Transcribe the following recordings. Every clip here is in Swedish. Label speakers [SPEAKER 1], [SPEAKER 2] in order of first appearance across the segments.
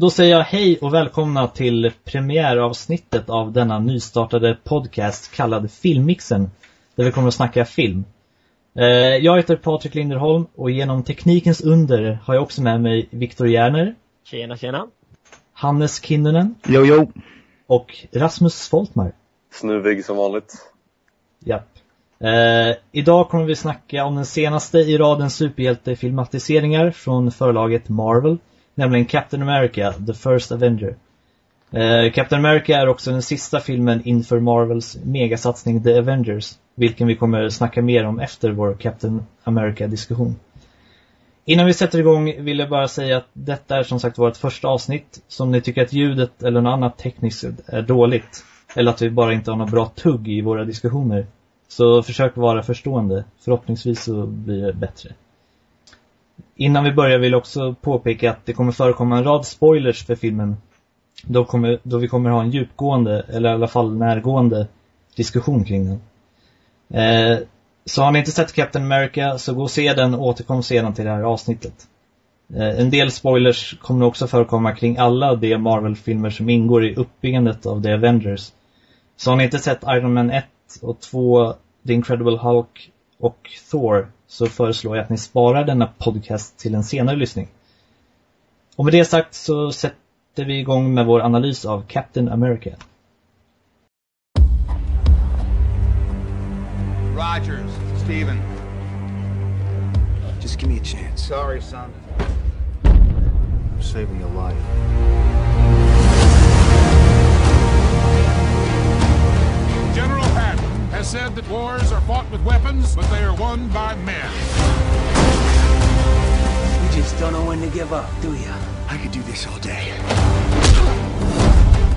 [SPEAKER 1] Då säger jag hej och välkomna till premiäravsnittet av denna nystartade podcast kallad Filmmixen, där vi kommer att snacka film. Eh, Jag heter Patrik Linderholm och genom teknikens under har jag också med mig Viktor Järner,
[SPEAKER 2] Tjena, tjena.
[SPEAKER 1] Hannes Kinnunen
[SPEAKER 3] Jo, jo.
[SPEAKER 1] och Rasmus Foltmar.
[SPEAKER 4] Snuvig som vanligt.
[SPEAKER 1] Japp. Eh, idag kommer vi snacka om den senaste i raden superhjältefilmatiseringar från förlaget Marvel, nämligen Captain America, The First Avenger. Eh, Captain America är också den sista filmen inför Marvels megasatsning The Avengers, vilken vi kommer snacka mer om efter vår Captain America-diskussion. Innan vi sätter igång vill jag bara säga att detta är som sagt vårt första avsnitt. Så om ni tycker att ljudet eller något annat tekniskt är dåligt, eller att vi bara inte har något bra tugg i våra diskussioner, så försök vara förstående. Förhoppningsvis så blir det bättre. Innan vi börjar vill jag också påpeka att det kommer förekomma en rad spoilers för filmen. Då, kommer, då vi kommer ha en djupgående, eller i alla fall närgående, diskussion kring den. Eh, så har ni inte sett Captain America så gå och se den och återkom sedan till det här avsnittet. Eh, en del spoilers kommer också förekomma kring alla de Marvel-filmer som ingår i uppbyggandet av The Avengers. Så har ni inte sett Iron Man 1 och 2, The Incredible Hulk och Thor så föreslår jag att ni sparar denna podcast till en senare lyssning. Och med det sagt så sätter vi igång med vår analys av Captain America.
[SPEAKER 5] Rogers, Steven.
[SPEAKER 3] Just give me a chance.
[SPEAKER 5] Sorry, son.
[SPEAKER 3] I'm saving your life.
[SPEAKER 5] That wars are fought with weapons, but they are won by men.
[SPEAKER 6] You just don't know when to give up, do you?
[SPEAKER 3] I could do this all day.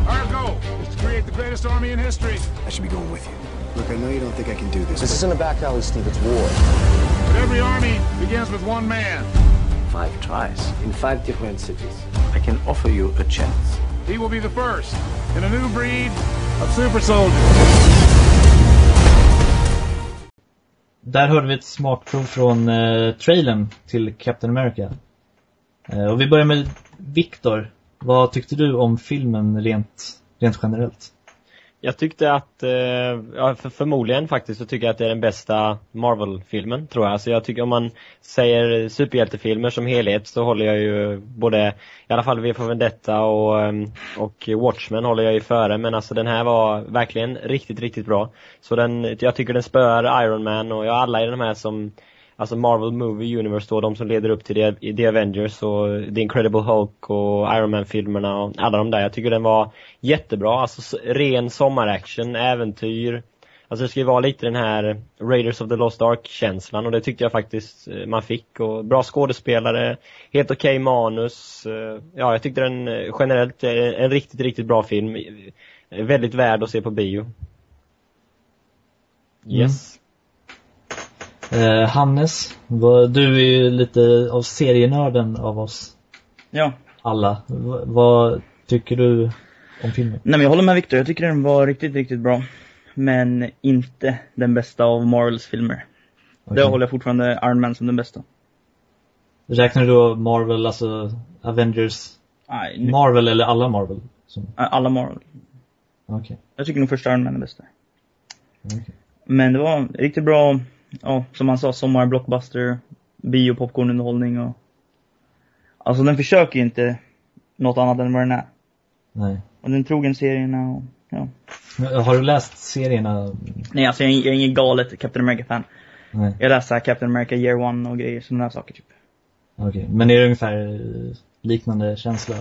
[SPEAKER 5] Our goal is to create the greatest army in history.
[SPEAKER 3] I should be going with you. Look, I know you don't think I can do this.
[SPEAKER 7] This
[SPEAKER 3] but
[SPEAKER 7] isn't a back alley, Steve. It's war.
[SPEAKER 5] But every army begins with one man.
[SPEAKER 7] Five tries in five different cities. I can offer you a chance.
[SPEAKER 5] He will be the first in a new breed of super soldiers.
[SPEAKER 1] Där hörde vi ett smakprov från eh, trailern till Captain America. Eh, och vi börjar med Viktor. Vad tyckte du om filmen rent, rent generellt?
[SPEAKER 2] Jag tyckte att, eh, ja, för, förmodligen faktiskt så tycker jag att det är den bästa Marvel-filmen, tror jag. Alltså jag tycker om man säger superhjältefilmer som helhet så håller jag ju både, i alla fall V för Vendetta och, ehm, och Watchmen håller jag ju före. Men alltså den här var verkligen riktigt, riktigt bra. Så den, jag tycker den spöar Iron Man och ja, alla i de här som Alltså Marvel Movie Universe då, de som leder upp till The, The Avengers och The Incredible Hulk och Iron Man-filmerna och alla de där. Jag tycker den var jättebra, alltså ren sommaraction, äventyr. Alltså det ska ju vara lite den här Raiders of the Lost Ark-känslan och det tyckte jag faktiskt eh, man fick. Och bra skådespelare, helt okej manus. eh, Ja, jag tyckte den eh, generellt är en riktigt, riktigt bra film. Väldigt värd att se på bio. Yes.
[SPEAKER 1] Eh, Hannes, du är ju lite av serienörden av oss
[SPEAKER 3] Ja.
[SPEAKER 1] alla. V- vad tycker du om filmen?
[SPEAKER 8] Nej men jag håller med Victor, jag tycker den var riktigt, riktigt bra. Men inte den bästa av Marvels filmer.
[SPEAKER 1] Okej.
[SPEAKER 8] Där håller jag fortfarande Iron Man som den bästa.
[SPEAKER 1] Räknar du då Marvel, alltså Avengers,
[SPEAKER 8] Nej, nu-
[SPEAKER 1] Marvel eller alla Marvel? Som-
[SPEAKER 8] alla Marvel.
[SPEAKER 1] Okej.
[SPEAKER 8] Jag tycker nog första Iron Man är bästa.
[SPEAKER 1] Okej.
[SPEAKER 8] Men det var riktigt bra, ja, som han sa, sommar, blockbuster, bio, popcornunderhållning och... Alltså den försöker ju inte något annat än vad den är.
[SPEAKER 1] Nej.
[SPEAKER 8] Och den trogen serierna och, ja.
[SPEAKER 1] Har du läst serierna?
[SPEAKER 8] Nej alltså jag är, jag är ingen galet Captain America-fan.
[SPEAKER 1] Nej.
[SPEAKER 8] Jag läser Captain America Year One och grejer, sådana där saker typ.
[SPEAKER 1] Okej. Men är det ungefär eh, liknande känsla?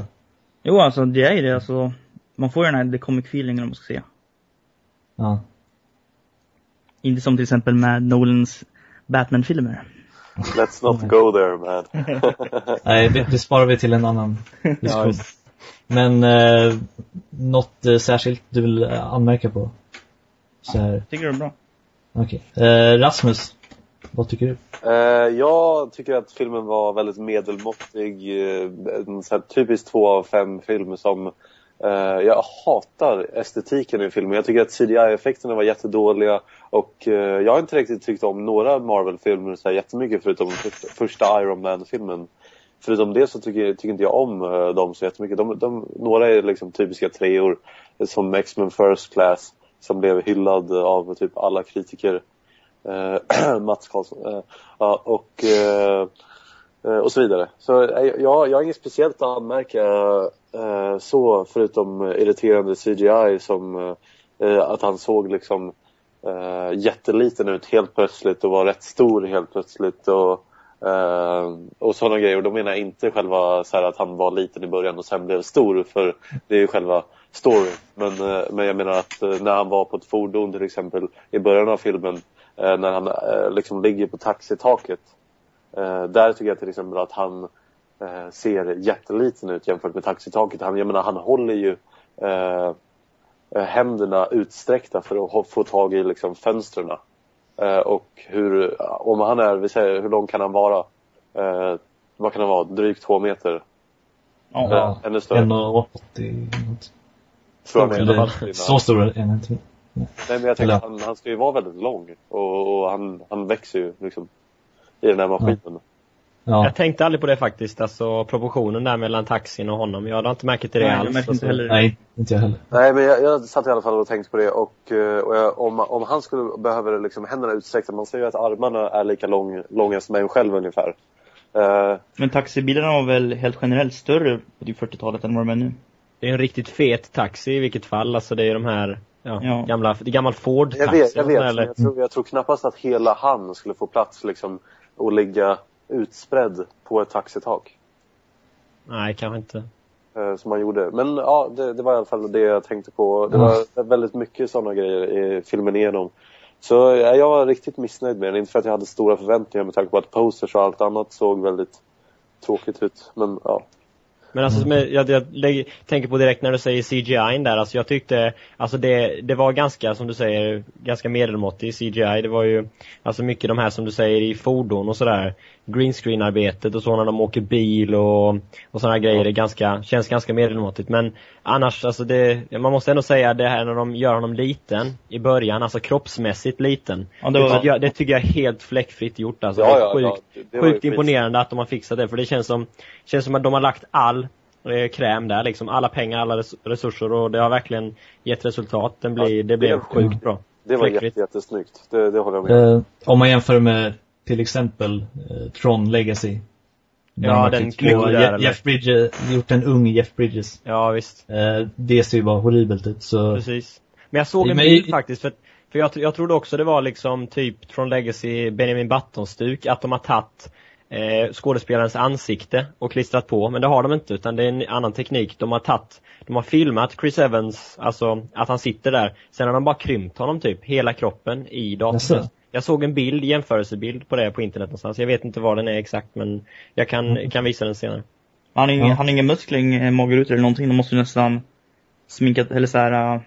[SPEAKER 8] Jo alltså det är ju det, alltså. Man får ju den här the comic feelingen om man ska säga.
[SPEAKER 1] Ja.
[SPEAKER 8] Inte som till exempel med Nolans Batman-filmer.
[SPEAKER 4] Let's not go there man.
[SPEAKER 1] Nej, det, det sparar vi till en annan diskussion. Men eh, något eh, särskilt du vill eh, anmärka på? Så här.
[SPEAKER 8] Tycker det är bra.
[SPEAKER 1] Okej. Eh, Rasmus, vad tycker du?
[SPEAKER 4] Eh, jag tycker att filmen var väldigt medelmåttig. eh, En så här typisk två av fem film som Eh, Eh, jag hatar estetiken i filmen. Jag tycker att CGI-effekterna var jättedåliga och eh, jag har inte riktigt tyckt om några Marvel-filmer så här jättemycket förutom första, Iron Man-filmen. Förutom det så tycker, tycker inte jag om eh, dem så jättemycket. De, de, några är liksom typiska treor som X-Men First Class som blev hyllad av typ alla kritiker. Mats Karlsson. Ja, och, Eh, och så vidare. Så eh, jag, jag har inget speciellt att anmärka eh, så förutom eh, irriterande CGI som eh, eh, att han såg liksom eh, jätteliten ut helt plötsligt och var rätt stor helt plötsligt och, Uh, och sådana grejer. Och då menar jag inte själva så här, att han var liten i början och sen blev stor för det är ju själva storyn. Men, uh, men jag menar att uh, när han var på ett fordon till exempel i början av filmen när han liksom ligger på taxitaket eh, där tycker jag till exempel att han eh, ser jätteliten ut jämfört med taxitaket. Han, jag menar, han håller ju eh, eh, händerna utsträckta för att få tag i liksom, fönstren. Eh, och hur, om han är, vi säger, hur lång kan han vara? Eh, vad kan han vara? Drygt två meter?
[SPEAKER 8] Ja.
[SPEAKER 4] Ännu större.
[SPEAKER 1] 1,80 något.
[SPEAKER 4] Tror jag
[SPEAKER 1] Eller,
[SPEAKER 4] med.
[SPEAKER 1] så stor är den inte.
[SPEAKER 4] Nej, men jag tänker han, han ska ju vara väldigt lång och, och han, han växer ju liksom i den här maskinen.
[SPEAKER 1] Ja.
[SPEAKER 2] Jag tänkte aldrig på det faktiskt, alltså proportionen där mellan taxin och honom. Jag hade inte märkt det
[SPEAKER 8] Nej,
[SPEAKER 2] alls.
[SPEAKER 8] jag märkte inte
[SPEAKER 2] alltså.
[SPEAKER 8] heller.
[SPEAKER 1] Nej, inte jag heller.
[SPEAKER 4] Nej, men jag, jag satt i alla fall och tänkte på det och, eh, och jag, om, om han skulle behöva liksom händerna utsträckta, man säger ju att armarna är lika lång, långa som en själv ungefär. Eh,
[SPEAKER 8] Men taxibilarna var väl helt generellt större på typ 40-talet än vad de är nu?
[SPEAKER 2] Det är en riktigt fet taxi i vilket fall. Alltså det är de här ja,
[SPEAKER 8] Ja.
[SPEAKER 2] gamla, gammal Ford
[SPEAKER 4] jag vet, jag vet.
[SPEAKER 2] eller-
[SPEAKER 4] jag, tror, jag tror knappast att hela han skulle få plats liksom och ligga utspridd på ett taxitak.
[SPEAKER 2] Nej, kanske inte.
[SPEAKER 4] eh, som han gjorde. Men ja, det, det var i alla fall det jag tänkte på. Det var väldigt mycket sådana grejer i filmen igenom. Så ja, jag var riktigt missnöjd med den. Inte för att jag hade stora förväntningar med tanke på att posters och allt annat såg väldigt tråkigt ut. Men ja.
[SPEAKER 2] Men alltså, som jag, jag, jag tänker på direkt när du säger CGI där, alltså jag tyckte, alltså det, det var ganska, som du säger, ganska medelmåttig CGI. Det var ju, alltså mycket de här som du säger i fordon och sådär, green screen arbetet och så när de åker bil och, och sådana grejer är ganska, känns ganska medelmåttigt. Men annars, alltså det, man måste ändå säga det här när de gör honom liten i början, alltså kroppsmässigt liten.
[SPEAKER 8] Ja, det var-
[SPEAKER 2] tycker jag, det tycker jag är helt fläckfritt gjort alltså.
[SPEAKER 4] Ja,
[SPEAKER 2] det är
[SPEAKER 4] ja,
[SPEAKER 2] sjukt,
[SPEAKER 4] ja, det- det
[SPEAKER 2] sjukt imponerande att de har fixat det, för det känns som, känns som att de har lagt all eh, kräm där liksom. Alla pengar, alla res- resurser och det har verkligen gett resultat. Den blir,
[SPEAKER 4] Ja,
[SPEAKER 2] det blev
[SPEAKER 4] det-
[SPEAKER 2] sjukt bra.
[SPEAKER 4] Det var jätte, jättesnyggt. Det, det håller jag med om.
[SPEAKER 1] Eh, om man jämför med till exempel eh, Tron Legacy.
[SPEAKER 2] Ja, den
[SPEAKER 1] klippt på
[SPEAKER 2] där?
[SPEAKER 1] Jeff Bridges, gjort en ung Jeff Bridges.
[SPEAKER 2] Ja, visst.
[SPEAKER 1] Det ser ju bara horribelt ut så...
[SPEAKER 2] Precis. Men jag såg en
[SPEAKER 1] Men-
[SPEAKER 2] bild faktiskt, för, för jag, jag trodde också det var liksom typ från Legacy Benjamin Button-stuk, att de har tagit eh, skådespelarens ansikte och klistrat på, men det har de inte utan det är en annan teknik. De har tagit, de har filmat Chris Evans, alltså att han sitter där, sen har de bara krympt honom typ, hela kroppen i datorn. Jag såg en bild, jämförelsebild på det på internet någonstans. Jag vet inte var den är exakt men jag kan, kan visa den senare.
[SPEAKER 8] Han har ingen,
[SPEAKER 1] Ja.
[SPEAKER 8] han ingen muskler, ingen magrutor eller någonting. De måste ju nästan sminkat, eller så här. äh,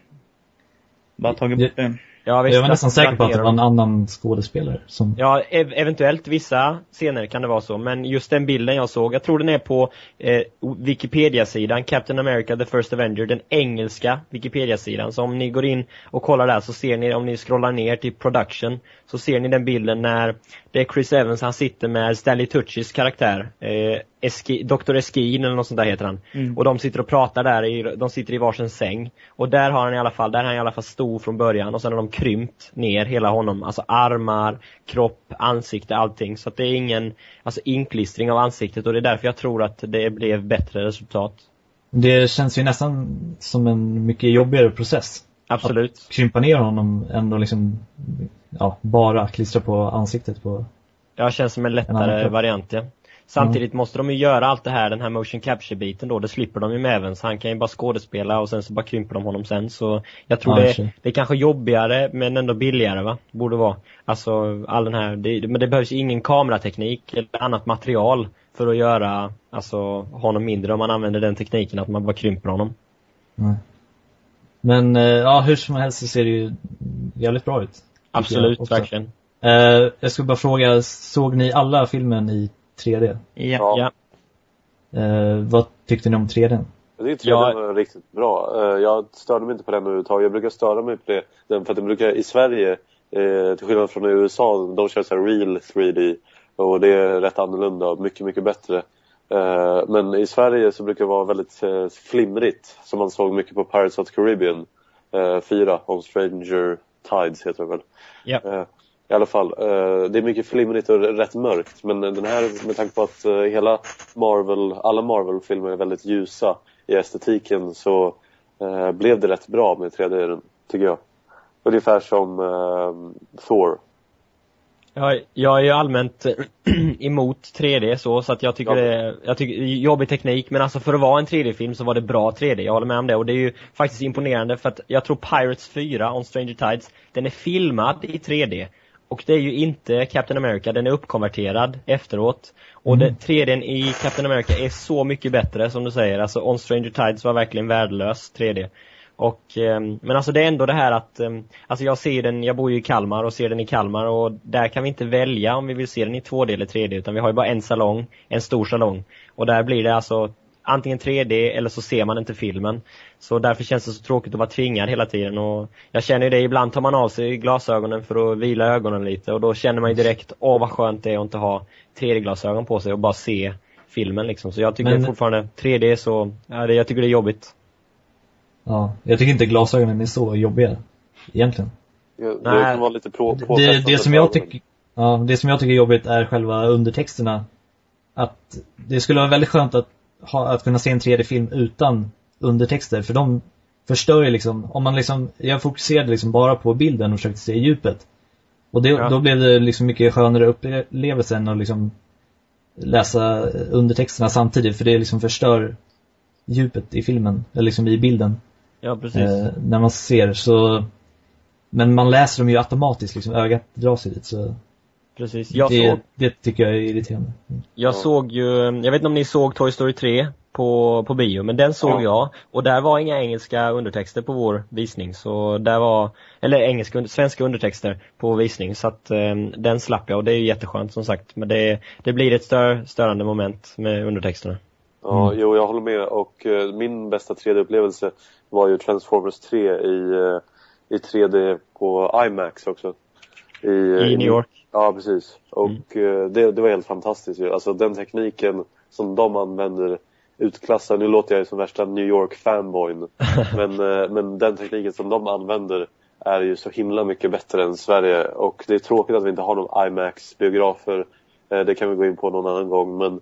[SPEAKER 8] bara tagit bort det.
[SPEAKER 2] Ja, visst,
[SPEAKER 1] jag var nästan säker på att det var en annan skådespelare som...
[SPEAKER 2] Ja, ev eventuellt vissa scener kan det vara så, men just den bilden jag såg, jag tror den är på eh, Wikipedia-sidan, Captain America The First Avenger, den engelska Wikipedia-sidan. Så om ni går in och kollar där så ser ni, om ni scrollar ner till production, så ser ni den bilden när det är Chris Evans, han sitter med Stanley Tuccis karaktär, eh, Eski, Dr. Eskin eller något sånt där heter han.
[SPEAKER 8] Mm.
[SPEAKER 2] Och de sitter och pratar där, i, de sitter i varsin säng. Och där har han i alla fall, där är han i alla fall stor från början och sen har de krympt ner hela honom. Alltså armar, kropp, ansikte, allting. Så att det är ingen, alltså inklistring av ansiktet och det är därför jag tror att det blev bättre resultat.
[SPEAKER 1] Det känns ju nästan som en mycket jobbigare process.
[SPEAKER 2] Absolut.
[SPEAKER 1] Att krympa ner honom än att liksom, ja, bara klistra på ansiktet på...
[SPEAKER 2] Ja, känns som en
[SPEAKER 1] En
[SPEAKER 2] lättare
[SPEAKER 1] kropp.
[SPEAKER 2] variant ja. Samtidigt måste de ju göra allt det här, den här motion capture-biten då, det slipper de ju med även, så han kan ju bara skådespela och sen så bara krymper de honom sen så jag tror
[SPEAKER 1] Ja,
[SPEAKER 2] det, det är kanske jobbigare men ändå billigare va? Borde vara. Alltså all den här, det, men det behövs ju ingen kamerateknik eller annat material för att göra alltså honom mindre om man använder den tekniken att man bara krymper honom.
[SPEAKER 1] Nej. Men eh, ja, hur som helst så ser det ju jävligt bra ut. Jag
[SPEAKER 2] Absolut,
[SPEAKER 1] också.
[SPEAKER 2] verkligen.
[SPEAKER 1] Eh, jag skulle bara fråga, såg ni alla filmen i 3D?
[SPEAKER 8] Ja.
[SPEAKER 2] Ja.
[SPEAKER 1] Eh, vad tyckte ni om 3D?
[SPEAKER 4] Jag tycker tredje
[SPEAKER 2] Ja.
[SPEAKER 4] var riktigt bra. Eh, Jag störde mig inte på den överhuvudtaget. Jag brukar störa mig på det. Den, för att den brukar i Sverige, eh, till skillnad från i USA, de kör så här real 3D. Och det är rätt annorlunda och mycket, mycket bättre. Eh, Men i Sverige så brukar det vara väldigt eh, flimrigt. Som man såg mycket på Pirates of the Caribbean eh, 4, om Stranger Tides heter det väl.
[SPEAKER 2] Ja.
[SPEAKER 4] Eh, I alla fall, eh, det är mycket flimrigt och rätt mörkt. Men den här, med tanke på att eh, hela Marvel, alla Marvel-filmer är väldigt ljusa i estetiken så blev det rätt bra med 3D i den, tycker jag. Ungefär som Thor.
[SPEAKER 2] Jag, jag är ju allmänt emot 3D så, så att jag tycker
[SPEAKER 4] Ja.
[SPEAKER 2] det jag tycker jobbig teknik, men alltså för att vara en 3D-film så var det bra 3D, jag håller med om det. Och det är ju faktiskt imponerande för att jag tror Pirates 4, On Stranger Tides, den är filmad i 3D. Och det är ju inte Captain America, den är uppkonverterad efteråt. Och det, 3Dn i Captain America är så mycket bättre som du säger, alltså On Stranger Tides var verkligen värdelös 3D. Och, ehm, men alltså det är ändå det här att, ehm, alltså jag ser den, jag bor ju i Kalmar och ser den i Kalmar och där kan vi inte välja om vi vill se den i 2D eller 3D utan vi har ju bara en salong, en stor salong. Och där blir det alltså antingen 3D eller så ser man inte filmen. Så därför känns det så tråkigt att vara tvingad hela tiden och jag känner ju det, ibland tar man av sig glasögonen för att vila ögonen lite och då känner man ju direkt, åh vad skönt det är att inte ha 3D-glasögon på sig och bara se filmen liksom. Så jag tycker
[SPEAKER 1] Men-
[SPEAKER 2] fortfarande 3D är så, ja, det, jag tycker det är jobbigt.
[SPEAKER 1] Ja, jag tycker inte glasögonen är så jobbiga. Egentligen.
[SPEAKER 4] Ja, Det
[SPEAKER 2] Nej.
[SPEAKER 4] kan vara lite på,
[SPEAKER 1] Det, det, som jag tycker, ja, det som jag tycker är jobbigt är själva undertexterna. Att det skulle vara väldigt skönt att, ha, att kunna se en 3D-film utan undertexter, för de förstör ju liksom, om man liksom, jag fokuserade liksom bara på bilden och försökte se djupet. Och det,
[SPEAKER 2] Ja.
[SPEAKER 1] då blev det liksom mycket skönare upplevelse än att liksom läsa undertexterna samtidigt, för det liksom förstör djupet i filmen, eller liksom i bilden.
[SPEAKER 2] Ja, precis.
[SPEAKER 1] Eh, när man ser så Men man läser dem ju automatiskt liksom, ögat dras ju dit så
[SPEAKER 2] Precis. Jag,
[SPEAKER 1] det,
[SPEAKER 2] såg,
[SPEAKER 1] det tycker jag är irriterande.
[SPEAKER 2] jag såg ju, jag vet inte om ni såg Toy Story 3 på, på bio, men den såg
[SPEAKER 4] Ja.
[SPEAKER 2] jag. Och där var inga engelska undertexter på vår visning, så där var, eller engelska, svenska undertexter på visning, så att eh, den slapp jag och det är ju jätteskönt som sagt. Men det, det blir ett stör, störande moment med undertexterna.
[SPEAKER 4] Ja,
[SPEAKER 1] Mm.
[SPEAKER 4] jo, jag håller med. Och eh, min bästa 3D-upplevelse var ju Transformers 3 i, eh, i 3D på IMAX också. I, eh,
[SPEAKER 2] I New York.
[SPEAKER 4] Ja, precis. Och eh, det, det var helt fantastiskt ju. Alltså den tekniken som de använder utklassar, nu låter jag ju som värsta New York-fanboyn. men, eh, men den tekniken som de använder är ju så himla mycket bättre än Sverige. Och det är tråkigt att vi inte har någon IMAX-biografer. Eh, det kan vi gå in på någon annan gång. Men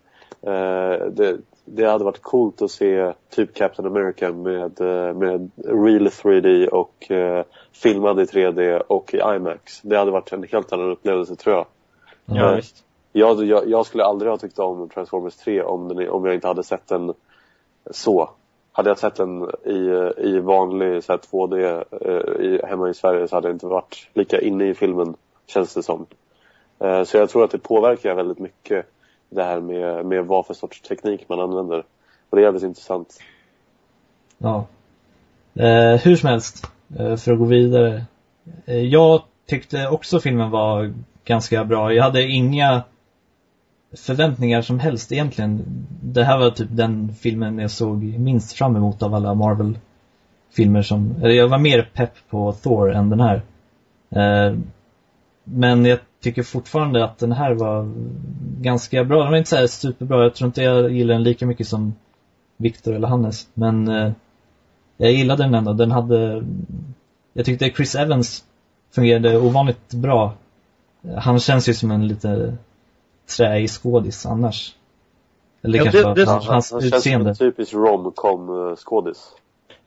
[SPEAKER 4] eh, det, det hade varit coolt att se typ Captain America med, eh, med real 3D och eh, filmad i 3D och i IMAX. Det hade varit en helt annan upplevelse tror jag.
[SPEAKER 2] Ja, visst.
[SPEAKER 4] Jag, jag, jag skulle aldrig ha tyckt om Transformers 3 om, den, om jag inte hade sett den så. Hade jag sett den i, i vanlig så här, 2D eh, i, hemma i Sverige så hade jag inte varit lika inne i filmen, känns det som. Eh, så jag tror att det påverkar väldigt mycket det här med, med vad för sorts teknik man använder. Och det är jävligt intressant.
[SPEAKER 1] Ja. Eh, hur som helst, eh, för att gå vidare. Eh, jag tyckte också filmen var ganska bra. Jag hade inga förväntningar som helst egentligen. Det här var typ den filmen jag såg minst fram emot av alla Marvel-filmer som, eller jag var mer pepp på Thor än den här. Eh, men jag tycker fortfarande att den här var ganska bra. Den var inte så här superbra. Jag tror inte jag gillar den lika mycket som Victor eller Hannes. Men eh, jag gillade den ändå. Den hade... Jag tyckte Chris Evans fungerade ovanligt bra. Han känns ju som en lite träig skådis annars. Eller
[SPEAKER 8] Ja,
[SPEAKER 1] kanske
[SPEAKER 8] det- det-
[SPEAKER 1] för
[SPEAKER 4] Han, han,
[SPEAKER 1] hans
[SPEAKER 4] han känns som
[SPEAKER 1] utseende.
[SPEAKER 4] en typisk rom-com-skådis.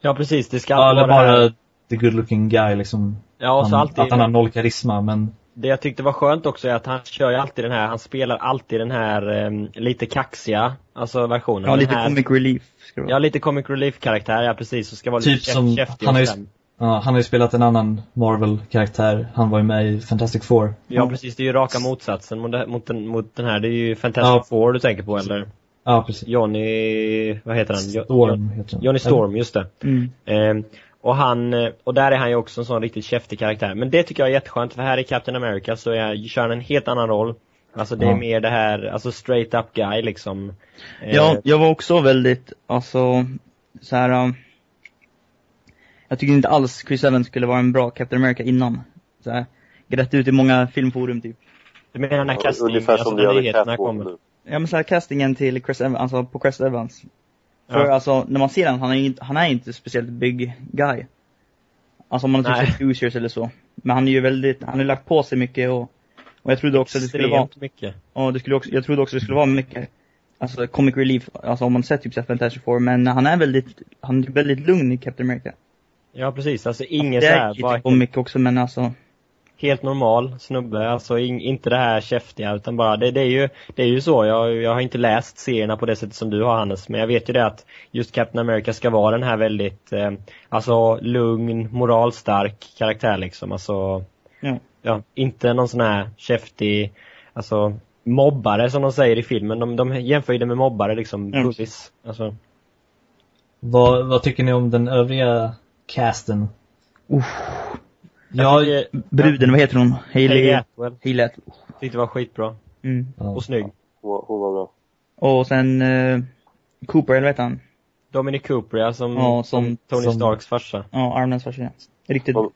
[SPEAKER 2] Ja, precis. Det ska
[SPEAKER 1] Ja, eller bara the good looking guy liksom.
[SPEAKER 2] Ja, och så
[SPEAKER 1] han,
[SPEAKER 2] alltid...
[SPEAKER 1] Att han har noll karisma men
[SPEAKER 2] Det jag tyckte var skönt också är att han kör ju alltid den här, han spelar alltid den här em, lite kaxiga, alltså versionen.
[SPEAKER 8] Ja,
[SPEAKER 2] Den
[SPEAKER 8] lite
[SPEAKER 2] här,
[SPEAKER 8] comic relief. Ska det vara.
[SPEAKER 2] Ja, lite comic relief-karaktär, ja precis. Så ska vara
[SPEAKER 1] Typ
[SPEAKER 2] lite
[SPEAKER 1] som-
[SPEAKER 2] käft- käftig
[SPEAKER 1] han har
[SPEAKER 2] och
[SPEAKER 1] ju- ja, han har ju spelat en annan Marvel-karaktär. Han var ju med i Fantastic Four.
[SPEAKER 2] Ja, precis. Det är ju raka motsatsen mot, mot, den, mot den här. Det är ju Fantastic
[SPEAKER 1] Ja.
[SPEAKER 2] Four du tänker på, eller?
[SPEAKER 1] Ja, precis.
[SPEAKER 2] Johnny... Vad heter han?
[SPEAKER 1] Storm heter han.
[SPEAKER 2] Johnny Storm, just det.
[SPEAKER 8] Mm.
[SPEAKER 2] Ehm, och han, eh, och där är han ju också en sån riktigt käftig karaktär. Men det tycker jag är jätteskönt, för här i Captain America så är, kör han en helt annan roll. Alltså det är
[SPEAKER 1] Ja.
[SPEAKER 2] mer det här, alltså straight up guy liksom. Eh,
[SPEAKER 8] Ja, jag var också väldigt, alltså, så här. um, jag tycker inte alls Chris Evans skulle vara en bra Captain America innan. Så här, grätt ut i många filmforum typ.
[SPEAKER 2] Du menar när
[SPEAKER 4] Ja,
[SPEAKER 2] casting,
[SPEAKER 4] Ungefär
[SPEAKER 2] alltså
[SPEAKER 4] som
[SPEAKER 2] när
[SPEAKER 4] det gör i Catwoman nu.
[SPEAKER 8] Ja men så här castingen till Chris Evans, alltså på Chris Evans. För
[SPEAKER 2] Ja.
[SPEAKER 8] alltså, när man ser honom, han är inte, han är inte speciellt big guy. Alltså om man har typ eller så. Men han är ju väldigt, han har lagt på sig mycket och, och jag trodde också det skulle vara,
[SPEAKER 2] Extremt mycket.
[SPEAKER 8] och det skulle också, jag trodde också det skulle vara mycket, alltså comic relief, alltså om man sett typ Fantastic Four, men han är väldigt, han är väldigt lugn i Captain America.
[SPEAKER 2] Ja precis, alltså ingen
[SPEAKER 8] det
[SPEAKER 2] så
[SPEAKER 8] är lite
[SPEAKER 2] bara
[SPEAKER 8] comic också men alltså,
[SPEAKER 2] helt normal snubbe, alltså in, inte det här käftiga utan bara, det, det är ju, det är ju så, jag, jag har inte läst serierna på det sättet som du har Hannes, men jag vet ju det att just Captain America ska vara den här väldigt, eh, alltså lugn, moralstark karaktär liksom, alltså
[SPEAKER 8] Ja.
[SPEAKER 2] ja, inte någon sån här käftig, alltså mobbare som de säger i filmen, de, de jämför ju det med mobbare liksom,
[SPEAKER 8] Ja.
[SPEAKER 2] bullies, alltså.
[SPEAKER 1] Vad, vad tycker ni om den övriga casten?
[SPEAKER 8] uff,
[SPEAKER 1] Jag,
[SPEAKER 2] Jag tycker-
[SPEAKER 8] bruden, vad heter hon?
[SPEAKER 2] Hailey Atwell,
[SPEAKER 8] Hailey Atwell.
[SPEAKER 2] tyckte det var skitbra.
[SPEAKER 8] Mm.
[SPEAKER 1] ja.
[SPEAKER 2] Och snygg.
[SPEAKER 4] Hon, var- hon var bra.
[SPEAKER 8] Och sen, eh, Cooper, eller vad heter han?
[SPEAKER 2] Dominic Cooper, ja, som,
[SPEAKER 8] Ja, som-
[SPEAKER 2] som Tony
[SPEAKER 1] som-
[SPEAKER 2] Starks farsa.
[SPEAKER 8] Ja, Iron Mans farsa. ja. Riktigt
[SPEAKER 4] Ja.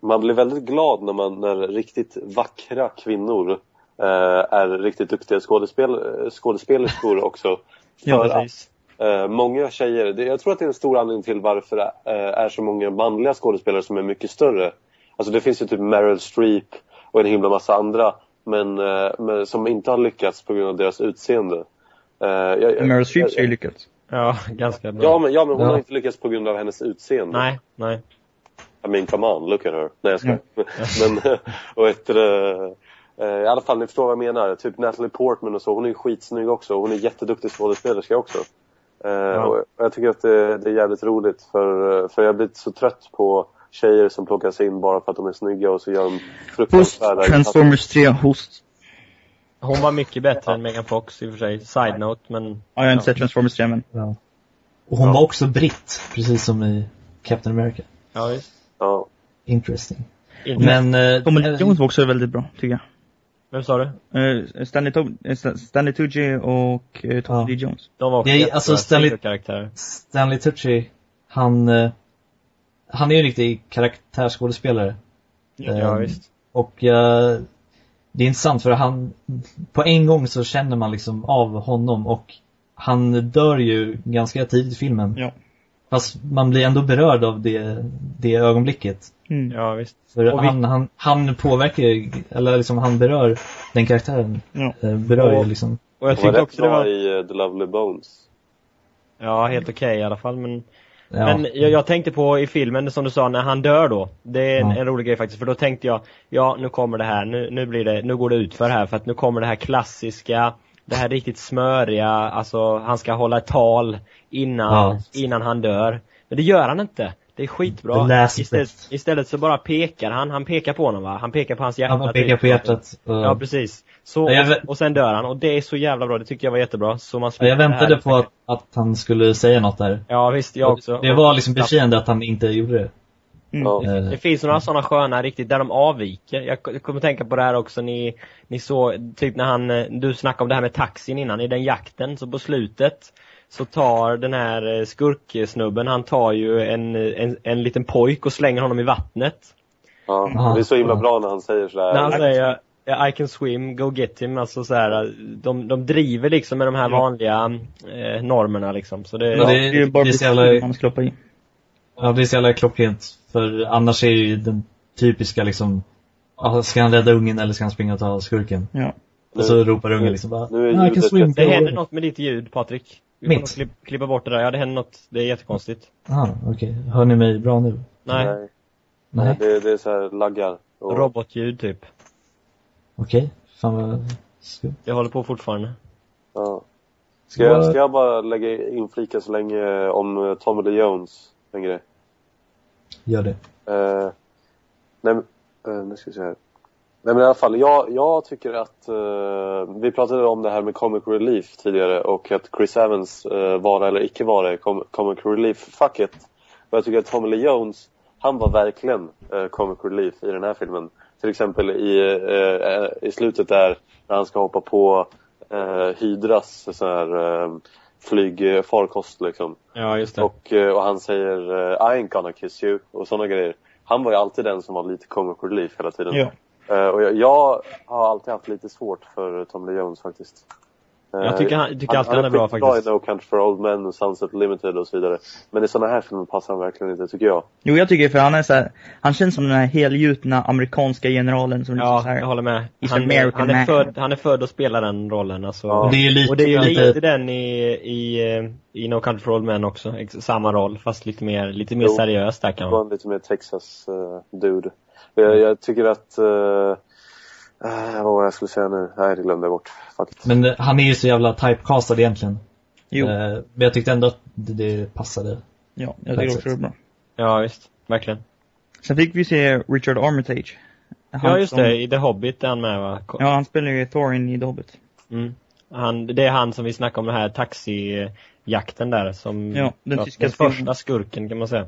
[SPEAKER 4] Man blir väldigt glad när, man, när riktigt vackra kvinnor eh, är riktigt duktiga skådespel, skådespelerskor också.
[SPEAKER 8] Ja,
[SPEAKER 2] precis.
[SPEAKER 4] Eh, många tjejer, det, jag tror att det är en stor anledning till varför det eh, är så många manliga skådespelare som är mycket större. Alltså det finns ju typ Meryl Streep och en himla massa andra, men, eh, men som inte har lyckats på grund av deras utseende. Eh, jag- jag-
[SPEAKER 8] Meryl Streep ska ju lyckats.
[SPEAKER 2] Ja, ganska bra.
[SPEAKER 4] Ja men, ja, men hon
[SPEAKER 1] Ja.
[SPEAKER 4] har inte lyckats på grund av hennes utseende.
[SPEAKER 2] Nej, nej.
[SPEAKER 4] I mean, come on, look at her. Nej, jag ska. Men, eh, och ett, eh, I alla fall, ni förstår vad jag menar. Typ Natalie Portman och så, hon är ju skitsnygg också. Hon är jätteduktig skådespelerska också. Eh, och jag tycker att det, det är jävligt roligt för, eh, för jag har blivit så trött på tjejer som plockas in bara för att de är snygga och så gör de
[SPEAKER 8] Host,
[SPEAKER 4] fruktansvärda
[SPEAKER 8] Transformers 3, Host.
[SPEAKER 2] Hon var mycket bättre än Megan Fox i och för sig. Side note, men...
[SPEAKER 8] Ja, jag har inte sett Transformers 3 men.
[SPEAKER 1] ja. Och hon var också britt, precis som i Captain America.
[SPEAKER 2] Ja, visst.
[SPEAKER 4] Ja.
[SPEAKER 1] Interesting.
[SPEAKER 2] Inte.
[SPEAKER 1] Men... eh,
[SPEAKER 8] Tommy Lee Jones var också väldigt bra, tycker jag.
[SPEAKER 2] Vem sa du?
[SPEAKER 8] Eh, Stanley, to- eh, Sta- Stanley Tucci och uh, Tommy
[SPEAKER 1] Ja.
[SPEAKER 8] Lee Jones.
[SPEAKER 2] De var också
[SPEAKER 1] är-
[SPEAKER 2] jättebra
[SPEAKER 1] alltså, Stanley-. Stanley Tucci, han... eh, Han är ju en riktig karaktärsskådespelare.
[SPEAKER 2] Ja,
[SPEAKER 1] Ehm,
[SPEAKER 2] visst.
[SPEAKER 1] Och eh, det är intressant för han, på en gång så känner man liksom av honom och han dör ju ganska tidigt i filmen.
[SPEAKER 8] Ja.
[SPEAKER 1] Fast man blir ändå berörd av det, det ögonblicket.
[SPEAKER 8] Mm.
[SPEAKER 2] Ja, visst.
[SPEAKER 1] För
[SPEAKER 2] vi-
[SPEAKER 1] han, han, han påverkar ju, eller liksom han berör den karaktären.
[SPEAKER 8] Ja.
[SPEAKER 1] Eh, berör ju
[SPEAKER 2] Och-
[SPEAKER 1] liksom.
[SPEAKER 2] Och jag tyckte också det var...
[SPEAKER 4] i eh, The Lovely Bones.
[SPEAKER 2] Ja, helt okej i alla fall, men...
[SPEAKER 1] Ja.
[SPEAKER 2] Men jag, jag tänkte på i filmen, som du sa, när han dör då. Det är en,
[SPEAKER 1] Ja.
[SPEAKER 2] en rolig grej faktiskt, för då tänkte jag, ja nu kommer det här, nu, nu blir det, nu går det ut för här, för att nu kommer det här klassiska, det här riktigt smöriga, alltså han ska hålla ett tal innan,
[SPEAKER 1] Ja.
[SPEAKER 2] innan han dör. Men det gör han inte. Det är skitbra. Istället, istället så bara pekar han, han pekar på honom va? Han pekar på hans hjärta.
[SPEAKER 1] Han pekar på hjärtat. och-
[SPEAKER 2] Ja, precis. Så,
[SPEAKER 1] vet-
[SPEAKER 2] och sen dör han, och det är så jävla bra, det tycker jag var jättebra. Så man
[SPEAKER 1] Ja, jag
[SPEAKER 2] det
[SPEAKER 1] väntade på att, att han skulle säga något där.
[SPEAKER 2] Ja visst, jag också.
[SPEAKER 1] Det var liksom befriande att han inte gjorde det.
[SPEAKER 8] Mm.
[SPEAKER 4] Ja.
[SPEAKER 1] Eh,
[SPEAKER 2] Det finns några sådana sköna riktigt, där de avviker. Jag jag kommer tänka på det här också, ni, ni såg, typ när han, eh, du snackade om det här med taxin innan, i den jakten, så på slutet så tar den här eh, skurksnubben, han tar ju en, en, en liten pojk och slänger honom i vattnet.
[SPEAKER 4] Ja. Det är så himla bra när han säger sådär.
[SPEAKER 2] När han säger "Yeah, I can swim, go get him, alltså så här, de, de driver liksom med de här vanliga eh, normerna liksom. Så det,
[SPEAKER 1] Ja, det-
[SPEAKER 8] det är ju bara
[SPEAKER 1] det är så
[SPEAKER 8] jävla... man ska hoppa i.
[SPEAKER 1] Ja, det är så jävla klockrent. För annars är ju den typiska liksom, ska han rädda ungen eller ska han springa och ta skurken?
[SPEAKER 8] Ja.
[SPEAKER 1] Och så ropar ungen liksom bara,
[SPEAKER 4] Nu är
[SPEAKER 1] "I can
[SPEAKER 4] ljudet
[SPEAKER 2] det
[SPEAKER 1] go."
[SPEAKER 2] händer något med ditt ljud Patrik. Vi får
[SPEAKER 1] Mitt?
[SPEAKER 2] nog klipp, klippa bort det där, ja det händer något, det är jättekonstigt.
[SPEAKER 1] Aha, okej. Hör ni mig bra nu?
[SPEAKER 2] Nej,
[SPEAKER 4] Nej.
[SPEAKER 1] Nej.
[SPEAKER 4] Det, det är så här laggar. Och,
[SPEAKER 2] robotljud typ.
[SPEAKER 1] Okej. Fan vad skumt.
[SPEAKER 2] Jag håller på fortfarande.
[SPEAKER 4] Ja. Ska, jag, ska jag bara lägga inflika så länge om eh, Tommy Lee Jones, en grej?
[SPEAKER 1] Gör det.
[SPEAKER 4] Eh, nej, eh, nu ska vi se här. Nej men i alla fall, jag, jag tycker att eh, vi pratade om det här med comic relief tidigare och att Chris Evans uh, vara eller icke vara i com comic relief facket. Och jag tycker att Tommy Lee Jones, han var verkligen eh, comic relief i den här filmen. Till exempel i, eh, eh, i slutet där när han ska hoppa på eh, Hydras så här, eh, flygfarkost liksom.
[SPEAKER 2] Ja, just det.
[SPEAKER 4] Och, eh, och han säger eh, I ain't gonna kiss you och sådana grejer. Han var ju alltid den som var lite comic relief hela tiden.
[SPEAKER 8] Ja.
[SPEAKER 4] Eh, och jag, jag har alltid haft lite svårt för Tom Lee Jones faktiskt. Eh,
[SPEAKER 2] Jag tycker han- tycker alltid han är bra faktiskt.
[SPEAKER 4] i No Country for Old Men och Sunset Limited och så vidare. Men i sådana här filmer passar han verkligen inte tycker jag.
[SPEAKER 8] Jo, jag tycker för han är så här, han känns som den här helgjutna amerikanska generalen som liksom
[SPEAKER 2] Ja,
[SPEAKER 8] så här,
[SPEAKER 2] jag håller med. Han,
[SPEAKER 8] American
[SPEAKER 2] han, är född, han är född att spela den rollen alltså.
[SPEAKER 4] Ja.
[SPEAKER 1] Och det är ju lite,
[SPEAKER 2] Och det är ju
[SPEAKER 1] lite
[SPEAKER 2] lite den i, i, eh, i No Country for Old Men också. Samma roll, fast lite mer, lite mer
[SPEAKER 4] Jo.
[SPEAKER 2] seriös där kan
[SPEAKER 4] Han var
[SPEAKER 2] man.
[SPEAKER 4] lite mer Texas-dude. Jag, jag tycker att... Uh, vad var det jag skulle säga nu? Nej, det glömde jag bort. It.
[SPEAKER 1] Men eh, han är ju så jävla typecastad egentligen.
[SPEAKER 8] Jo,
[SPEAKER 1] Eh, Men jag tyckte ändå att det, det passade.
[SPEAKER 8] ja, jag tycker också det är bra.
[SPEAKER 2] Ja, visst. Verkligen.
[SPEAKER 8] Sen fick vi se Richard Armitage. Han
[SPEAKER 2] ja, just
[SPEAKER 8] som-
[SPEAKER 2] det. I The Hobbit är han med va?
[SPEAKER 8] Ja, han spelar ju Thorin i The Hobbit.
[SPEAKER 2] Mm. Han, det är han som vi snackade om den här taxijakten där som...
[SPEAKER 8] Ja, den tyska
[SPEAKER 2] den
[SPEAKER 8] spionen.
[SPEAKER 2] första skurken kan man säga.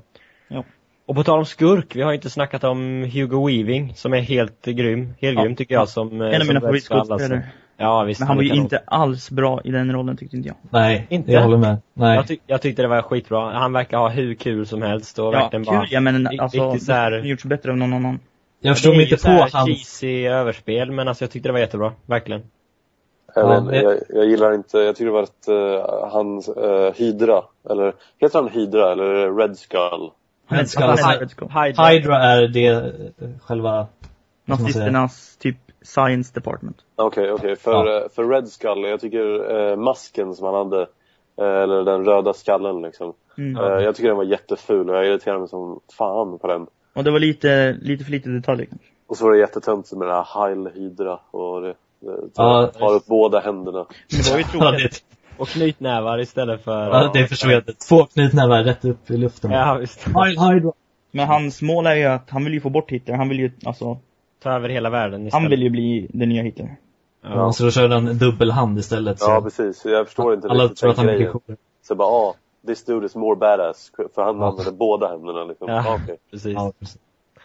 [SPEAKER 8] Ja.
[SPEAKER 2] Och på tal om skurk, vi har inte snackat om Hugo Weaving som är helt grym. Helt
[SPEAKER 8] Ja.
[SPEAKER 2] grym tycker jag som...
[SPEAKER 8] En av mina favoritskådespelare.
[SPEAKER 2] Ja, visst.
[SPEAKER 8] Men han var ju
[SPEAKER 2] är
[SPEAKER 8] inte alls bra i den rollen tyckte inte jag.
[SPEAKER 1] Nej,
[SPEAKER 2] Inte?
[SPEAKER 1] jag håller med. Nej.
[SPEAKER 2] Jag, tyck, jag tyckte det var skitbra. Han verkar ha hur kul som helst och
[SPEAKER 8] Ja,
[SPEAKER 2] verkligen
[SPEAKER 8] kul
[SPEAKER 2] bara...
[SPEAKER 8] ja men alltså,
[SPEAKER 2] så här-
[SPEAKER 8] det har gjorts bättre av någon annan.
[SPEAKER 1] jag förstår
[SPEAKER 2] det
[SPEAKER 1] mig
[SPEAKER 2] är ju
[SPEAKER 1] inte på hans...
[SPEAKER 2] cheesy överspel, men alltså jag tyckte det var jättebra. Verkligen.
[SPEAKER 4] Jag,
[SPEAKER 1] Ja,
[SPEAKER 4] vet,
[SPEAKER 1] det-
[SPEAKER 4] jag, jag gillar inte, jag tycker det var att uh, han, uh, Hydra, eller heter han Hydra eller Red Skull?
[SPEAKER 1] Red Skull.
[SPEAKER 8] Skull.
[SPEAKER 2] Hydra.
[SPEAKER 1] Hydra är det eh, själva...
[SPEAKER 8] Nazisternas typ science department.
[SPEAKER 4] Okej, okej. För,
[SPEAKER 1] Ja.
[SPEAKER 4] eh, för Red Skull, jag tycker eh, masken som han hade, eh, eller den röda skallen liksom.
[SPEAKER 8] Mm.
[SPEAKER 4] Eh, jag tycker den var jätteful och jag irriterade mig som fan på den.
[SPEAKER 8] Och det var lite, lite för lite detaljer kanske.
[SPEAKER 4] Och så var det jättetöntigt med den här Heil Hydra och det, det
[SPEAKER 1] Ja.
[SPEAKER 4] tar, tar upp båda händerna.
[SPEAKER 8] Men det var ju tråkigt.
[SPEAKER 2] Och knytnävar istället för...
[SPEAKER 1] ja, det förstår jag. Två knytnävar rätt upp i luften.
[SPEAKER 2] Ja, visst.
[SPEAKER 8] Men hans mål är ju att han vill ju få bort Hitler. Han vill ju, alltså,
[SPEAKER 2] Ta över hela världen istället.
[SPEAKER 8] han vill ju bli den nya Hitler.
[SPEAKER 1] Ja. Så då körde han dubbelhand istället. Så
[SPEAKER 4] Ja, precis. Jag förstår inte
[SPEAKER 1] alla
[SPEAKER 4] riktigt
[SPEAKER 1] tror att han
[SPEAKER 4] grejen.
[SPEAKER 1] cool.
[SPEAKER 4] Så bara, ah, this dude is more badass. För han
[SPEAKER 1] Ja.
[SPEAKER 4] använde båda händerna liksom.
[SPEAKER 2] Ja,
[SPEAKER 4] Ah, okej.
[SPEAKER 2] precis.
[SPEAKER 1] Ja, precis.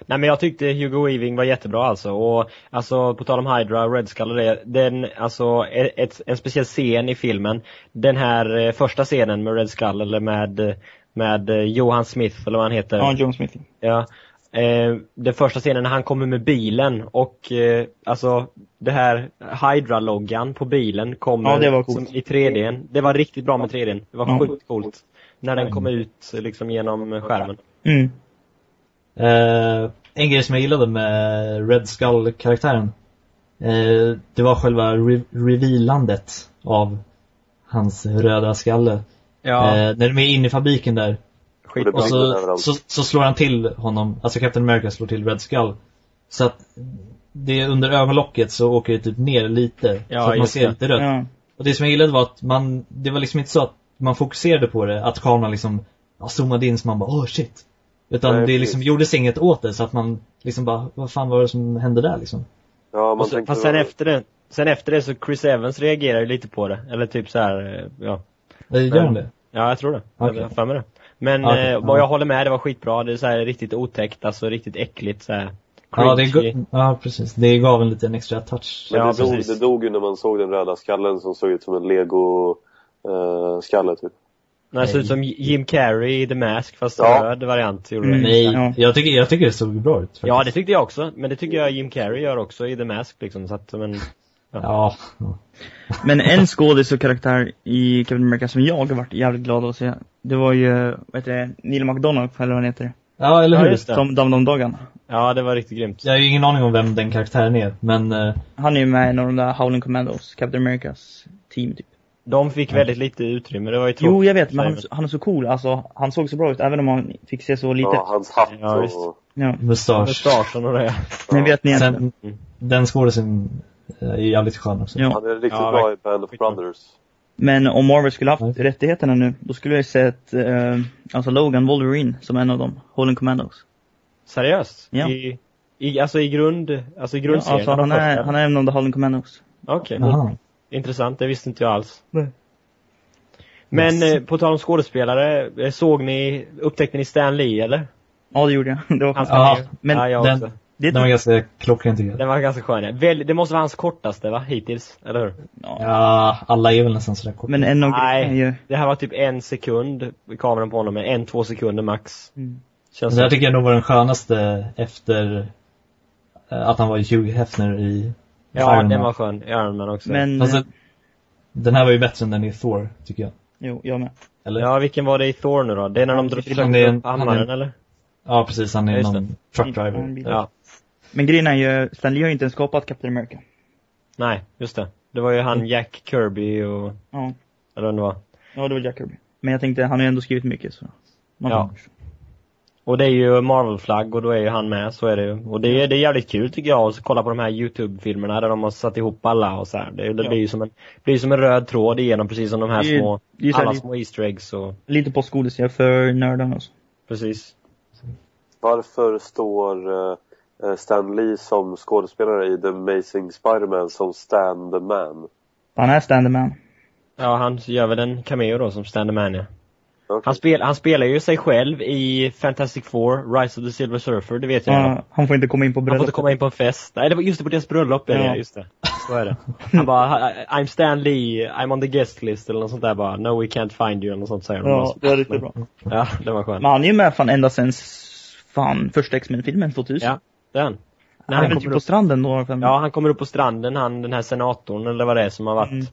[SPEAKER 2] Nej men jag tyckte Hugo Weaving var jättebra alltså. Och alltså på tal om Hydra, Red Skull och det. Den, alltså ett, en speciell scen i filmen. Den här eh, första scenen med Red Skull eller med, med eh, Johan Smith eller vad han heter.
[SPEAKER 8] Ja, John Smith.
[SPEAKER 2] Ja. Eh, den första scenen när han kommer med bilen och eh, alltså det här Hydra-loggan på bilen kommer
[SPEAKER 8] Ja,
[SPEAKER 2] som i 3D. Det var riktigt bra med 3D. Det var
[SPEAKER 8] Ja.
[SPEAKER 2] sjukt coolt. När den kom ut liksom genom skärmen.
[SPEAKER 8] Mm.
[SPEAKER 1] Eh, en grej som jag gillade med Red Skull-karaktären. Eh, det var själva re- revealandet av hans röda skalle.
[SPEAKER 2] Ja,
[SPEAKER 1] Eh, när de är inne i fabriken där.
[SPEAKER 2] skit.
[SPEAKER 1] Och så, så, så slår han till honom, alltså Captain America slår till Red Skull. Så att det under ögonlocket så åker det typ ner lite.
[SPEAKER 2] Ja,
[SPEAKER 1] så att man ser
[SPEAKER 2] det.
[SPEAKER 1] lite rött.
[SPEAKER 8] Ja.
[SPEAKER 1] Och det som jag gillade var att man, det var liksom inte så att man fokuserade på det, att kameran liksom ja, zoomade in så man bara åh shit. Utan
[SPEAKER 4] Nej,
[SPEAKER 1] det liksom
[SPEAKER 4] precis.
[SPEAKER 1] gjordes inget åt det så att man liksom bara, vad fan var det som hände där liksom?
[SPEAKER 4] Ja, man
[SPEAKER 2] så, fast sen efter det, sen efter det så Chris Evans reagerar ju lite på det. Eller typ så här, eh, ja.
[SPEAKER 1] Eh, Gör han det?
[SPEAKER 2] Ja, jag tror det.
[SPEAKER 1] Okej.
[SPEAKER 2] Jag har det. Men
[SPEAKER 1] Okej,
[SPEAKER 2] eh,
[SPEAKER 1] ja.
[SPEAKER 2] vad jag håller med, det var skitbra. Det är så här riktigt otäckt, alltså riktigt äckligt så här.
[SPEAKER 1] Ja, det ja, precis. Det gav en liten extra touch.
[SPEAKER 4] Men
[SPEAKER 2] Ja,
[SPEAKER 4] det, dog,
[SPEAKER 2] precis.
[SPEAKER 4] det dog ju när man såg den röda skallen som såg ut som en lego-skalle typ.
[SPEAKER 2] Nej, det ser ut som Jim Carrey i The Mask fast
[SPEAKER 4] Ja.
[SPEAKER 2] röd variant gjorde
[SPEAKER 8] Mm.
[SPEAKER 2] det.
[SPEAKER 1] Nej,
[SPEAKER 8] Ja.
[SPEAKER 1] jag, tycker, jag tycker det såg bra ut. Faktiskt.
[SPEAKER 2] Ja, det tyckte jag också. Men det tycker jag Jim Carrey gör också i The Mask liksom. Så att, men,
[SPEAKER 1] Ja. ja.
[SPEAKER 8] Men en skådis och karaktär i Captain America som jag har varit jävligt glad att se. Det var ju, vad heter det, Neil McDonough eller vad han heter.
[SPEAKER 1] Ja, eller
[SPEAKER 2] Ja,
[SPEAKER 1] hur?
[SPEAKER 2] just det.
[SPEAKER 8] Som Dum Doggan.
[SPEAKER 2] ja, det var riktigt grymt.
[SPEAKER 1] Jag har ju ingen aning om vem den karaktären är, men eh,
[SPEAKER 8] Han är ju med i en av de där Howling Commandos, Captain Americas team typ.
[SPEAKER 2] De fick väldigt lite utrymme, det var ju tråkigt.
[SPEAKER 8] Jo, jag vet, men han, han är så cool. Alltså, han såg så bra ut, även om han fick se så lite.
[SPEAKER 4] Ja, hans hatt
[SPEAKER 2] Ja, visst.
[SPEAKER 4] och...
[SPEAKER 8] Ja.
[SPEAKER 1] mustasch.
[SPEAKER 2] Mustaschen och det.
[SPEAKER 8] Men vet ni?
[SPEAKER 1] Sen, den skådisen eh, är jävligt skön också.
[SPEAKER 8] Ja.
[SPEAKER 4] Han är riktigt
[SPEAKER 2] Ja,
[SPEAKER 4] bra i Band of. Brothers.
[SPEAKER 8] Men om Marvel skulle haft
[SPEAKER 1] Nej.
[SPEAKER 8] rättigheterna nu, då skulle jag sett, eh, alltså Logan Wolverine som en av dem. Howling Commandos.
[SPEAKER 2] Seriöst?
[SPEAKER 8] Ja.
[SPEAKER 2] I, i, alltså i grund, alltså i
[SPEAKER 8] Ja,
[SPEAKER 2] grundserien?
[SPEAKER 8] alltså, han, är, han är en av de Howling Commandos.
[SPEAKER 2] Okej,
[SPEAKER 1] Jaha.
[SPEAKER 2] Intressant. Det visste inte jag alls.
[SPEAKER 8] Nej.
[SPEAKER 2] Men
[SPEAKER 1] Yes.
[SPEAKER 2] eh, på tal om skådespelare, eh, såg ni, upptäckte ni Stan Lee eller?
[SPEAKER 8] Ja, det gjorde jag. Det var.
[SPEAKER 1] Ja,
[SPEAKER 8] Men
[SPEAKER 2] ja, jag
[SPEAKER 1] den,
[SPEAKER 2] också.
[SPEAKER 1] Den var ganska klockren tycker jag.
[SPEAKER 2] Den var ganska skön. ja. Väl, det måste vara hans kortaste va, hittills? Eller hur?
[SPEAKER 1] Ja, alla är väl nästan sådär korta.
[SPEAKER 8] Men en är
[SPEAKER 2] Nej,
[SPEAKER 8] ju...
[SPEAKER 2] det här var typ en sekund, kameran på honom, en, två sekunder max.
[SPEAKER 8] Mm.
[SPEAKER 2] Känns
[SPEAKER 1] Det här tycker jag nog var den skönaste efter eh, att han var Hugh Hefner i
[SPEAKER 2] ja,
[SPEAKER 1] Iron
[SPEAKER 2] den var skön. Iron Man också.
[SPEAKER 8] Men...
[SPEAKER 1] Fast
[SPEAKER 8] eh,
[SPEAKER 1] det- den här var ju bättre än den i Thor, tycker jag.
[SPEAKER 8] Jo, jag med.
[SPEAKER 1] Eller?
[SPEAKER 2] Ja, vilken var det i Thor nu då? Det är när de drar upp hammaren eller?
[SPEAKER 1] Ja, precis. Han är
[SPEAKER 2] Ja,
[SPEAKER 1] någon truck driver.
[SPEAKER 8] Ja. Men grejen är ju, Stanley har ju inte ens skapat Captain America.
[SPEAKER 2] Nej, just det. Det var ju han Jack Kirby och,
[SPEAKER 8] Ja.
[SPEAKER 2] eller vad det var.
[SPEAKER 8] Ja, det var Jack Kirby. Men jag tänkte, han har ju ändå skrivit mycket så. Man
[SPEAKER 2] Ja. Och det är ju Marvel-flagg och då är ju han med, så är det ju. Och det är, det är jävligt kul tycker jag att kolla på de här YouTube-filmerna där de har satt ihop alla och så här. Det, det
[SPEAKER 8] Ja.
[SPEAKER 2] blir ju som en, blir som en röd tråd igenom precis som de här
[SPEAKER 8] Det
[SPEAKER 2] små,
[SPEAKER 8] det
[SPEAKER 2] alla
[SPEAKER 8] lite-
[SPEAKER 2] små Easter eggs och,
[SPEAKER 8] Lite postgodis ja, för nördarna också.
[SPEAKER 2] precis.
[SPEAKER 4] Varför står uh, Stan Lee som skådespelare i The Amazing Spider-Man som Stan the Man?
[SPEAKER 8] Han är Standerman.
[SPEAKER 2] Ja, han gör väl en cameo då som Stand-Man ja.
[SPEAKER 4] Okej.
[SPEAKER 2] Han, spel, han spelar ju sig själv i Fantastic Four, Rise of the Silver Surfer, det vet jag.
[SPEAKER 8] Ja, han får inte komma in på
[SPEAKER 2] Han får inte komma in på en fest. Nej, det var just det, på deras bröllop är det,
[SPEAKER 8] Ja.
[SPEAKER 2] just det. Så är det. Han bara, I'm Stan Lee, I'm on the guest list eller något sånt där bara. No we can't find you eller något sånt säger.
[SPEAKER 8] Ja, det är riktigt bra.
[SPEAKER 2] Ja, det var skönt.
[SPEAKER 8] Men han är ju med fan ända sen, fan, första X-Men-filmen 2000.
[SPEAKER 2] Ja, det är han. När
[SPEAKER 8] han
[SPEAKER 2] han
[SPEAKER 8] är typ
[SPEAKER 2] kommer
[SPEAKER 8] på
[SPEAKER 2] upp,
[SPEAKER 8] stranden då.
[SPEAKER 2] Ja, han kommer upp på stranden, han den här senatorn eller vad det är som har varit,
[SPEAKER 8] Mm.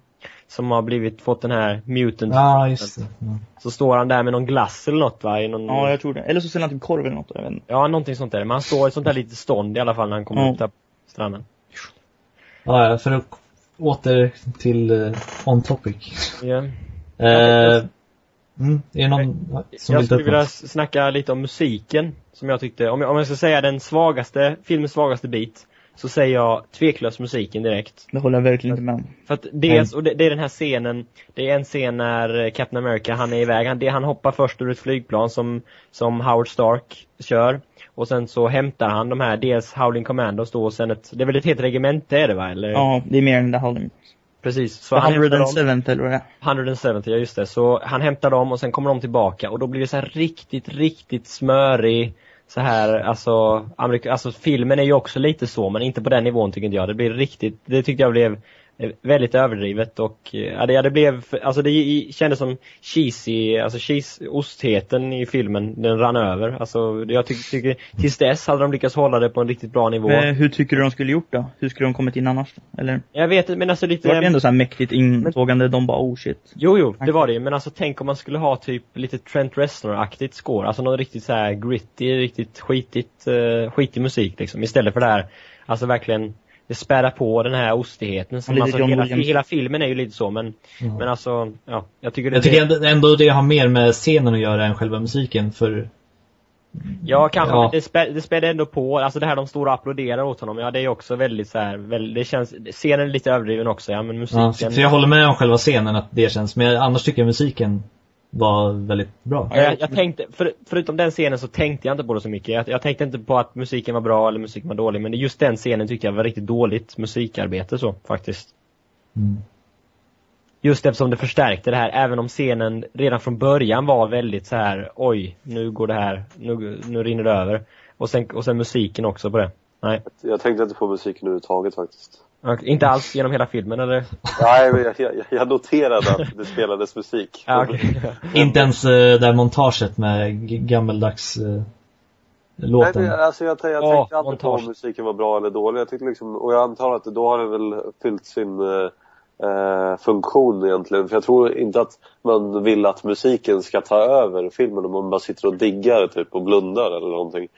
[SPEAKER 2] Som har blivit, fått den här mutant.
[SPEAKER 1] Ja, just det. Ja.
[SPEAKER 2] Så står han där med någon glass eller något va? I någon,
[SPEAKER 8] ja, jag tror det. Eller så säljer han typ korv eller något. Jag vet inte.
[SPEAKER 2] ja, någonting sånt där. Men han står i sånt där litet stånd i alla fall när han kommer
[SPEAKER 8] Ja.
[SPEAKER 2] upp där på stranden.
[SPEAKER 1] Ja, för att åter till uh, on topic.
[SPEAKER 2] Ja.
[SPEAKER 1] Eh, mm, är det någon som
[SPEAKER 2] jag
[SPEAKER 1] vill
[SPEAKER 2] skulle vilja snacka lite om musiken. Som jag tyckte, om jag, om jag ska säga den svagaste, filmens svagaste bit. Så säger jag tveklöst musiken direkt.
[SPEAKER 8] Det håller jag verkligen inte med om.
[SPEAKER 2] För att dels, och det, det är den här scenen, det är en scen när eh, Captain America, han är iväg, han, det, han hoppar först ur ett flygplan som, som Howard Stark kör. Och sen så hämtar han de här, dels Howling Commandos då och sen ett, det är väl ett helt regemente är det va? Eller?
[SPEAKER 8] Ja, det är mer än det Howling.
[SPEAKER 2] Precis. Så han hämtar dem.
[SPEAKER 8] 107 eller vad det är.
[SPEAKER 2] 170, ja just det. Så han hämtar dem och sen kommer de tillbaka och då blir det så här riktigt, riktigt smörig så här, alltså, Amerika, alltså filmen är ju också lite så men inte på den nivån tycker inte jag. Det blir riktigt, det tyckte jag blev väldigt överdrivet och eh, ja, det, ja, det blev, alltså det kändes som cheesy, alltså cheese, ostheten i filmen, den rann över. Alltså jag tycker, tycker tills dess hade de lyckats hålla det på en riktigt bra nivå.
[SPEAKER 8] Men hur tycker du de skulle gjort då? Hur skulle de kommit in annars? Eller?
[SPEAKER 2] Jag vet inte men alltså lite
[SPEAKER 8] Det var ändå så här mäktigt intågande, de bara oh shit.
[SPEAKER 2] Jo, jo, det var det. Men alltså tänk om man skulle ha typ lite Trent Reznor-aktigt score. Alltså någon riktigt så här gritty, riktigt skitigt, uh, skitig musik liksom. Istället för det här, alltså verkligen det späda på den här ostigheten. Som alltså, hela, hela filmen är ju lite så men, men alltså, ja. Jag tycker det
[SPEAKER 1] Jag tycker ändå, det har mer med scenen att göra än själva musiken för
[SPEAKER 2] Ja, kanske.
[SPEAKER 1] Ja.
[SPEAKER 2] Det, spä, det spädde ändå på. Alltså det här de stora applåderar åt honom. Ja, det är också väldigt så här, väl, det känns, scenen är lite överdriven också ja, men musiken.
[SPEAKER 1] ja, för jag håller med om själva scenen att det känns, men annars tycker jag musiken var väldigt bra.
[SPEAKER 2] Ja, jag, jag tänkte, för, förutom den scenen så tänkte jag inte på det så mycket. Jag, jag tänkte inte på att musiken var bra eller musiken var dålig. Men just den scenen tyckte jag var riktigt dåligt musikarbete så, faktiskt.
[SPEAKER 1] Mm.
[SPEAKER 2] Just eftersom det förstärkte det här, även om scenen redan från början var väldigt så här: oj, nu går det här, nu, nu rinner det över. Och sen, och sen musiken också på det. Nej.
[SPEAKER 4] Jag tänkte inte på musiken överhuvudtaget faktiskt.
[SPEAKER 2] Och Inte alls genom hela filmen eller?
[SPEAKER 4] Nej, men jag, jag, jag noterade att det spelades musik.
[SPEAKER 2] Ja, okej.
[SPEAKER 1] Inte ens uh, det här montaget med gammeldags uh,
[SPEAKER 4] Nej,
[SPEAKER 1] låten.
[SPEAKER 4] men, alltså jag, jag
[SPEAKER 2] Åh,
[SPEAKER 4] tänkte aldrig på
[SPEAKER 2] montage.
[SPEAKER 4] om musiken var bra eller dålig. Jag tyckte liksom, och jag antar att då har den väl fyllt sin eh, eh, funktion egentligen. För jag tror inte att man vill att musiken ska ta över filmen om man bara sitter och diggar typ och blundar eller någonting.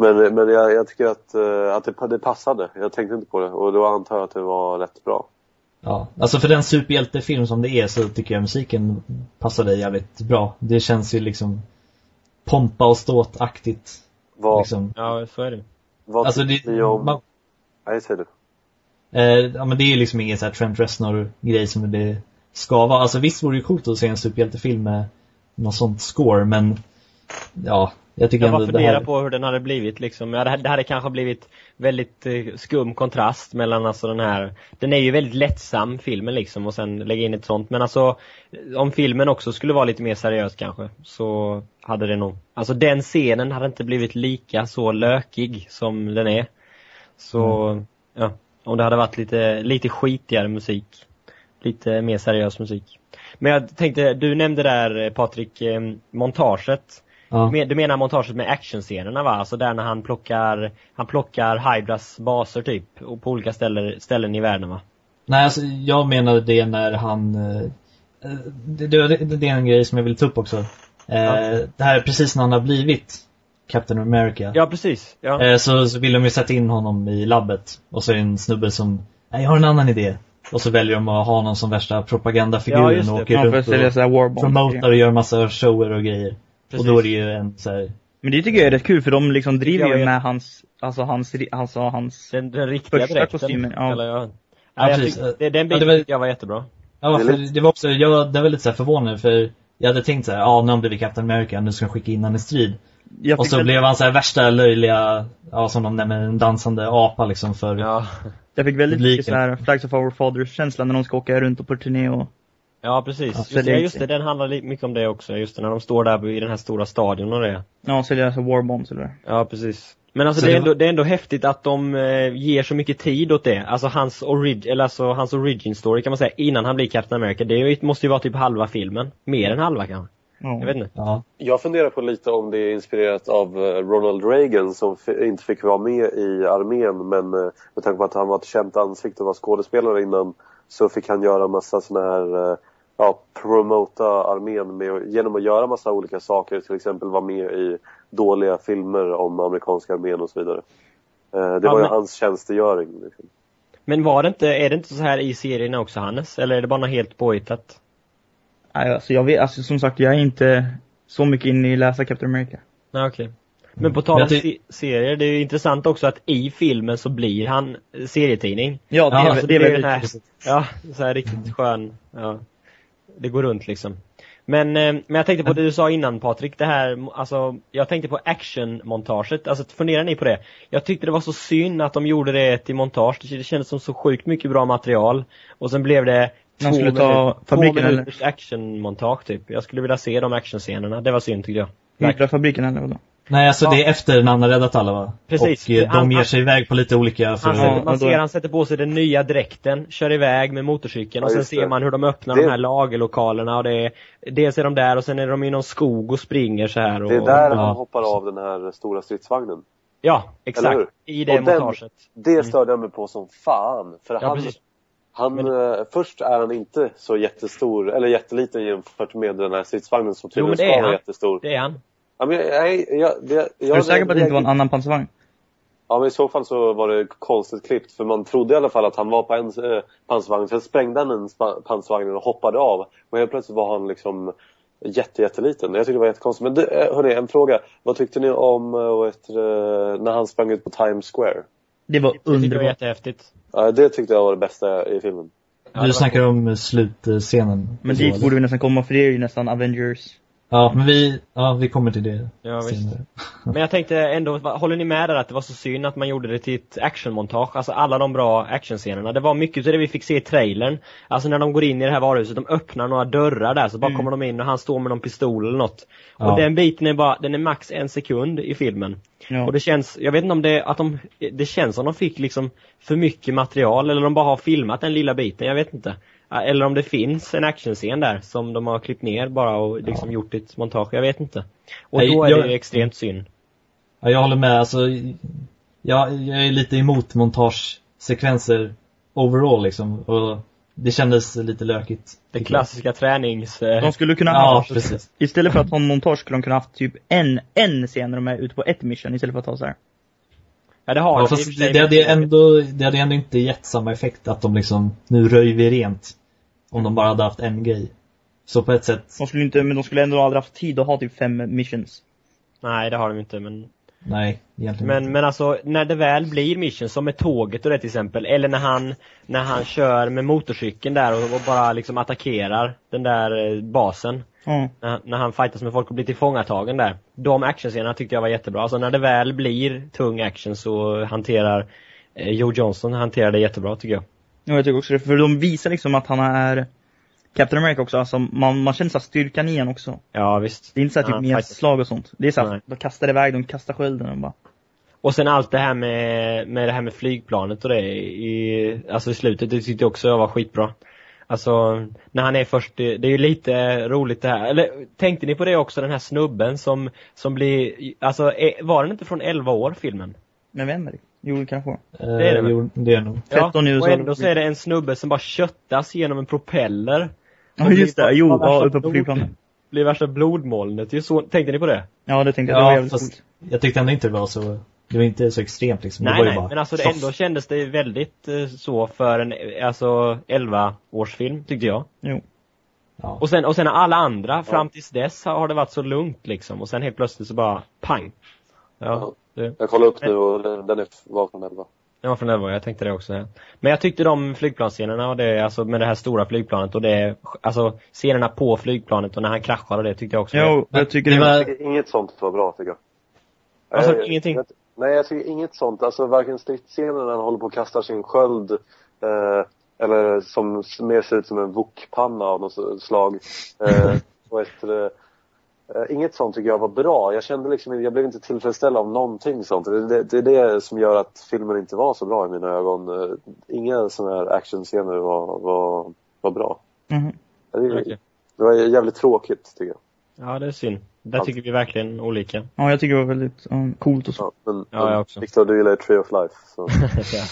[SPEAKER 4] Men men jag, jag tycker att, eh, att det, det passade. Jag tänkte inte på det och då antar jag att det var rätt bra.
[SPEAKER 1] Ja, alltså för den superhjältefilm som det är så tycker jag musiken passade jävligt bra. Det känns ju liksom pompa och ståt-aktigt.
[SPEAKER 4] Vad,
[SPEAKER 1] Liksom.
[SPEAKER 2] Ja, så är det.
[SPEAKER 4] vad
[SPEAKER 1] Alltså
[SPEAKER 4] tycker
[SPEAKER 1] det,
[SPEAKER 4] ni om...
[SPEAKER 1] man,
[SPEAKER 4] Nej, säg du.
[SPEAKER 1] eh, ja men det är ju liksom ingen så här Trent Reznor-grej som det ska vara. Alltså visst vore det coolt att se en superhjältefilm med något sånt score, men ja, Jag tycker
[SPEAKER 2] Jag bara funderar
[SPEAKER 1] här...
[SPEAKER 2] på hur den hade blivit liksom. Ja, det, hade- det hade kanske blivit väldigt eh, skum kontrast mellan alltså den här Den är ju väldigt lättsam filmen liksom och sen lägga in ett sånt men alltså Om filmen också skulle vara lite mer seriös kanske så hade det nog Alltså den scenen hade inte blivit lika så lökig som den är. Så ja, om det hade varit lite, lite skitigare musik. Lite mer seriös musik. Men jag tänkte, du nämnde där eh, Patrik, eh, montaget.
[SPEAKER 1] Ja.
[SPEAKER 2] Du menar montaget med actionscenerna va? Alltså där när han plockar, han plockar Hydras baser typ, och på olika ställen, ställen i världen va?
[SPEAKER 1] Nej, alltså jag menade det när han... eh, Det, det, det är en grej som jag vill ta upp också. Eh,
[SPEAKER 2] Ja.
[SPEAKER 1] Det här är precis när han har blivit Captain America.
[SPEAKER 2] Ja precis, ja.
[SPEAKER 1] Eh, så, så vill de ju sätta in honom i labbet. Och så är det en snubbe som, nej jag har en annan idé. Och så väljer de att ha honom som värsta
[SPEAKER 2] Ja,
[SPEAKER 1] propagandafiguren
[SPEAKER 2] just
[SPEAKER 1] och åker
[SPEAKER 8] Ja,
[SPEAKER 1] runt och
[SPEAKER 8] warbomb.
[SPEAKER 1] promotar och gör massa shower och grejer.
[SPEAKER 2] Precis.
[SPEAKER 1] Och då är det ju en så här,
[SPEAKER 8] Men det tycker jag är rätt kul för de liksom driver ju med hans, alltså hans, alltså hans
[SPEAKER 2] Den, den riktiga
[SPEAKER 8] Första
[SPEAKER 2] dräkten.
[SPEAKER 8] kostymen, ja.
[SPEAKER 2] Eller, ja.
[SPEAKER 1] Ja,
[SPEAKER 2] Ja, jag
[SPEAKER 1] precis.
[SPEAKER 2] tyck, det, den
[SPEAKER 1] Ja,
[SPEAKER 2] biten
[SPEAKER 1] det var-
[SPEAKER 2] tyckte jag var jättebra.
[SPEAKER 1] Ja, för det var också, jag det var lite så här förvånande för jag hade tänkt så här, ja nu har han blivit Captain America, nu ska de skicka in han i strid.
[SPEAKER 8] jag
[SPEAKER 1] Och så blev han så här värsta löjliga, ja som de nämner, en dansande apa liksom för
[SPEAKER 2] Ja.
[SPEAKER 8] jag fick väldigt mycket såhär Flags of Our Fathers känsla när de ska åka runt på turné och
[SPEAKER 2] Ja precis.
[SPEAKER 1] Ja,
[SPEAKER 2] just, det- just det, den handlar mycket om det också. Just det, när de står där i den här stora stadion och det.
[SPEAKER 8] Ja, sälja så warbombs eller
[SPEAKER 2] Ja, precis. Men alltså
[SPEAKER 1] Så
[SPEAKER 2] det är, ändå, det är ändå häftigt att de eh, ger så mycket tid åt det. Alltså hans, orig, eller alltså hans origin story kan man säga, innan han blir Captain America. Det måste ju vara typ halva filmen. Mer än halva kanske.
[SPEAKER 8] ja.
[SPEAKER 2] Jag vet inte.
[SPEAKER 1] Ja.
[SPEAKER 4] Jag funderar på lite om det är inspirerat av eh, Ronald Reagan som inte fick vara med i armén men eh, med tanke på att han var ett känt ansikte och var skådespelare innan så fick han göra massa såna här, eh, ja, promota armén med, genom att göra massa olika saker, till exempel vara med i dåliga filmer om amerikanska armén och så vidare. Eh, Det
[SPEAKER 2] Ja,
[SPEAKER 4] var ju
[SPEAKER 2] men-
[SPEAKER 4] hans tjänstgöring. Liksom.
[SPEAKER 2] Men var det inte, är det inte så här i serierna också Hannes? Eller är det bara något helt påhittat?
[SPEAKER 8] Nej, alltså jag vet, alltså som sagt jag är inte så mycket inne i läsa Captain America.
[SPEAKER 2] Nej okej. Men på tal om se- serier, det är ju intressant också att i filmen så blir han serietidning.
[SPEAKER 8] Ja, det,
[SPEAKER 1] Ja,
[SPEAKER 8] är,
[SPEAKER 1] alltså,
[SPEAKER 8] det är
[SPEAKER 2] det är
[SPEAKER 8] väldigt
[SPEAKER 2] den här-. Ja, så här riktigt skön, ja. Det går runt liksom. Men, eh, men jag tänkte på det du sa innan Patrik, det här, alltså, jag tänkte på actionmontaget, alltså funderar ni på det? Jag tyckte det var så synd att de gjorde det till montage, det kändes som så sjukt mycket bra material. Och sen blev det
[SPEAKER 8] De skulle ta fabriken,
[SPEAKER 2] två minuters actionmontage typ. Jag skulle vilja se de actionscenerna, det var synd tyckte jag.
[SPEAKER 8] Hydrafabriken eller vadå?
[SPEAKER 1] Nej, alltså
[SPEAKER 2] Ja.
[SPEAKER 1] det är efter när han har räddat alla va?
[SPEAKER 2] Precis.
[SPEAKER 1] Och eh,
[SPEAKER 2] Han-
[SPEAKER 1] de ger
[SPEAKER 2] han-
[SPEAKER 1] sig iväg på lite olika för...
[SPEAKER 2] Han,
[SPEAKER 8] Ja,
[SPEAKER 2] man
[SPEAKER 8] och
[SPEAKER 2] ser han sätter på sig den nya dräkten, kör iväg med motorcykeln och
[SPEAKER 4] Ja,
[SPEAKER 2] sen
[SPEAKER 4] just
[SPEAKER 2] ser
[SPEAKER 4] det.
[SPEAKER 2] man hur de öppnar
[SPEAKER 4] Det-
[SPEAKER 2] de här lagerlokalerna och det är, dels är de där och sen är de i någon skog och springer så här och,
[SPEAKER 4] Det är där
[SPEAKER 1] ja.
[SPEAKER 4] han hoppar av den här stora stridsvagnen.
[SPEAKER 2] Ja, exakt. I det
[SPEAKER 4] Och den-
[SPEAKER 2] montaget.
[SPEAKER 4] Det störde jag mig på som fan. För
[SPEAKER 2] Ja,
[SPEAKER 4] han,
[SPEAKER 2] precis.
[SPEAKER 4] han
[SPEAKER 2] Men-
[SPEAKER 4] eh, först är han inte så jättestor, eller jätteliten jämfört med den här stridsvagnen som
[SPEAKER 2] Jo, men
[SPEAKER 4] tydligen ska vara
[SPEAKER 2] han.
[SPEAKER 4] jättestor.
[SPEAKER 2] Det är han.
[SPEAKER 4] Ja, men, nej, jag, det, jag,
[SPEAKER 8] Är du säker på att det inte var en annan pansarvagn?
[SPEAKER 4] Ja, men i så fall så var det konstigt klippt. För man trodde i alla fall att han var på en eh, pansarvagn. Sen sprängde han en pansarvagn och hoppade av. Och helt plötsligt var han liksom jätte, jätteliten. Jag tyckte det var jättekonstigt. Men du, eh, hörni, en fråga. Vad tyckte ni om eh, det, när han sprang ut på Times Square?
[SPEAKER 8] Det var
[SPEAKER 2] Det tyckte jag var
[SPEAKER 8] underbart.
[SPEAKER 2] jättehäftigt.
[SPEAKER 4] Ja, det tyckte jag var det bästa i filmen.
[SPEAKER 2] Det
[SPEAKER 1] du snackar om slutscenen.
[SPEAKER 8] Men dit borde vi nästan komma för det är ju nästan Avengers.
[SPEAKER 1] Ja, men vi, ja, vi kommer till det
[SPEAKER 2] Ja, visst.
[SPEAKER 1] senare.
[SPEAKER 2] Men jag tänkte ändå, håller ni med där att det var så synd att man gjorde det till ett actionmontage? Alltså alla de bra actionscenerna. Det var mycket av det vi fick se i trailern. Alltså när de går in i det här varuhuset, de öppnar några dörrar där så bara
[SPEAKER 8] Mm.
[SPEAKER 2] kommer de in och han står med någon pistol eller något.
[SPEAKER 1] Ja.
[SPEAKER 2] Och den biten är bara, den är max en sekund i filmen.
[SPEAKER 8] Ja.
[SPEAKER 2] Och det känns, jag vet inte om det, att de, det känns som de fick liksom för mycket material eller de bara har filmat den lilla biten, jag vet inte. Eller om det finns en actionscen där som de har klippt ner bara och liksom gjort ett montage, jag vet inte. Och
[SPEAKER 1] Nej,
[SPEAKER 2] då är
[SPEAKER 1] jag-
[SPEAKER 2] det ju extremt synd.
[SPEAKER 1] Ja, jag håller med. Alltså, jag, jag är lite emot montagesekvenser overall liksom. Och det kändes lite lökigt.
[SPEAKER 2] Den klassiska tränings... eh,
[SPEAKER 8] De skulle kunna
[SPEAKER 1] Ja,
[SPEAKER 8] ha,
[SPEAKER 1] precis.
[SPEAKER 8] istället för att ha en montage skulle de kunna haft typ en, en scen när de är ute på ett mission istället för att ha så här.
[SPEAKER 2] Ja det har
[SPEAKER 1] Ja, fast det, det, hade ändå, det hade ändå inte gett samma effekt att de liksom, nu röjer vi rent. Om de bara hade haft en grej. Så på ett sätt,
[SPEAKER 8] De skulle inte, men de skulle ändå aldrig haft tid att ha typ fem missions.
[SPEAKER 2] Nej det har de inte men...
[SPEAKER 1] Nej, egentligen
[SPEAKER 2] Men,
[SPEAKER 1] inte.
[SPEAKER 2] men alltså, när det väl blir mission, som med tåget och det till exempel, eller när han, när han kör med motorcykeln där och, och bara liksom attackerar den där eh, basen.
[SPEAKER 8] Ja.
[SPEAKER 2] När, när han fightas med folk och blir tillfångatagen där. De actionscenerna tyckte jag var jättebra. Alltså när det väl blir tung action så hanterar eh, Joe Johnson hanterar det jättebra tycker jag.
[SPEAKER 8] Ja, jag tycker också det. För de visar liksom att han är Captain America också. Alltså, man, man känner så styrkan i honom också.
[SPEAKER 2] Ja visst.
[SPEAKER 8] Det är inte så här
[SPEAKER 2] När han
[SPEAKER 8] typ
[SPEAKER 2] fightas.
[SPEAKER 8] medslag och sånt. Det är så här,
[SPEAKER 2] Nej.
[SPEAKER 8] de kastar iväg, de kastar skölden och bara.
[SPEAKER 2] Och sen allt det här med, med det här med flygplanet och det i, alltså i slutet, det tyckte jag också var skitbra. Alltså, när han är först, det, det är ju lite roligt det här. Eller tänkte ni på det också, den här snubben som, som blir, alltså är, var den inte från 11 år filmen?
[SPEAKER 8] Men vem är det? Jo, kanske.
[SPEAKER 1] Eh,
[SPEAKER 2] det är det väl?
[SPEAKER 1] jo, det är nog.
[SPEAKER 8] 13 i USA.
[SPEAKER 2] och ändå så är det en snubbe som bara köttas genom en propeller.
[SPEAKER 8] Ja, just det. Jo, ja, uppe på flygplanet.
[SPEAKER 2] Blir värsta blodmolnet. Det ju så, tänkte ni på det?
[SPEAKER 8] Ja, det tänkte jag. Det var
[SPEAKER 1] Ja, fast
[SPEAKER 8] coolt.
[SPEAKER 1] jag tyckte ändå inte det var så, det var inte så extremt liksom. det
[SPEAKER 2] Nej,
[SPEAKER 1] var ju
[SPEAKER 2] nej,
[SPEAKER 1] bara
[SPEAKER 2] men alltså det ändå kändes det väldigt eh, så för en, eh, alltså 11-årsfilm tyckte jag.
[SPEAKER 8] Jo.
[SPEAKER 1] Ja.
[SPEAKER 2] Och sen, och sen alla andra, fram tills dess har har det varit så lugnt liksom. Och sen helt plötsligt så bara pang. Ja, det,
[SPEAKER 4] Jag kollar upp nu och den, den är var från 11.
[SPEAKER 2] det var från 11 jag tänkte det också. Ja. Men jag tyckte de flygplansscenerna och det, alltså med det här stora flygplanet och det, alltså scenerna på flygplanet och när han kraschar och det tyckte jag också.
[SPEAKER 8] Jo, jag tycker
[SPEAKER 1] det
[SPEAKER 8] det
[SPEAKER 1] var-
[SPEAKER 4] Jag inget sånt var bra tycker jag.
[SPEAKER 2] Alltså,
[SPEAKER 4] Eh,
[SPEAKER 2] ingenting?
[SPEAKER 4] Jag, nej, jag tycker inget sånt. Alltså varken stridsscenen när han håller på och kastar sin sköld eh, eller som mer ser ut som en wokpanna av något slag. Eh, och efter, eh, inget sånt tycker jag var bra. Jag kände liksom, jag blev inte tillfredsställd av någonting sånt. Det, det, det är det som gör att filmen inte var så bra i mina ögon. Eh, Inga sådana här actionscener var, var, var bra.
[SPEAKER 8] Mhm.
[SPEAKER 4] Det,
[SPEAKER 2] Okej.
[SPEAKER 4] det var jävligt tråkigt tycker jag.
[SPEAKER 2] Ja, det är synd. Där
[SPEAKER 4] Ja.
[SPEAKER 2] tycker vi verkligen olika.
[SPEAKER 8] Ja, jag tycker det var väldigt ja, coolt och så.
[SPEAKER 4] Ja, men,
[SPEAKER 2] Ja, jag också.
[SPEAKER 4] Victor, du gillar ju Tree of Life. Så.
[SPEAKER 2] ja.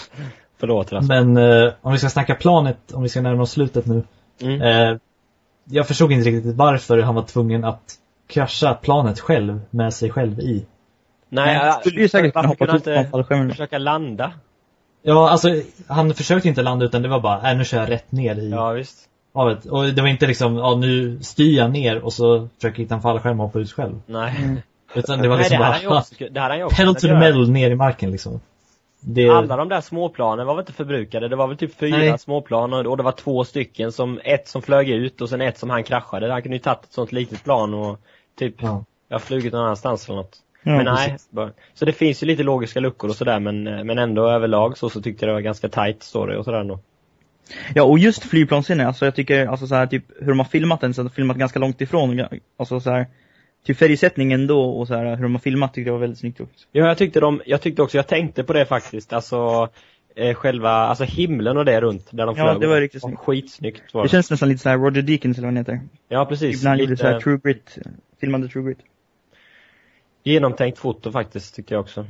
[SPEAKER 2] Förlåt alltså.
[SPEAKER 1] Men eh, om vi ska snacka planet, om vi ska närma oss slutet nu.
[SPEAKER 2] Mm.
[SPEAKER 1] Eh, jag förstod inte riktigt varför han var tvungen att krascha planet själv med sig själv i.
[SPEAKER 2] Nej,
[SPEAKER 8] Han skulle ju säkert kunna hoppa
[SPEAKER 2] kunde
[SPEAKER 8] ut
[SPEAKER 2] han
[SPEAKER 8] från
[SPEAKER 2] inte
[SPEAKER 8] fallskärmen.
[SPEAKER 2] försöka landa?
[SPEAKER 1] Ja, alltså han försökte inte landa utan det var bara, äh, nu kör jag rätt ner i
[SPEAKER 2] Ja, visst.
[SPEAKER 1] havet. Och det var inte liksom, ja nu styr jag ner och så försöker jag hitta en fallskärm och hoppa ut själv.
[SPEAKER 2] Nej.
[SPEAKER 1] Utan det var
[SPEAKER 2] Nej,
[SPEAKER 1] liksom
[SPEAKER 2] det
[SPEAKER 1] bara,
[SPEAKER 2] också, det hade han ju också
[SPEAKER 1] pedal to the metal ner i marken liksom. Det,
[SPEAKER 2] Alla de där småplanen var väl inte förbrukade? Det var väl typ fyra
[SPEAKER 1] Nej.
[SPEAKER 2] småplan och, och det var två stycken som, ett som flög ut och sen ett som han kraschade. Han kunde ju tagit ett sånt litet plan och typ,
[SPEAKER 1] Ja.
[SPEAKER 2] jag flugit någon annanstans eller något.
[SPEAKER 8] Ja,
[SPEAKER 2] men nej,
[SPEAKER 8] precis.
[SPEAKER 2] så det finns ju lite logiska luckor och sådär men, men ändå överlag så, så tyckte jag det var ganska tight story och sådär ändå.
[SPEAKER 8] Ja, och just flygplansscenen, alltså jag tycker alltså så här, typ hur de har filmat den, så de har filmat ganska långt ifrån. Alltså så här, typ färgsättningen då och så här, hur de har filmat tyckte jag var väldigt snyggt också.
[SPEAKER 2] Ja, jag tyckte de, jag tyckte också, jag tänkte på det faktiskt, alltså eh, själva, alltså himlen och det runt där de
[SPEAKER 8] Ja,
[SPEAKER 2] flög.
[SPEAKER 8] det var riktigt snyggt.
[SPEAKER 2] Skitsnyggt var
[SPEAKER 8] Det
[SPEAKER 2] det.
[SPEAKER 8] känns nästan lite så här Roger Deakins eller vad han heter.
[SPEAKER 2] Ja,
[SPEAKER 8] Typ
[SPEAKER 2] precis.
[SPEAKER 8] när han gjorde
[SPEAKER 2] Lite
[SPEAKER 8] så True Grit, filmade True Grit.
[SPEAKER 2] genomtänkt foto faktiskt, tyckte jag också.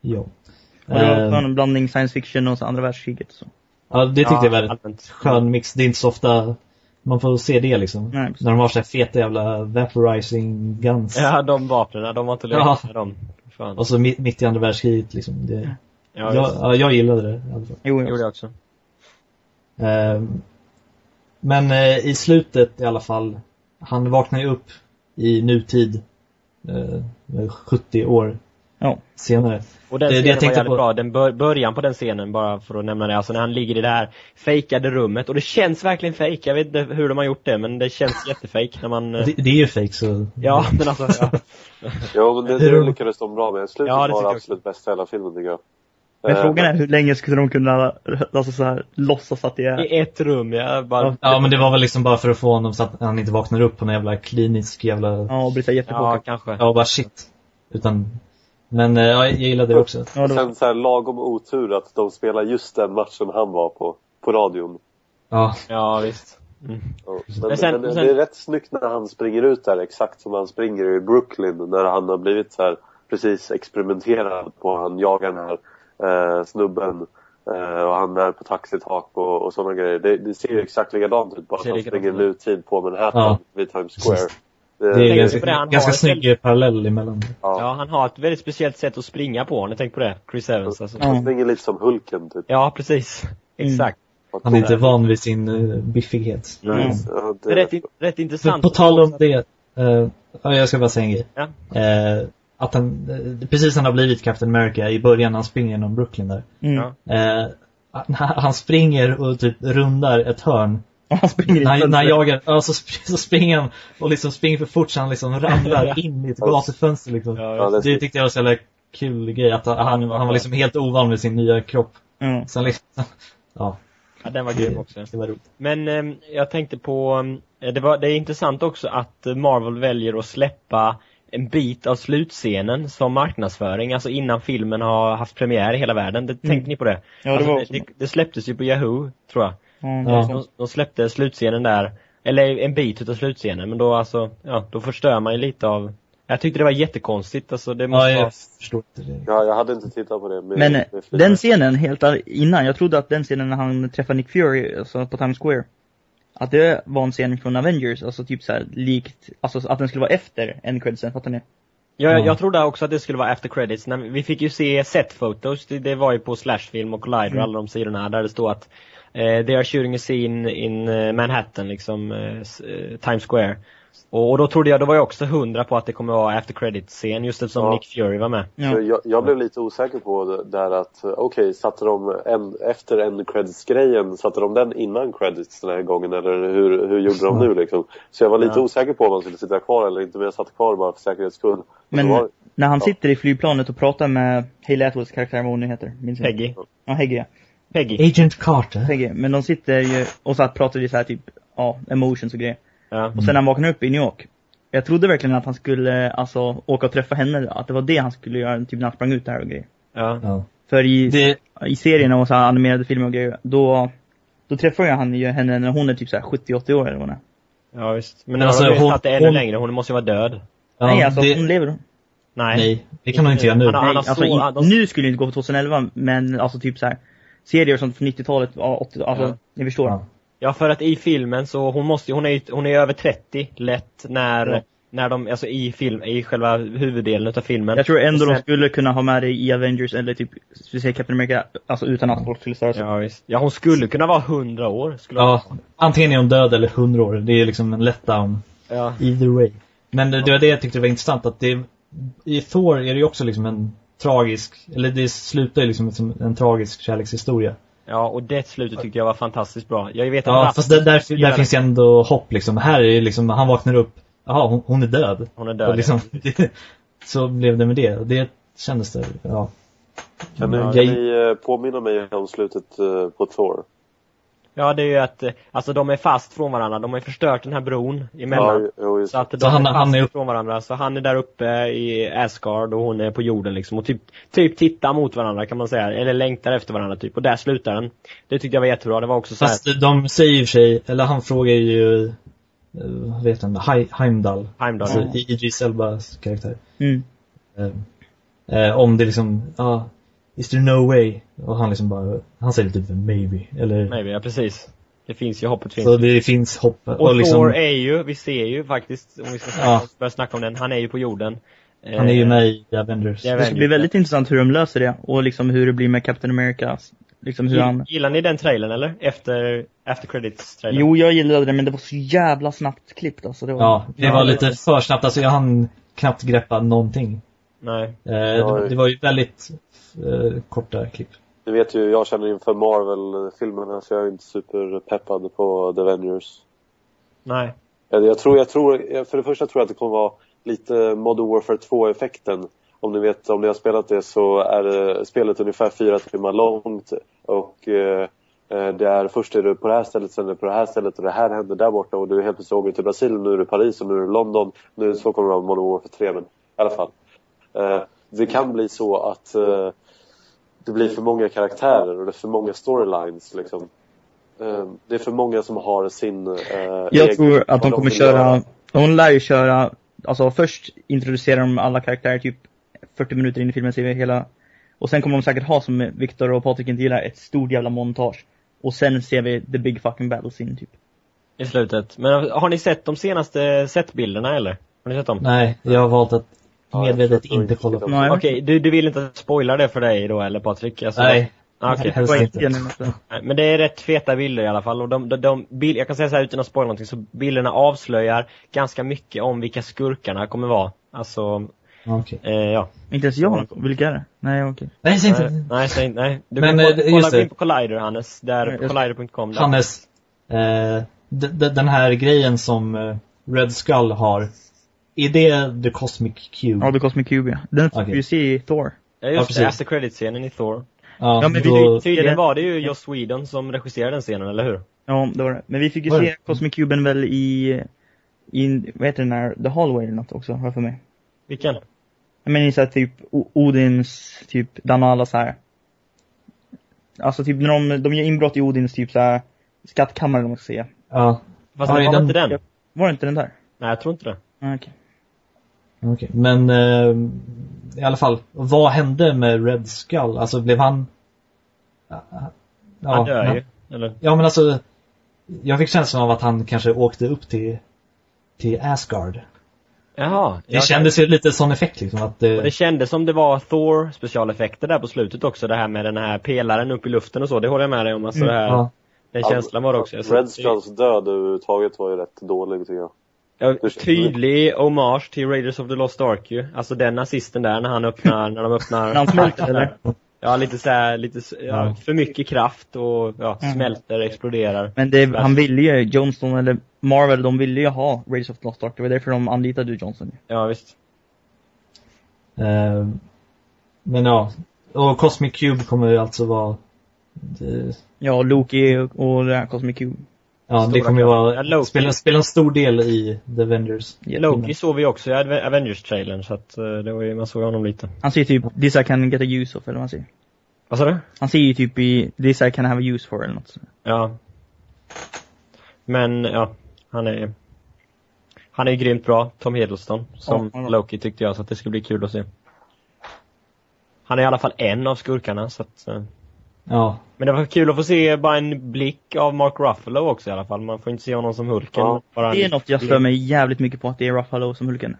[SPEAKER 1] ja.
[SPEAKER 8] Och det var
[SPEAKER 1] Eh,
[SPEAKER 8] en blandning science fiction och så andra världskriget så.
[SPEAKER 1] ja, det tyckte jag var väldigt
[SPEAKER 2] allmänt.
[SPEAKER 1] skön mix. Det är inte så ofta man får se det liksom.
[SPEAKER 8] Nej.
[SPEAKER 1] När de har så här feta jävla vaporizing guns.
[SPEAKER 2] Ja, de vapnen, de var inte leka
[SPEAKER 1] Ja.
[SPEAKER 2] med dem. Fan.
[SPEAKER 1] Och så mitt, mitt i andra världskriget liksom. Det,
[SPEAKER 2] Ja,
[SPEAKER 1] jag, ja, jag gillade det i alla fall.
[SPEAKER 8] Jo,
[SPEAKER 2] Det gjorde
[SPEAKER 8] ja.
[SPEAKER 2] jag också.
[SPEAKER 1] Ehm, Men eh, i slutet i alla fall, han vaknar ju upp i nutid. eh, 70 år
[SPEAKER 8] Ja.
[SPEAKER 1] senare.
[SPEAKER 2] Och den
[SPEAKER 1] Det- det
[SPEAKER 2] scenen
[SPEAKER 1] jag
[SPEAKER 2] var jävligt
[SPEAKER 1] på-
[SPEAKER 2] bra. Den bör, början på den scenen, bara för att nämna det, alltså när han ligger i det här fejkade rummet. Och det känns verkligen fake. Jag vet inte hur de har gjort det, men det känns jättefake när man... eh,
[SPEAKER 1] Det, det är ju fake så...
[SPEAKER 2] Ja, men alltså, ja.
[SPEAKER 4] Jo, men det, det lyckades de bra med. Slutet
[SPEAKER 2] Ja, det
[SPEAKER 4] var
[SPEAKER 2] jag
[SPEAKER 4] absolut bästa i hela filmen tycker jag.
[SPEAKER 8] Men
[SPEAKER 4] Eh,
[SPEAKER 8] frågan är hur länge skulle de kunna, alltså så här, låtsas att det är...
[SPEAKER 2] I ett rum, jag bara...
[SPEAKER 1] Ja men det var väl liksom bara för att få honom så att han inte vaknar upp på någon jävla klinisk jävla...
[SPEAKER 8] Ja, och blir så
[SPEAKER 2] Ja, kanske.
[SPEAKER 1] Ja, bara shit. Utan... Men eh, ja, jag gillade det också.
[SPEAKER 8] Ja, det var...
[SPEAKER 4] Sen så här lagom otur att de spelar just den matchen han var på, på radion.
[SPEAKER 1] Ja,
[SPEAKER 2] Ja, visst. Mm.
[SPEAKER 4] Ja, Men,
[SPEAKER 2] Men sen-
[SPEAKER 4] men det,
[SPEAKER 2] sen-
[SPEAKER 4] det är rätt snyggt när han springer ut där exakt som han springer i Brooklyn när han har blivit så här precis experimenterad på. Han jagar den här eh, snubben eh, och han är på taxitak och, och sådana grejer. Det, det ser ju exakt likadant ut bara att han springer
[SPEAKER 2] ut.
[SPEAKER 4] nutid på Manhattan
[SPEAKER 1] Ja.
[SPEAKER 4] vid Times Square. Det,
[SPEAKER 1] det är ganska,
[SPEAKER 2] det, han
[SPEAKER 1] ganska snygg parallell emellan.
[SPEAKER 4] ja.
[SPEAKER 2] Ja, han har ett väldigt speciellt sätt att springa på. Har ni tänkt på det? Chris Evans alltså.
[SPEAKER 4] Han springer lite som Hulken typ.
[SPEAKER 2] Ja, precis. Exakt.
[SPEAKER 1] Han är inte van vid sin uh, biffighet.
[SPEAKER 4] Mm. Ja,
[SPEAKER 2] Det är rätt, rätt intressant.
[SPEAKER 1] på tal om det, ja, jag ska bara säga en grej.
[SPEAKER 2] Ja.
[SPEAKER 1] Eh, att han, eh, precis när han har blivit Captain America i början han springer genom Brooklyn där.
[SPEAKER 8] Mm.
[SPEAKER 1] Eh, han springer och typ rundar ett hörn.
[SPEAKER 8] Och han springer
[SPEAKER 1] När, när han
[SPEAKER 8] fönstret.
[SPEAKER 1] jagar, ja, så, så springer han och liksom springer för fort så han liksom ramlar in i ett gatufönster liksom.
[SPEAKER 2] Ja,
[SPEAKER 4] Ja, det,
[SPEAKER 1] Det tyckte jag var så jävla kul grej, att han, han, han var liksom helt ovan med sin nya kropp.
[SPEAKER 8] Ja.
[SPEAKER 1] Sen liksom, ja,
[SPEAKER 2] ja, den var grym också.
[SPEAKER 1] det var roligt.
[SPEAKER 2] Men eh, jag tänkte på, eh, det, var, det är intressant också att Marvel väljer att släppa en bit av slutscenen som marknadsföring, alltså innan filmen har haft premiär i hela världen. Det, Tänkte ni på det?
[SPEAKER 8] Mm. Ja, det
[SPEAKER 2] alltså,
[SPEAKER 8] var
[SPEAKER 2] det,
[SPEAKER 8] också-
[SPEAKER 2] det, det släpptes ju på Yahoo, tror jag.
[SPEAKER 8] Ja,
[SPEAKER 1] Ja.
[SPEAKER 2] De, de släppte slutscenen där, eller en bit utav slutscenen, men då alltså, ja, då förstör man ju lite av jag tyckte det var jättekonstigt, alltså det måste
[SPEAKER 1] Ja, jag förstår inte det.
[SPEAKER 4] Ja, jag hade inte tittat på det. Med,
[SPEAKER 8] Men
[SPEAKER 4] med
[SPEAKER 8] eh, den scenen, helt all- innan, jag trodde att den scenen när han träffar Nick Fury, alltså på Times Square, att det var en scen från Avengers, alltså typ så här likt, alltså att den skulle vara efter end creditsen, fattar ni?
[SPEAKER 2] Ja, jag,
[SPEAKER 1] Ja.
[SPEAKER 2] jag trodde också att det skulle vara after credits. När vi, fick ju se set photos, det, det var ju på Slashfilm och Collider
[SPEAKER 8] Mm.
[SPEAKER 2] och alla de sidorna där det står att eh, they are shooting a scene in eh, Manhattan, liksom eh, eh, Times Square. Och, och då trodde jag, då var jag också hundra på att det kommer vara after credits scen just eftersom
[SPEAKER 4] Ja.
[SPEAKER 2] Nick Fury var med.
[SPEAKER 8] Ja.
[SPEAKER 4] Så jag, jag blev lite osäker på det där att, okej, satte de en, efter en credits-grejen, satte de den innan credits den här gången eller hur, hur gjorde de nu liksom? Så jag var lite
[SPEAKER 2] Ja.
[SPEAKER 4] osäker på om de skulle sitta kvar eller inte, men jag satt kvar bara för säkerhets skull.
[SPEAKER 8] Men
[SPEAKER 4] var,
[SPEAKER 8] när han
[SPEAKER 4] Ja.
[SPEAKER 8] sitter i flygplanet och pratar med Hayley Atwells karaktär, vad hon nu heter, minns jag.
[SPEAKER 2] Peggy.
[SPEAKER 8] Ja, Hegge.
[SPEAKER 2] Peggy.
[SPEAKER 1] Agent Carter.
[SPEAKER 8] Peggy. Men de sitter ju, och så här pratar vi så här typ, ja, emotions och grejer.
[SPEAKER 2] Ja.
[SPEAKER 8] Och sen när han vaknar upp i New York. Jag trodde verkligen att han skulle, alltså, åka och träffa henne, att det var det han skulle göra, typ när han sprang ut där och grejer.
[SPEAKER 2] Ja.
[SPEAKER 1] Ja.
[SPEAKER 8] För i,
[SPEAKER 1] Det,
[SPEAKER 8] i serierna och så här animerade filmer och grejer, då, då träffar jag han henne när hon är typ så här 70-80 år eller vad hon är.
[SPEAKER 2] ja, visst. Men,
[SPEAKER 1] alltså,
[SPEAKER 2] alltså,
[SPEAKER 1] hon-
[SPEAKER 2] det är ännu
[SPEAKER 1] hon-
[SPEAKER 2] längre, hon måste ju vara död.
[SPEAKER 1] ja,
[SPEAKER 8] Nej, alltså
[SPEAKER 1] det,
[SPEAKER 8] hon lever.
[SPEAKER 2] Nej.
[SPEAKER 1] nej, det kan man inte göra nu.
[SPEAKER 2] Han har-
[SPEAKER 8] Nej,
[SPEAKER 2] han
[SPEAKER 8] alltså
[SPEAKER 2] så-
[SPEAKER 8] in,
[SPEAKER 2] han- de-
[SPEAKER 8] nu skulle det inte gå på 2011, men alltså typ så här serier och sånt från 90-talet, ja, 80 alltså,
[SPEAKER 2] Ja.
[SPEAKER 8] ni förstår.
[SPEAKER 1] Ja.
[SPEAKER 2] Ja, för att i filmen så, hon måste hon är ju, hon är över 30 lätt när,
[SPEAKER 8] Ja.
[SPEAKER 2] när de, alltså i film, i själva huvuddelen utav filmen.
[SPEAKER 8] Jag tror ändå
[SPEAKER 2] sen-
[SPEAKER 8] de skulle kunna ha med det i Avengers eller typ, speciellt Captain America, alltså utan att folk skulle störa sig.
[SPEAKER 2] Ja, visst. Ja, hon skulle kunna vara 100 år. Skulle
[SPEAKER 1] Ja, antingen är hon död eller 100 år. Det är liksom en letdown.
[SPEAKER 2] ja.
[SPEAKER 1] Either way. Men det, det var det jag tyckte var intressant att det, i Thor är det ju också liksom en tragisk, eller det slutar ju liksom som en tragisk kärlekshistoria.
[SPEAKER 2] Ja, och det slutet tyckte jag var fantastiskt bra. Jag vet att
[SPEAKER 1] Ja, fast där, där, där finns ändå hopp liksom. Här är liksom, han vaknar upp, jaha, hon, hon är död.
[SPEAKER 2] Hon är död.
[SPEAKER 1] Och liksom, det, så blev det med det. Och det kändes det, ja.
[SPEAKER 4] kan ni,
[SPEAKER 1] Ja,
[SPEAKER 4] kan
[SPEAKER 1] jag-
[SPEAKER 4] ni eh, påminna mig om slutet eh, på Thor?
[SPEAKER 2] Ja, det är ju att, eh, alltså de är fast från varandra. De har ju förstört den här bron emellan.
[SPEAKER 4] Ja, jo,
[SPEAKER 2] Så att de
[SPEAKER 1] Så han-
[SPEAKER 2] är
[SPEAKER 1] han
[SPEAKER 2] fast
[SPEAKER 1] är upp-
[SPEAKER 2] från varandra. Så han är där uppe i Asgard och hon är på jorden liksom. Och typ, typ tittar mot varandra kan man säga. Eller längtar efter varandra typ. Och där slutar den. Det tyckte jag var jättebra. Det var också så här,
[SPEAKER 1] Fast de säger ju sig, eller han frågar ju, eh, vad vet han, Heim- Heimdall.
[SPEAKER 2] Heimdall.
[SPEAKER 1] Alltså Idris Elbas karaktär.
[SPEAKER 8] Mm.
[SPEAKER 1] Eh, eh, om det liksom, ja, is there no way? Och han liksom bara, han säger typ maybe. Eller,
[SPEAKER 2] Maybe, ja precis. Det finns ju, hoppet finns.
[SPEAKER 1] så det finns hopp.
[SPEAKER 2] Och,
[SPEAKER 1] liksom,
[SPEAKER 2] Thor är ju, vi ser ju faktiskt, om vi ska snacka,
[SPEAKER 1] Ja.
[SPEAKER 2] börja snacka om den, han är ju på jorden.
[SPEAKER 1] han är ju
[SPEAKER 2] Eh,
[SPEAKER 1] med i Avengers.
[SPEAKER 2] det
[SPEAKER 8] ska bli väldigt intressant hur de löser det och liksom hur det blir med Captain America. Liksom hur han...
[SPEAKER 2] Gillar ni den trailern eller? Efter, after credits trailern?
[SPEAKER 8] Jo, jag gillade det men det var så jävla snabbt klippt alltså. Det var...
[SPEAKER 1] Ja, det var lite för snabbt. Alltså jag hann knappt greppa någonting.
[SPEAKER 2] Nej.
[SPEAKER 1] Eh, det, det var ju väldigt eh, korta klipp.
[SPEAKER 4] Ni vet ju, jag känner inför Marvel-filmerna så jag är inte superpeppad på The Avengers.
[SPEAKER 2] Nej.
[SPEAKER 4] Jag, jag, tror, jag tror, för det första tror jag att det kommer vara lite Modern Warfare 2-effekten. Om ni vet, om ni har spelat det så är det, spelet ungefär fyra timmar långt och eh, eh, det är först är du på det här stället, sen är du på det här stället och det här händer där borta och du är helt plötsligt åker till Brasilien, nu är du i Paris och nu är du i London. Nu så kommer det vara Modern Warfare 3 men i alla fall. Eh, det kan bli så att eh, det blir för många karaktärer och det är för många storylines liksom. Eh, det är för många som har sin
[SPEAKER 8] Jag
[SPEAKER 4] egen-
[SPEAKER 8] tror att de kommer köra, de lär ju köra, alltså först introducerar de alla karaktärer typ 40 minuter in i filmen ser vi hela, och sen kommer de säkert ha som Victor och Patrik inte gillar, ett stort jävla montage. Och sen ser vi the big fucking battle scene typ.
[SPEAKER 2] I slutet. Men har ni sett de senaste setbilderna eller? Har ni sett dem?
[SPEAKER 1] Nej, jag har valt att medvetet
[SPEAKER 4] tror
[SPEAKER 1] inte
[SPEAKER 4] inte
[SPEAKER 1] kolla
[SPEAKER 4] det.
[SPEAKER 1] på
[SPEAKER 8] Nej.
[SPEAKER 2] Okej, du, du vill inte spoila det för dig då eller Patrik? Alltså,
[SPEAKER 1] Nej,
[SPEAKER 2] Ah, okej.
[SPEAKER 1] Helst inte.
[SPEAKER 8] inte inte.
[SPEAKER 2] Nej, Men det är rätt feta bilder i alla fall och de, de, de bild, jag kan säga så här utan att spoila någonting, så bilderna avslöjar ganska mycket om vilka skurkarna kommer vara. Alltså,
[SPEAKER 1] Ja, okej.
[SPEAKER 2] eh, ja.
[SPEAKER 8] Inte ens jag. Vilka är det? Nej, okej.
[SPEAKER 1] Nej, säg
[SPEAKER 2] Nej,
[SPEAKER 1] inte.
[SPEAKER 2] nej, säg, nej. Du
[SPEAKER 1] Men,
[SPEAKER 2] kan
[SPEAKER 1] eh,
[SPEAKER 2] kolla,
[SPEAKER 1] just
[SPEAKER 2] kolla
[SPEAKER 1] det.
[SPEAKER 2] in på Collider Hannes, där på collider.com.
[SPEAKER 1] Hannes, eh, d- d- den här grejen som eh, Red Skull har, är det The Cosmic Cube?
[SPEAKER 8] Ja, The Cosmic Cube ja. Den fick
[SPEAKER 1] Okej.
[SPEAKER 8] vi ju se i Thor.
[SPEAKER 2] Ja
[SPEAKER 1] Ja,
[SPEAKER 2] just
[SPEAKER 1] precis.
[SPEAKER 2] det, after credit-scenen i Thor.
[SPEAKER 1] Ja,
[SPEAKER 8] Ja, men vi-
[SPEAKER 1] då,
[SPEAKER 2] Tydligen var det ju Joss Whedon som regisserade den scenen, eller hur?
[SPEAKER 8] Ja, det var det. Men vi fick ju
[SPEAKER 1] Var det?
[SPEAKER 8] se Cosmic Cuben väl i, i, vad heter den här, The Hallway eller något också, har jag för mig.
[SPEAKER 2] Vilken?
[SPEAKER 8] Jag menar såhär typ O- Odins, typ, alla så här. Alltså typ när de, de gör inbrott i Odins typ såhär skattkammare eller vad man ska säga.
[SPEAKER 1] ja,
[SPEAKER 2] Fast
[SPEAKER 1] Ja,
[SPEAKER 2] det var
[SPEAKER 1] den-
[SPEAKER 2] inte den?
[SPEAKER 8] Var det inte den där?
[SPEAKER 2] Nej, jag tror inte det.
[SPEAKER 8] Ah, okej.
[SPEAKER 1] Okej. Men eh, i alla fall, vad hände med Red Skull? Alltså blev han... Ja,
[SPEAKER 2] Han dör
[SPEAKER 1] ja.
[SPEAKER 2] ju. Eller?
[SPEAKER 1] Ja men alltså, jag fick känslan av att han kanske åkte upp till, till Asgard.
[SPEAKER 2] Jaha.
[SPEAKER 1] Det kändes ju lite sån effekt liksom att
[SPEAKER 2] Och det
[SPEAKER 1] det,
[SPEAKER 2] kändes som det var Thor specialeffekter där på slutet också, det här med den här pelaren upp i luften och så, det håller jag med dig om. Alltså
[SPEAKER 8] Mm,
[SPEAKER 2] det här,
[SPEAKER 1] ja.
[SPEAKER 2] den känslan var det också. Så-
[SPEAKER 4] Red Skulls död överhuvudtaget var ju rätt dålig tycker jag.
[SPEAKER 2] Ja, tydlig hommage till Raiders of the Lost Ark ju. Alltså den nazisten där när han öppnar, när de öppnar...
[SPEAKER 8] När han smälter eller?
[SPEAKER 2] Ja, lite så här, lite, ja, för mycket kraft och ja,
[SPEAKER 8] Mm.
[SPEAKER 2] smälter, exploderar.
[SPEAKER 8] Men det, han ville ju, Johnston eller Marvel, de ville ju ha Race of the Lost Ark. Det var därför de anlitade Johnson.
[SPEAKER 2] Ja, visst.
[SPEAKER 1] eh, men ja. Och Cosmic Cube kommer ju alltså vara det,
[SPEAKER 8] Ja, Loki och, och det här Cosmic Cube.
[SPEAKER 1] Ja, det kommer ju vara,
[SPEAKER 2] Ja,
[SPEAKER 1] spela, spela en stor del i The Avengers.
[SPEAKER 2] Loki såg vi också i Avengers-trailern, så att eh, det var ju, man såg honom lite.
[SPEAKER 8] Han säger typ 'This I can get a use of' eller vad han säger.
[SPEAKER 2] Vad sa du?
[SPEAKER 8] Han säger ju typ i 'This I can have a use for' eller något sånt.
[SPEAKER 2] Ja. Men, ja, han är... Han är ju grymt bra, Tom Hiddleston, som
[SPEAKER 8] Ja, ja.
[SPEAKER 2] Loki tyckte jag, så att det ska bli kul att se. Han är i alla fall en av skurkarna, så att... eh,
[SPEAKER 1] Ja,
[SPEAKER 2] Men det var kul att få se bara en blick av Mark Ruffalo också i alla fall. Man får inte se honom som Hulken.
[SPEAKER 4] Ja.
[SPEAKER 2] Bara
[SPEAKER 8] Det är något jag stör mig jävligt mycket på att det är Ruffalo som Hulken.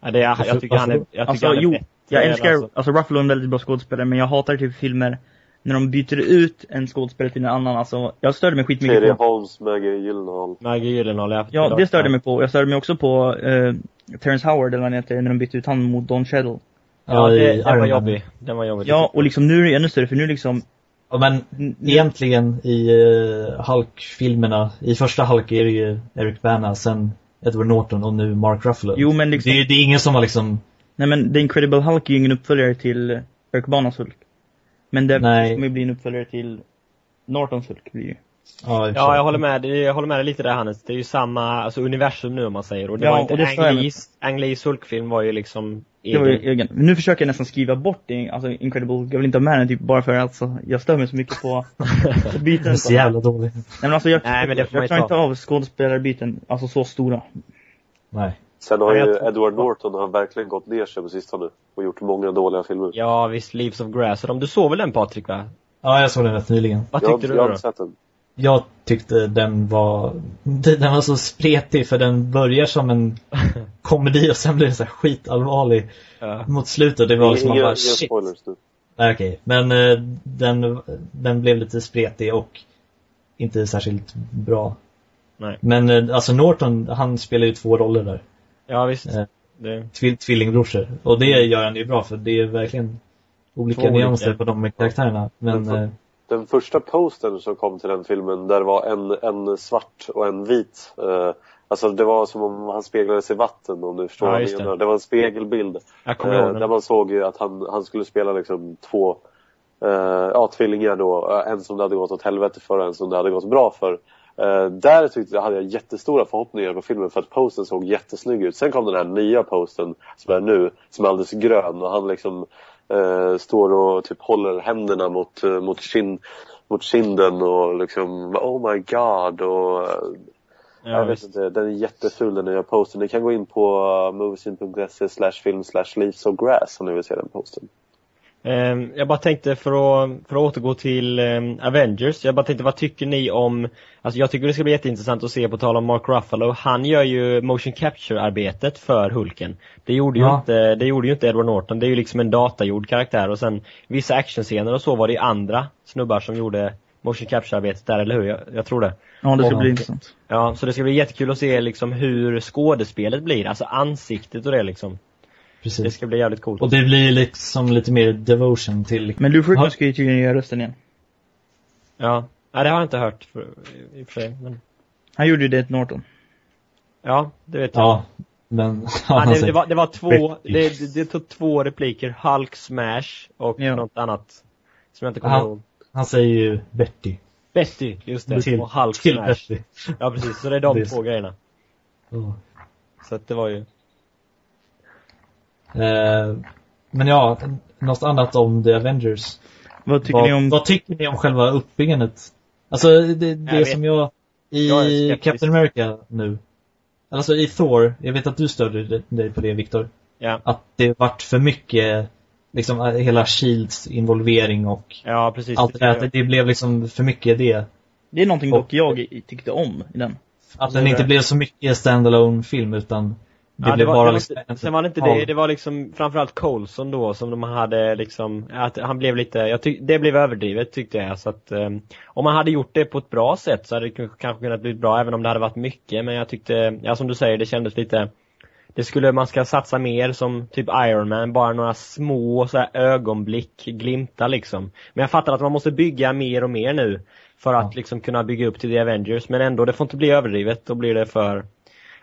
[SPEAKER 2] Ja, det är, jag tycker han är, jag tycker
[SPEAKER 8] Alltså
[SPEAKER 2] han är
[SPEAKER 8] jo,
[SPEAKER 2] bättre,
[SPEAKER 8] jag älskar,
[SPEAKER 2] alltså.
[SPEAKER 8] alltså. Ruffalo är en väldigt bra skådespelare men jag hatar typ filmer när de byter ut en skådespelare till en annan. Alltså, jag störde mig skitmycket
[SPEAKER 4] Terry
[SPEAKER 8] på
[SPEAKER 4] Holmes, Maggie Gyllenhaal.
[SPEAKER 2] Maggie Gyllenhaal, ja.
[SPEAKER 8] Ja, det störde mig på. Jag störde mig också på uh, Terrence Howard eller vad han heter, när de bytte ut han mot Don Cheadle.
[SPEAKER 2] Ja,
[SPEAKER 1] i
[SPEAKER 2] det, den
[SPEAKER 1] Iron
[SPEAKER 2] var jobbig. Den var jobbig.
[SPEAKER 8] Ja, och liksom nu är det ännu större för nu liksom
[SPEAKER 1] Ja, men egentligen i uh, Hulk-filmerna, i första Hulk är det ju Eric Bana, sen Edward Norton och nu Mark Ruffalo.
[SPEAKER 8] Jo men liksom,
[SPEAKER 1] det, är- det är ingen som har liksom,
[SPEAKER 8] nej men The Incredible Hulk är ju ingen uppföljare till Eric Banas Hulk. Men det kommer ju bli en uppföljare till Nortons Hulk blir ju.
[SPEAKER 1] Ja,
[SPEAKER 2] Ja, jag håller med. Jag håller med dig lite där Hannes. Det är ju samma, alltså universum nu om man säger. Och det
[SPEAKER 8] Ja,
[SPEAKER 2] var inte
[SPEAKER 8] och det jag
[SPEAKER 2] Ang Lees, Ang Lees Hulkfilm var ju liksom
[SPEAKER 8] Det var ju
[SPEAKER 2] egen.
[SPEAKER 8] nu försöker jag nästan skriva bort det, alltså Incredible Hulk. Jag vill inte ha med den typ bara för att alltså, jag stör mig så mycket på byten.
[SPEAKER 1] Den är så jävla dålig.
[SPEAKER 8] Nej men alltså jag,
[SPEAKER 2] Nej, men det får
[SPEAKER 8] jag
[SPEAKER 2] ju
[SPEAKER 8] klarar inte av skådespelarbyten, alltså så stora.
[SPEAKER 1] Nej.
[SPEAKER 4] Sen har
[SPEAKER 2] jag
[SPEAKER 4] ju Edward Norton han verkligen gått ner sig på sistone och gjort många dåliga filmer.
[SPEAKER 2] Ja, visst, Leaves of Grass. Du såg väl den Patrik va?
[SPEAKER 1] Ja, jag såg den rätt nyligen.
[SPEAKER 2] Vad
[SPEAKER 4] jag,
[SPEAKER 2] tyckte
[SPEAKER 4] jag har
[SPEAKER 2] du då?
[SPEAKER 4] inte sett den.
[SPEAKER 1] Jag tyckte den var, den var så spretig för den börjar som en komedi och sen blir den så här skitallvarlig
[SPEAKER 2] Ja.
[SPEAKER 1] mot slutet. Det var liksom man bara shit. Nej, Okej, men eh, den, den blev lite spretig och inte särskilt bra.
[SPEAKER 2] Nej.
[SPEAKER 1] Men eh, alltså Norton, han spelar ju två roller där.
[SPEAKER 2] Ja, visst.
[SPEAKER 1] Eh,
[SPEAKER 2] Det,
[SPEAKER 1] Tvill, tvillingbrorsor. Och det gör han ju bra för det är verkligen olika
[SPEAKER 2] Två olika.
[SPEAKER 1] nyanser på de karaktärerna. Men
[SPEAKER 4] Men-
[SPEAKER 1] eh,
[SPEAKER 4] Den första postern som kom till den filmen där det var en, en svart och en vit. Eh, alltså det var som om han speglade sig i vatten om du förstår
[SPEAKER 2] Ja,
[SPEAKER 4] vad jag
[SPEAKER 2] det.
[SPEAKER 4] menar. Det var en spegelbild. Eh, där man såg ju att han, han skulle spela liksom två eh, ja, tvillingar då. Eh, En som det hade gått åt helvete för och en som det hade gått bra för. Eh, där tyckte jag, hade jag jättestora förhoppningar på filmen för att posten såg jättesnygg ut. Sen kom den här nya posten som är nu, som är alldeles grön och han liksom eh, står och typ håller händerna mot, eh, mot, kin, mot kinden och liksom oh my god och eh,
[SPEAKER 2] Ja,
[SPEAKER 4] jag vet
[SPEAKER 2] visst.
[SPEAKER 4] inte, den är jätteful den nya posten. Ni kan gå in på uh, moviesin.se slash film slash leaves of grass om ni vill se den posten.
[SPEAKER 2] Ehm, Jag bara tänkte för att, för att återgå till ehm, Avengers, jag bara tänkte vad tycker ni om Alltså jag tycker det ska bli jätteintressant att se på tal om Mark Ruffalo, han gör ju motion capture-arbetet för Hulken. Det gjorde ju
[SPEAKER 1] Ja.
[SPEAKER 2] inte, det gjorde ju inte Edward Norton, det är ju liksom en datagjord karaktär och sen vissa actionscener och så var det ju andra snubbar som gjorde motion capture-arbetet där, eller hur? Jag, jag tror det.
[SPEAKER 8] Ja, det ska
[SPEAKER 1] Ja.
[SPEAKER 8] bli intressant.
[SPEAKER 2] Ja, så det ska bli jättekul att se liksom hur skådespelet blir, alltså ansiktet och det liksom. Det
[SPEAKER 1] Precis.
[SPEAKER 2] ska bli jävligt coolt.
[SPEAKER 1] Och det blir liksom lite mer devotion till...
[SPEAKER 8] Men Ferrigno
[SPEAKER 1] Ja.
[SPEAKER 8] ska ju tydligen göra rösten igen.
[SPEAKER 2] Ja. Nej, det har jag inte hört för, i och för sig, men
[SPEAKER 8] Han gjorde ju det till Norton.
[SPEAKER 2] ja, det vet jag.
[SPEAKER 1] Ja, men...
[SPEAKER 2] Ja, det, det, var, det var två, det, det, det tog två repliker, Hulk smash och
[SPEAKER 8] Ja.
[SPEAKER 2] något annat som jag inte kommer
[SPEAKER 1] Han,
[SPEAKER 2] ihåg.
[SPEAKER 1] han säger ju Betty.
[SPEAKER 2] Betty, just det,
[SPEAKER 1] Till,
[SPEAKER 2] och Hulk
[SPEAKER 1] till
[SPEAKER 2] smash.
[SPEAKER 1] Betty.
[SPEAKER 2] Ja precis, så det är de
[SPEAKER 1] Det
[SPEAKER 2] två grejerna.
[SPEAKER 1] Ja.
[SPEAKER 2] Så att det var ju,
[SPEAKER 1] men ja, något annat om The Avengers.
[SPEAKER 8] Vad tycker
[SPEAKER 1] vad,
[SPEAKER 8] ni om...
[SPEAKER 1] vad tycker ni om själva uppbyggandet? Alltså det, det
[SPEAKER 2] vet.
[SPEAKER 1] som jag i
[SPEAKER 2] Jag.
[SPEAKER 1] Captain America nu. Alltså i Thor, jag vet att du stödde dig på det Viktor.
[SPEAKER 2] ja.
[SPEAKER 1] Att det vart för mycket, liksom eh, hela Shields involvering och
[SPEAKER 2] Ja precis.
[SPEAKER 1] allt det där.
[SPEAKER 2] jag.
[SPEAKER 1] Att det blev liksom för mycket det.
[SPEAKER 8] Det är någonting
[SPEAKER 1] Och-
[SPEAKER 8] dock jag tyckte om i den.
[SPEAKER 1] Att den inte blev så mycket standalone film utan det
[SPEAKER 2] ja,
[SPEAKER 1] blev
[SPEAKER 2] var,
[SPEAKER 1] bara
[SPEAKER 2] det var
[SPEAKER 1] liksom
[SPEAKER 2] Sen var det inte det, det var liksom framförallt Coulson då som de hade liksom, att han blev lite, jag tyck, det blev överdrivet tyckte jag. Så att um, Om man hade gjort det på ett bra sätt så hade det kanske kunnat bli bra även om det hade varit mycket. Men jag tyckte, ja som du säger, det kändes lite Det skulle, man ska satsa mer som typ Iron Man, bara några små så här ögonblick, glimtar liksom. Men jag fattar att man måste bygga mer och mer nu För att
[SPEAKER 1] Ja.
[SPEAKER 2] liksom kunna bygga upp till The Avengers. Men ändå, det får inte bli överdrivet, då blir det för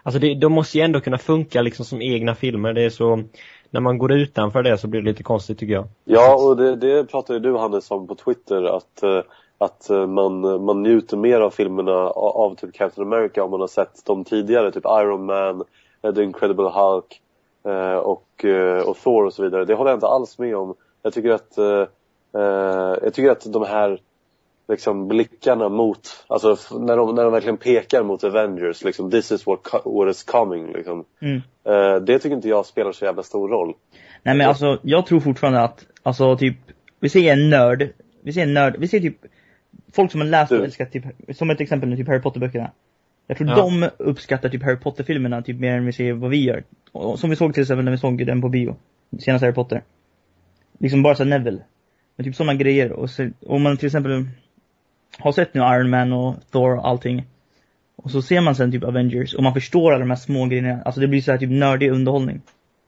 [SPEAKER 2] Alltså det, de måste ju ändå kunna funka liksom som egna filmer. Det är så, när man går utanför det så blir det lite konstigt tycker jag.
[SPEAKER 4] Ja, och det, det pratade ju du Hannes om på Twitter att, eh, att eh, man, man njuter mer av filmerna av, typ Captain America om man har sett dem tidigare, typ Iron Man, eh, The Incredible Hulk och, och Thor och så vidare. Det håller jag inte alls med om. Jag tycker att, jag tycker att de här liksom blickarna mot, alltså när de, när de verkligen pekar mot Avengers, liksom this is what, what is coming liksom.
[SPEAKER 8] Mm.
[SPEAKER 4] Eh, det tycker inte jag spelar så jävla stor roll.
[SPEAKER 8] Nej men alltså, jag tror fortfarande att, alltså typ, vi ser en nörd, vi ser en nörd, vi ser typ folk som har läst och älskat typ, som ett exempel nu, typ Harry Potter-böckerna. Jag tror
[SPEAKER 2] Ja.
[SPEAKER 8] de uppskattar typ Harry Potter-filmerna typ mer än vi ser vad vi gör. Och, som vi såg till exempel när vi såg den på bio. Senaste Harry Potter. Liksom bara så här Neville. Men typ sådana grejer. Och så, om man till exempel har sett nu Iron Man och Thor och allting. Och så ser man sen typ Avengers och man förstår alla de här små grejerna. Alltså det blir så här typ nördig underhållning.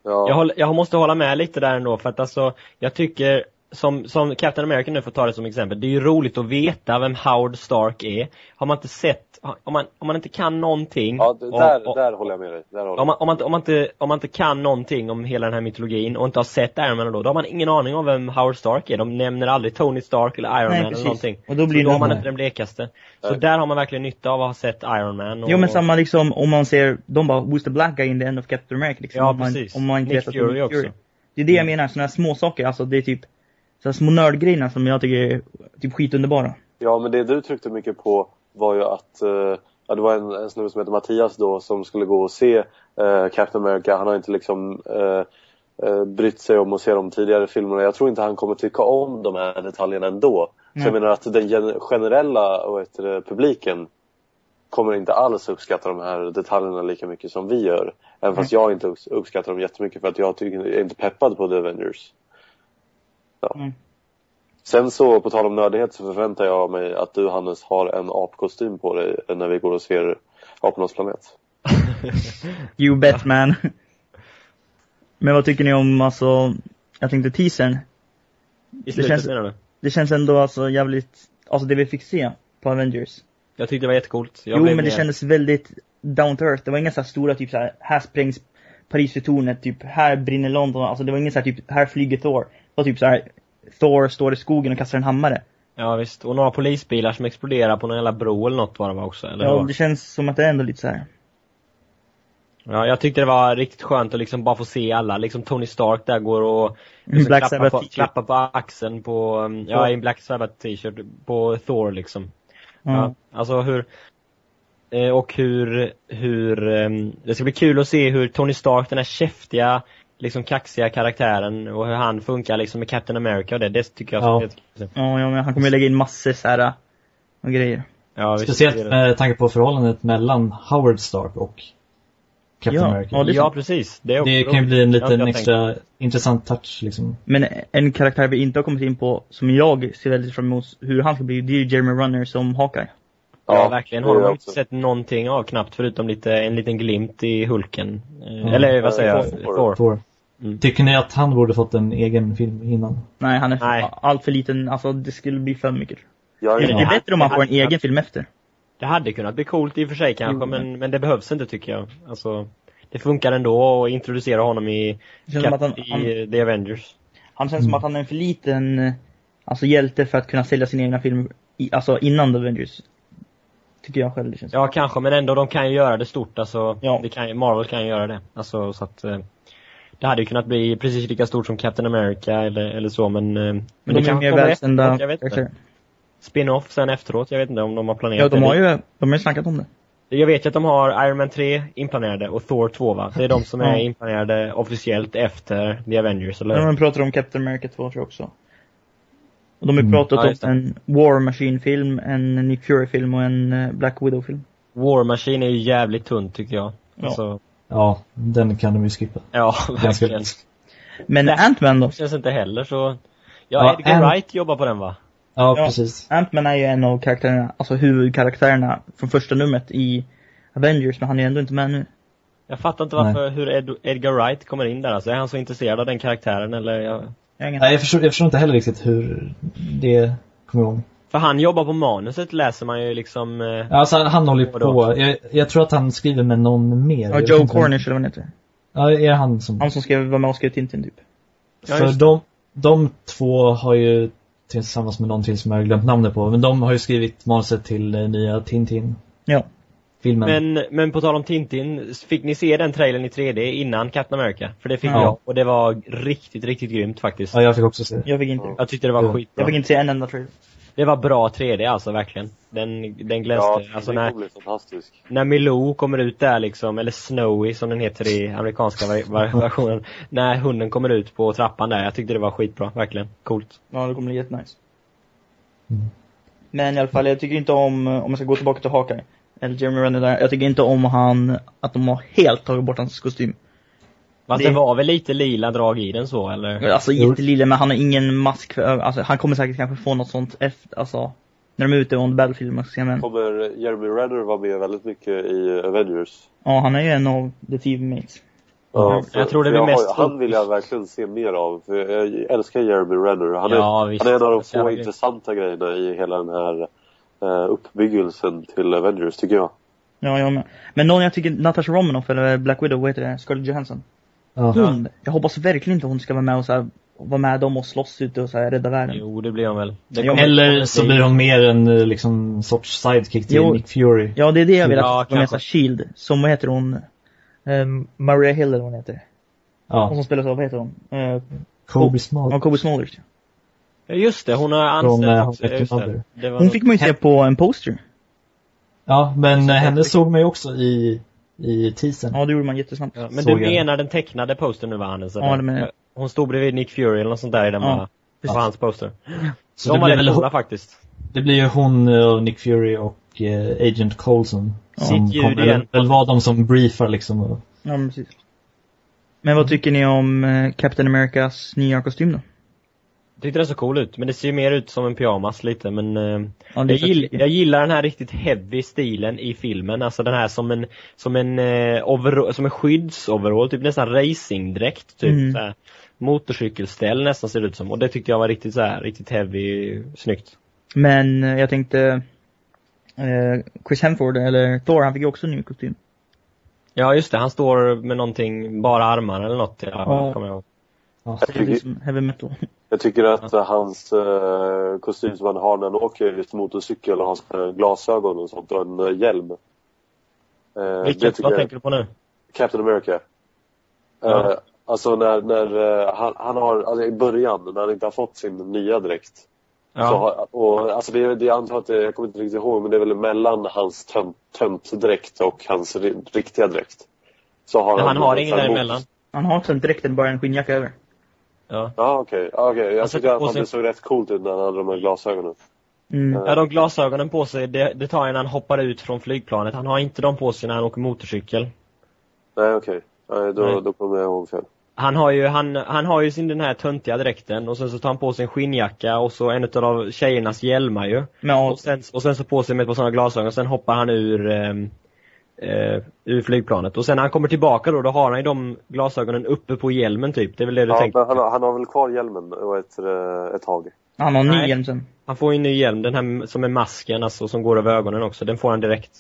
[SPEAKER 4] Ja.
[SPEAKER 2] Jag, håller, jag måste hålla med lite där ändå för att alltså, jag tycker som, som Captain America nu får ta det som exempel, det är ju roligt att veta vem Howard Stark är. Har man inte sett, om man, om man inte kan någonting
[SPEAKER 4] Ja, d-
[SPEAKER 2] och-
[SPEAKER 4] där,
[SPEAKER 2] och-
[SPEAKER 4] där håller jag med dig. Där håller
[SPEAKER 2] om man, om, man, inte- om, man inte, om man inte kan någonting om hela den här mytologin och inte har sett Iron Man då, då har man ingen aning om vem Howard Stark är. De nämner aldrig Tony Stark eller Iron
[SPEAKER 8] Nej,
[SPEAKER 2] Man
[SPEAKER 8] precis.
[SPEAKER 2] eller någonting.
[SPEAKER 8] Och då blir
[SPEAKER 2] så då har man inte den blekaste. Så
[SPEAKER 4] Nej.
[SPEAKER 2] där har man verkligen nytta av att ha sett Iron Man. Och,
[SPEAKER 8] Jo men samma liksom om man ser, de bara Who's the black guy in the end of Captain America liksom.
[SPEAKER 2] Ja,
[SPEAKER 8] om man,
[SPEAKER 2] precis.
[SPEAKER 8] Om man inte
[SPEAKER 2] Nick
[SPEAKER 8] vet att det är
[SPEAKER 2] Fury också. Mm.
[SPEAKER 8] Det är det jag menar, såna här små saker, alltså det är typ så små nördgrejerna som jag tycker är typ skitunderbara.
[SPEAKER 4] Ja, men det du tryckte mycket på var ju att eh, ja, det var en, en snubbe som heter Mattias då som skulle gå och se eh, Captain America. Han har inte liksom eh, eh, brytt sig om att se de tidigare filmerna. Jag tror inte han kommer tycka om de här detaljerna ändå. Så
[SPEAKER 8] Nej.
[SPEAKER 4] jag menar att den gen- generella vad heter det, publiken kommer inte alls uppskatta de här detaljerna lika mycket som vi gör. Även fast jag inte upps- uppskattar dem jättemycket för att jag tycker, är inte peppad på The Avengers. Ja.
[SPEAKER 8] Mm.
[SPEAKER 4] Sen så, på tal om nördighet, så förväntar jag mig att du Hannes har en apkostym på dig när vi går och ser Apornas planet.
[SPEAKER 8] You bet man. Men vad tycker ni om alltså, jag tänkte teasern.
[SPEAKER 2] I slutet
[SPEAKER 8] känns-
[SPEAKER 2] menar du?
[SPEAKER 8] Det känns ändå alltså jävligt, alltså det vi fick se på Avengers.
[SPEAKER 2] Jag tyckte det var jättecoolt. Jag
[SPEAKER 8] jo men det
[SPEAKER 2] mer-
[SPEAKER 8] kändes väldigt down to earth. Det var inga så här stora typ så här, här sprängs Paristornet, typ här brinner London. Alltså det var ingen så här typ, här flyger Thor. Var typ så här Thor står i skogen och kastar en hammare.
[SPEAKER 2] Ja visst, och några polisbilar som exploderar på någon jävla bro eller något var det var också, eller
[SPEAKER 8] Ja,
[SPEAKER 2] hur?
[SPEAKER 8] det känns som att det är ändå lite så här.
[SPEAKER 2] Ja, jag tyckte det var riktigt skönt att liksom bara få se alla, liksom Tony Stark där går och liksom
[SPEAKER 8] Black
[SPEAKER 2] klappar, på, klappar på axeln på, um, ja i en Black Sabbath t-shirt på Thor liksom.
[SPEAKER 8] Ja.
[SPEAKER 2] Ja, alltså hur eh, och hur, hur, ehm, det ska bli kul att se hur Tony Stark, den här käftiga liksom kaxiga karaktären och hur han funkar liksom med Captain America och det, det tycker jag
[SPEAKER 1] Ja.
[SPEAKER 2] är.
[SPEAKER 8] Ja, ja men han kommer ju lägga in massor så här och grejer.
[SPEAKER 2] Ja,
[SPEAKER 1] Speciellt med tanke på förhållandet mellan Howard Stark och Captain
[SPEAKER 8] Ja,
[SPEAKER 1] America.
[SPEAKER 8] ja,
[SPEAKER 2] Ja, precis. Det,
[SPEAKER 1] Det kan ju bli en liten extra intressant touch liksom.
[SPEAKER 8] Men en karaktär vi inte har kommit in på, som jag ser väldigt fram emot hur han ska bli, det är ju Jeremy Runner som Hawkeye.
[SPEAKER 2] Ja, verkligen.
[SPEAKER 4] det
[SPEAKER 2] Har man inte sett någonting av knappt förutom lite, en liten glimt i Hulken. Eh,
[SPEAKER 1] Ja.
[SPEAKER 2] Eller vad säger jag?
[SPEAKER 4] Thor.
[SPEAKER 2] Thor. Mm.
[SPEAKER 1] Tycker ni att han borde fått en egen film innan?
[SPEAKER 8] Nej, han är
[SPEAKER 2] Nej.
[SPEAKER 8] allt för liten, alltså det skulle bli för mycket.
[SPEAKER 4] Jag
[SPEAKER 8] Det
[SPEAKER 4] är,
[SPEAKER 2] Ja.
[SPEAKER 8] bättre om man får en
[SPEAKER 2] Ja.
[SPEAKER 8] egen film efter.
[SPEAKER 2] Det hade kunnat bli coolt i och för sig kanske,
[SPEAKER 8] Jo,
[SPEAKER 2] men, men det behövs inte tycker jag. Alltså, det funkar ändå att introducera honom i,
[SPEAKER 8] att han,
[SPEAKER 2] i
[SPEAKER 8] han,
[SPEAKER 2] The Avengers.
[SPEAKER 8] han känns som att han är en för liten, alltså hjälte för att kunna sälja sina egna filmer, i, alltså innan The Avengers. Tycker jag själv det känns.
[SPEAKER 2] Ja, kanske, men ändå, de kan ju göra det stort. Alltså,
[SPEAKER 8] Ja.
[SPEAKER 2] det kan, ju- Marvel kan ju göra det. Alltså, så att eh, det hade ju kunnat bli precis lika stort som Captain America eller, eller så, men... eh, Men,
[SPEAKER 8] Men de är mer välkända
[SPEAKER 2] jag vet inte. Spin-off sen efteråt, jag vet inte om de har planerat
[SPEAKER 8] Ja, de
[SPEAKER 2] det.
[SPEAKER 8] har ju, de har ju snackat om det.
[SPEAKER 2] Jag vet ju att de har Iron Man 3 inplanerade och Thor 2 va? Det är de som är
[SPEAKER 8] Ja.
[SPEAKER 2] inplanerade officiellt efter The Avengers, eller
[SPEAKER 8] Men de pratar om Captain America 2 tror jag också. Och de har ju
[SPEAKER 1] Mm.
[SPEAKER 8] pratat
[SPEAKER 2] Ja, just
[SPEAKER 8] om en War Machine-film, en Nick Fury-film och en eh, Black Widow-film.
[SPEAKER 2] War Machine är ju jävligt tunt tycker jag.
[SPEAKER 8] Ja.
[SPEAKER 2] Alltså,
[SPEAKER 1] Ja, den kan de ju skippa.
[SPEAKER 2] ja, verkligen.
[SPEAKER 8] Men
[SPEAKER 2] Nej.
[SPEAKER 8] Ant-Man då?
[SPEAKER 2] Det känns inte heller så... Ja,
[SPEAKER 1] Ja,
[SPEAKER 2] Edgar
[SPEAKER 1] Ant-
[SPEAKER 2] Wright jobbar på den va?
[SPEAKER 1] Ja,
[SPEAKER 8] Ja.
[SPEAKER 1] precis.
[SPEAKER 8] Ant-Man är ju en av karaktärerna, alltså huvudkaraktärerna från första numret i Avengers, men han är ju ändå inte med nu.
[SPEAKER 2] Jag fattar inte varför, hur Ed, Edgar Wright kommer in där alltså. Är han så intresserad av den karaktären eller? Jag...
[SPEAKER 8] Jag
[SPEAKER 1] Nej, jag förstår, jag förstår inte heller riktigt hur det kommer igång.
[SPEAKER 2] För han jobbar på manuset läser man ju liksom... Eh...
[SPEAKER 1] Alltså han håller ju på. Jag, jag tror att han skriver med någon mer.
[SPEAKER 8] Ja, Joe Cornish eller vad han heter.
[SPEAKER 1] Ja, är det han som...
[SPEAKER 8] Han som skrev, var med och skrev Tintin typ.
[SPEAKER 2] Ja,
[SPEAKER 1] För de, de två har ju tillsammans med någon till som jag har glömt namnet på, men de har ju skrivit manuset till eh, nya Tintin-filmen.
[SPEAKER 8] Ja.
[SPEAKER 2] Men, men på tal om Tintin, fick ni se den trailern i 3D innan Captain America? För det fick
[SPEAKER 1] Ja.
[SPEAKER 2] jag, och det var riktigt, riktigt grymt faktiskt.
[SPEAKER 1] Ja, jag fick också se.
[SPEAKER 8] Jag fick inte.
[SPEAKER 2] Jag tyckte det var
[SPEAKER 1] Ja.
[SPEAKER 2] skitbra.
[SPEAKER 8] Jag fick inte se en enda trailer.
[SPEAKER 2] Det var bra 3D alltså, verkligen. Den, den glänste.
[SPEAKER 4] ja,
[SPEAKER 2] alltså när,
[SPEAKER 4] fantastisk.
[SPEAKER 2] när Milou kommer ut där liksom, eller Snowy som den heter i amerikanska versionen. när hunden kommer ut på trappan där. Jag tyckte det var skitbra, verkligen. Coolt.
[SPEAKER 8] Ja, det kommer bli jättenice.
[SPEAKER 1] Mm.
[SPEAKER 8] Men i alla fall, jag tycker inte om, om jag ska gå tillbaka till Hawkeye, eller Jeremy Renner där, jag tycker inte om han, att de har helt tagit bort hans kostym.
[SPEAKER 2] Fast
[SPEAKER 8] Det-
[SPEAKER 2] det var väl lite lila drag i den så, eller?
[SPEAKER 8] Alltså
[SPEAKER 1] Jo.
[SPEAKER 8] jättelille, men han har ingen mask för ögonen. Alltså han kommer säkert kanske få något sånt efter, alltså, när de är ute on the battlefield, man ska men.
[SPEAKER 4] Kommer Jeremy Renner vara med väldigt mycket i Avengers?
[SPEAKER 8] Ja, han är ju en av the teammates.
[SPEAKER 4] Ja, för-
[SPEAKER 2] Jag tror det blir mest
[SPEAKER 4] Han vill jag verkligen se mer av. För jag älskar Jeremy Renner. Han är,
[SPEAKER 2] Ja, visst.
[SPEAKER 4] han är en av de
[SPEAKER 2] Så jävla
[SPEAKER 4] få intressanta grejerna i hela den här uh, uppbyggelsen till Avengers, tycker jag.
[SPEAKER 8] Ja, jag med. Men någon jag tycker, Natasha Romanoff eller Black Widow, vad heter det? Scarlett Johansson.
[SPEAKER 1] Ja.
[SPEAKER 8] Hon, jag hoppas verkligen inte hon ska vara med och så här, vara med dem och slåss ute och så här, rädda världen.
[SPEAKER 2] Jo, det blir hon väl.
[SPEAKER 8] Ja,
[SPEAKER 1] Eller så blir hon mer en eh, liksom sorts sidekick till
[SPEAKER 8] Jo.
[SPEAKER 1] Nick Fury.
[SPEAKER 8] Ja, det är det jag vill att
[SPEAKER 2] Ja,
[SPEAKER 8] så här Shield. Som, vad heter hon? Um, Maria Hill eller vad hon heter. Hon
[SPEAKER 1] Ja,
[SPEAKER 8] som spelas av, vad heter hon? Uh,
[SPEAKER 1] Kobe
[SPEAKER 8] ja,
[SPEAKER 1] Small.
[SPEAKER 8] Kobe Smulders.
[SPEAKER 2] Ja, just det, hon har
[SPEAKER 1] Från,
[SPEAKER 2] anställt
[SPEAKER 1] eh,
[SPEAKER 2] just
[SPEAKER 1] Your
[SPEAKER 2] det. Var
[SPEAKER 8] Hon fick man ju se på en poster.
[SPEAKER 1] Ja, men eh, henne såg man ju också i, i teasern.
[SPEAKER 8] Ja, det gjorde man jättesnabbt.
[SPEAKER 2] Ja, men
[SPEAKER 1] Såg
[SPEAKER 2] du
[SPEAKER 1] jag.
[SPEAKER 2] menar den tecknade postern nu va Hannes? eller?
[SPEAKER 8] Ja, det menar jag.
[SPEAKER 2] Hon stod bredvid Nick Fury eller något sånt där i den
[SPEAKER 8] Ja.
[SPEAKER 2] På hans poster.
[SPEAKER 1] Så
[SPEAKER 2] De
[SPEAKER 1] det
[SPEAKER 2] var
[SPEAKER 1] blir,
[SPEAKER 2] rätt
[SPEAKER 1] väl,
[SPEAKER 2] coola faktiskt.
[SPEAKER 1] det blir ju hon eh, och Nick Fury och eh, Agent Coulson. Som
[SPEAKER 2] Sitt ljud
[SPEAKER 1] kommer
[SPEAKER 2] igen.
[SPEAKER 1] väl vara de som briefar liksom. Och,
[SPEAKER 8] Ja, men precis. Men vad tycker ni om eh, Captain Americas nya kostym då?
[SPEAKER 2] Jag tyckte den såg cool ut, men det ser ju mer ut som en pyjamas lite men eh,
[SPEAKER 8] Ja,
[SPEAKER 2] jag, gill, jag gillar den här riktigt heavy stilen i filmen, alltså den här som en, som en eh, overall, som en skyddsoverall, typ nästan racingdräkt typ
[SPEAKER 8] Mm.
[SPEAKER 2] så här. Motorcykelställ nästan ser det ut som, och det tyckte jag var riktigt så här, riktigt heavy, snyggt.
[SPEAKER 8] Men eh, jag tänkte eh, Chris Hemsworth, eller Thor, han fick ju också en ny kostym.
[SPEAKER 2] Ja just det, han står med någonting, bara armar eller något, ja,
[SPEAKER 8] Ja.
[SPEAKER 2] kommer jag ihåg.
[SPEAKER 1] Ja.
[SPEAKER 8] Är som heavy metal.
[SPEAKER 4] Jag tycker att eh, hans uh, kostym som han har när han åker just motorcykel och har här glasögon och sånt och en uh, hjälm. Det
[SPEAKER 2] Vilket,
[SPEAKER 4] tycker
[SPEAKER 2] vad
[SPEAKER 4] jag,
[SPEAKER 2] tänker du på nu?
[SPEAKER 4] Captain America.
[SPEAKER 2] Ja.
[SPEAKER 4] Eh, alltså när, när eh, han, han har, alltså i början när han inte har fått sin nya dräkt. Så
[SPEAKER 2] Ja,
[SPEAKER 4] har, och, alltså det, det jag antar att det, jag kommer inte riktigt ihåg men det är väl mellan hans tömt, tömtdräkt och hans ri, riktiga dräkt. Så har
[SPEAKER 2] han
[SPEAKER 4] någon
[SPEAKER 2] har ingen däremellan.
[SPEAKER 8] Han har också en dräkt, bara en skinnjacka över.
[SPEAKER 2] Ja.
[SPEAKER 4] Ja, okej. Ja, okej. Jag
[SPEAKER 2] Och sen-
[SPEAKER 4] tyckte att han såg rätt coolt ut när han hade de här glasögonen.
[SPEAKER 8] Mm.
[SPEAKER 2] Ja, de glasögonen på sig, det, det tar en när han hoppar ut från flygplanet. Han har inte dem på sig när han åker motorcykel.
[SPEAKER 4] Nej, okej. Nej, då,
[SPEAKER 2] Nej.
[SPEAKER 4] då kommer jag ihåg fel.
[SPEAKER 2] Han har ju, han, han har ju sin den här töntiga dräkten och sen så tar han på sig en skinnjacka och så en utav tjejernas hjälmar ju.
[SPEAKER 8] Men
[SPEAKER 2] Och sen, och sen så på sig med ett par sådana glasögon och sen hoppar han ur, ehm, eh, ur flygplanet. Och sen när han kommer tillbaka då, då har han ju de glasögonen uppe på hjälmen typ. Det är väl det du
[SPEAKER 4] Ja,
[SPEAKER 2] tänker?
[SPEAKER 4] men han, har- han har väl kvar hjälmen och ett, eh, ett tag?
[SPEAKER 8] han har en ny hjälm sen.
[SPEAKER 2] Han får ju en ny hjälm, den här som är masken alltså, som går över ögonen också. Den får han direkt.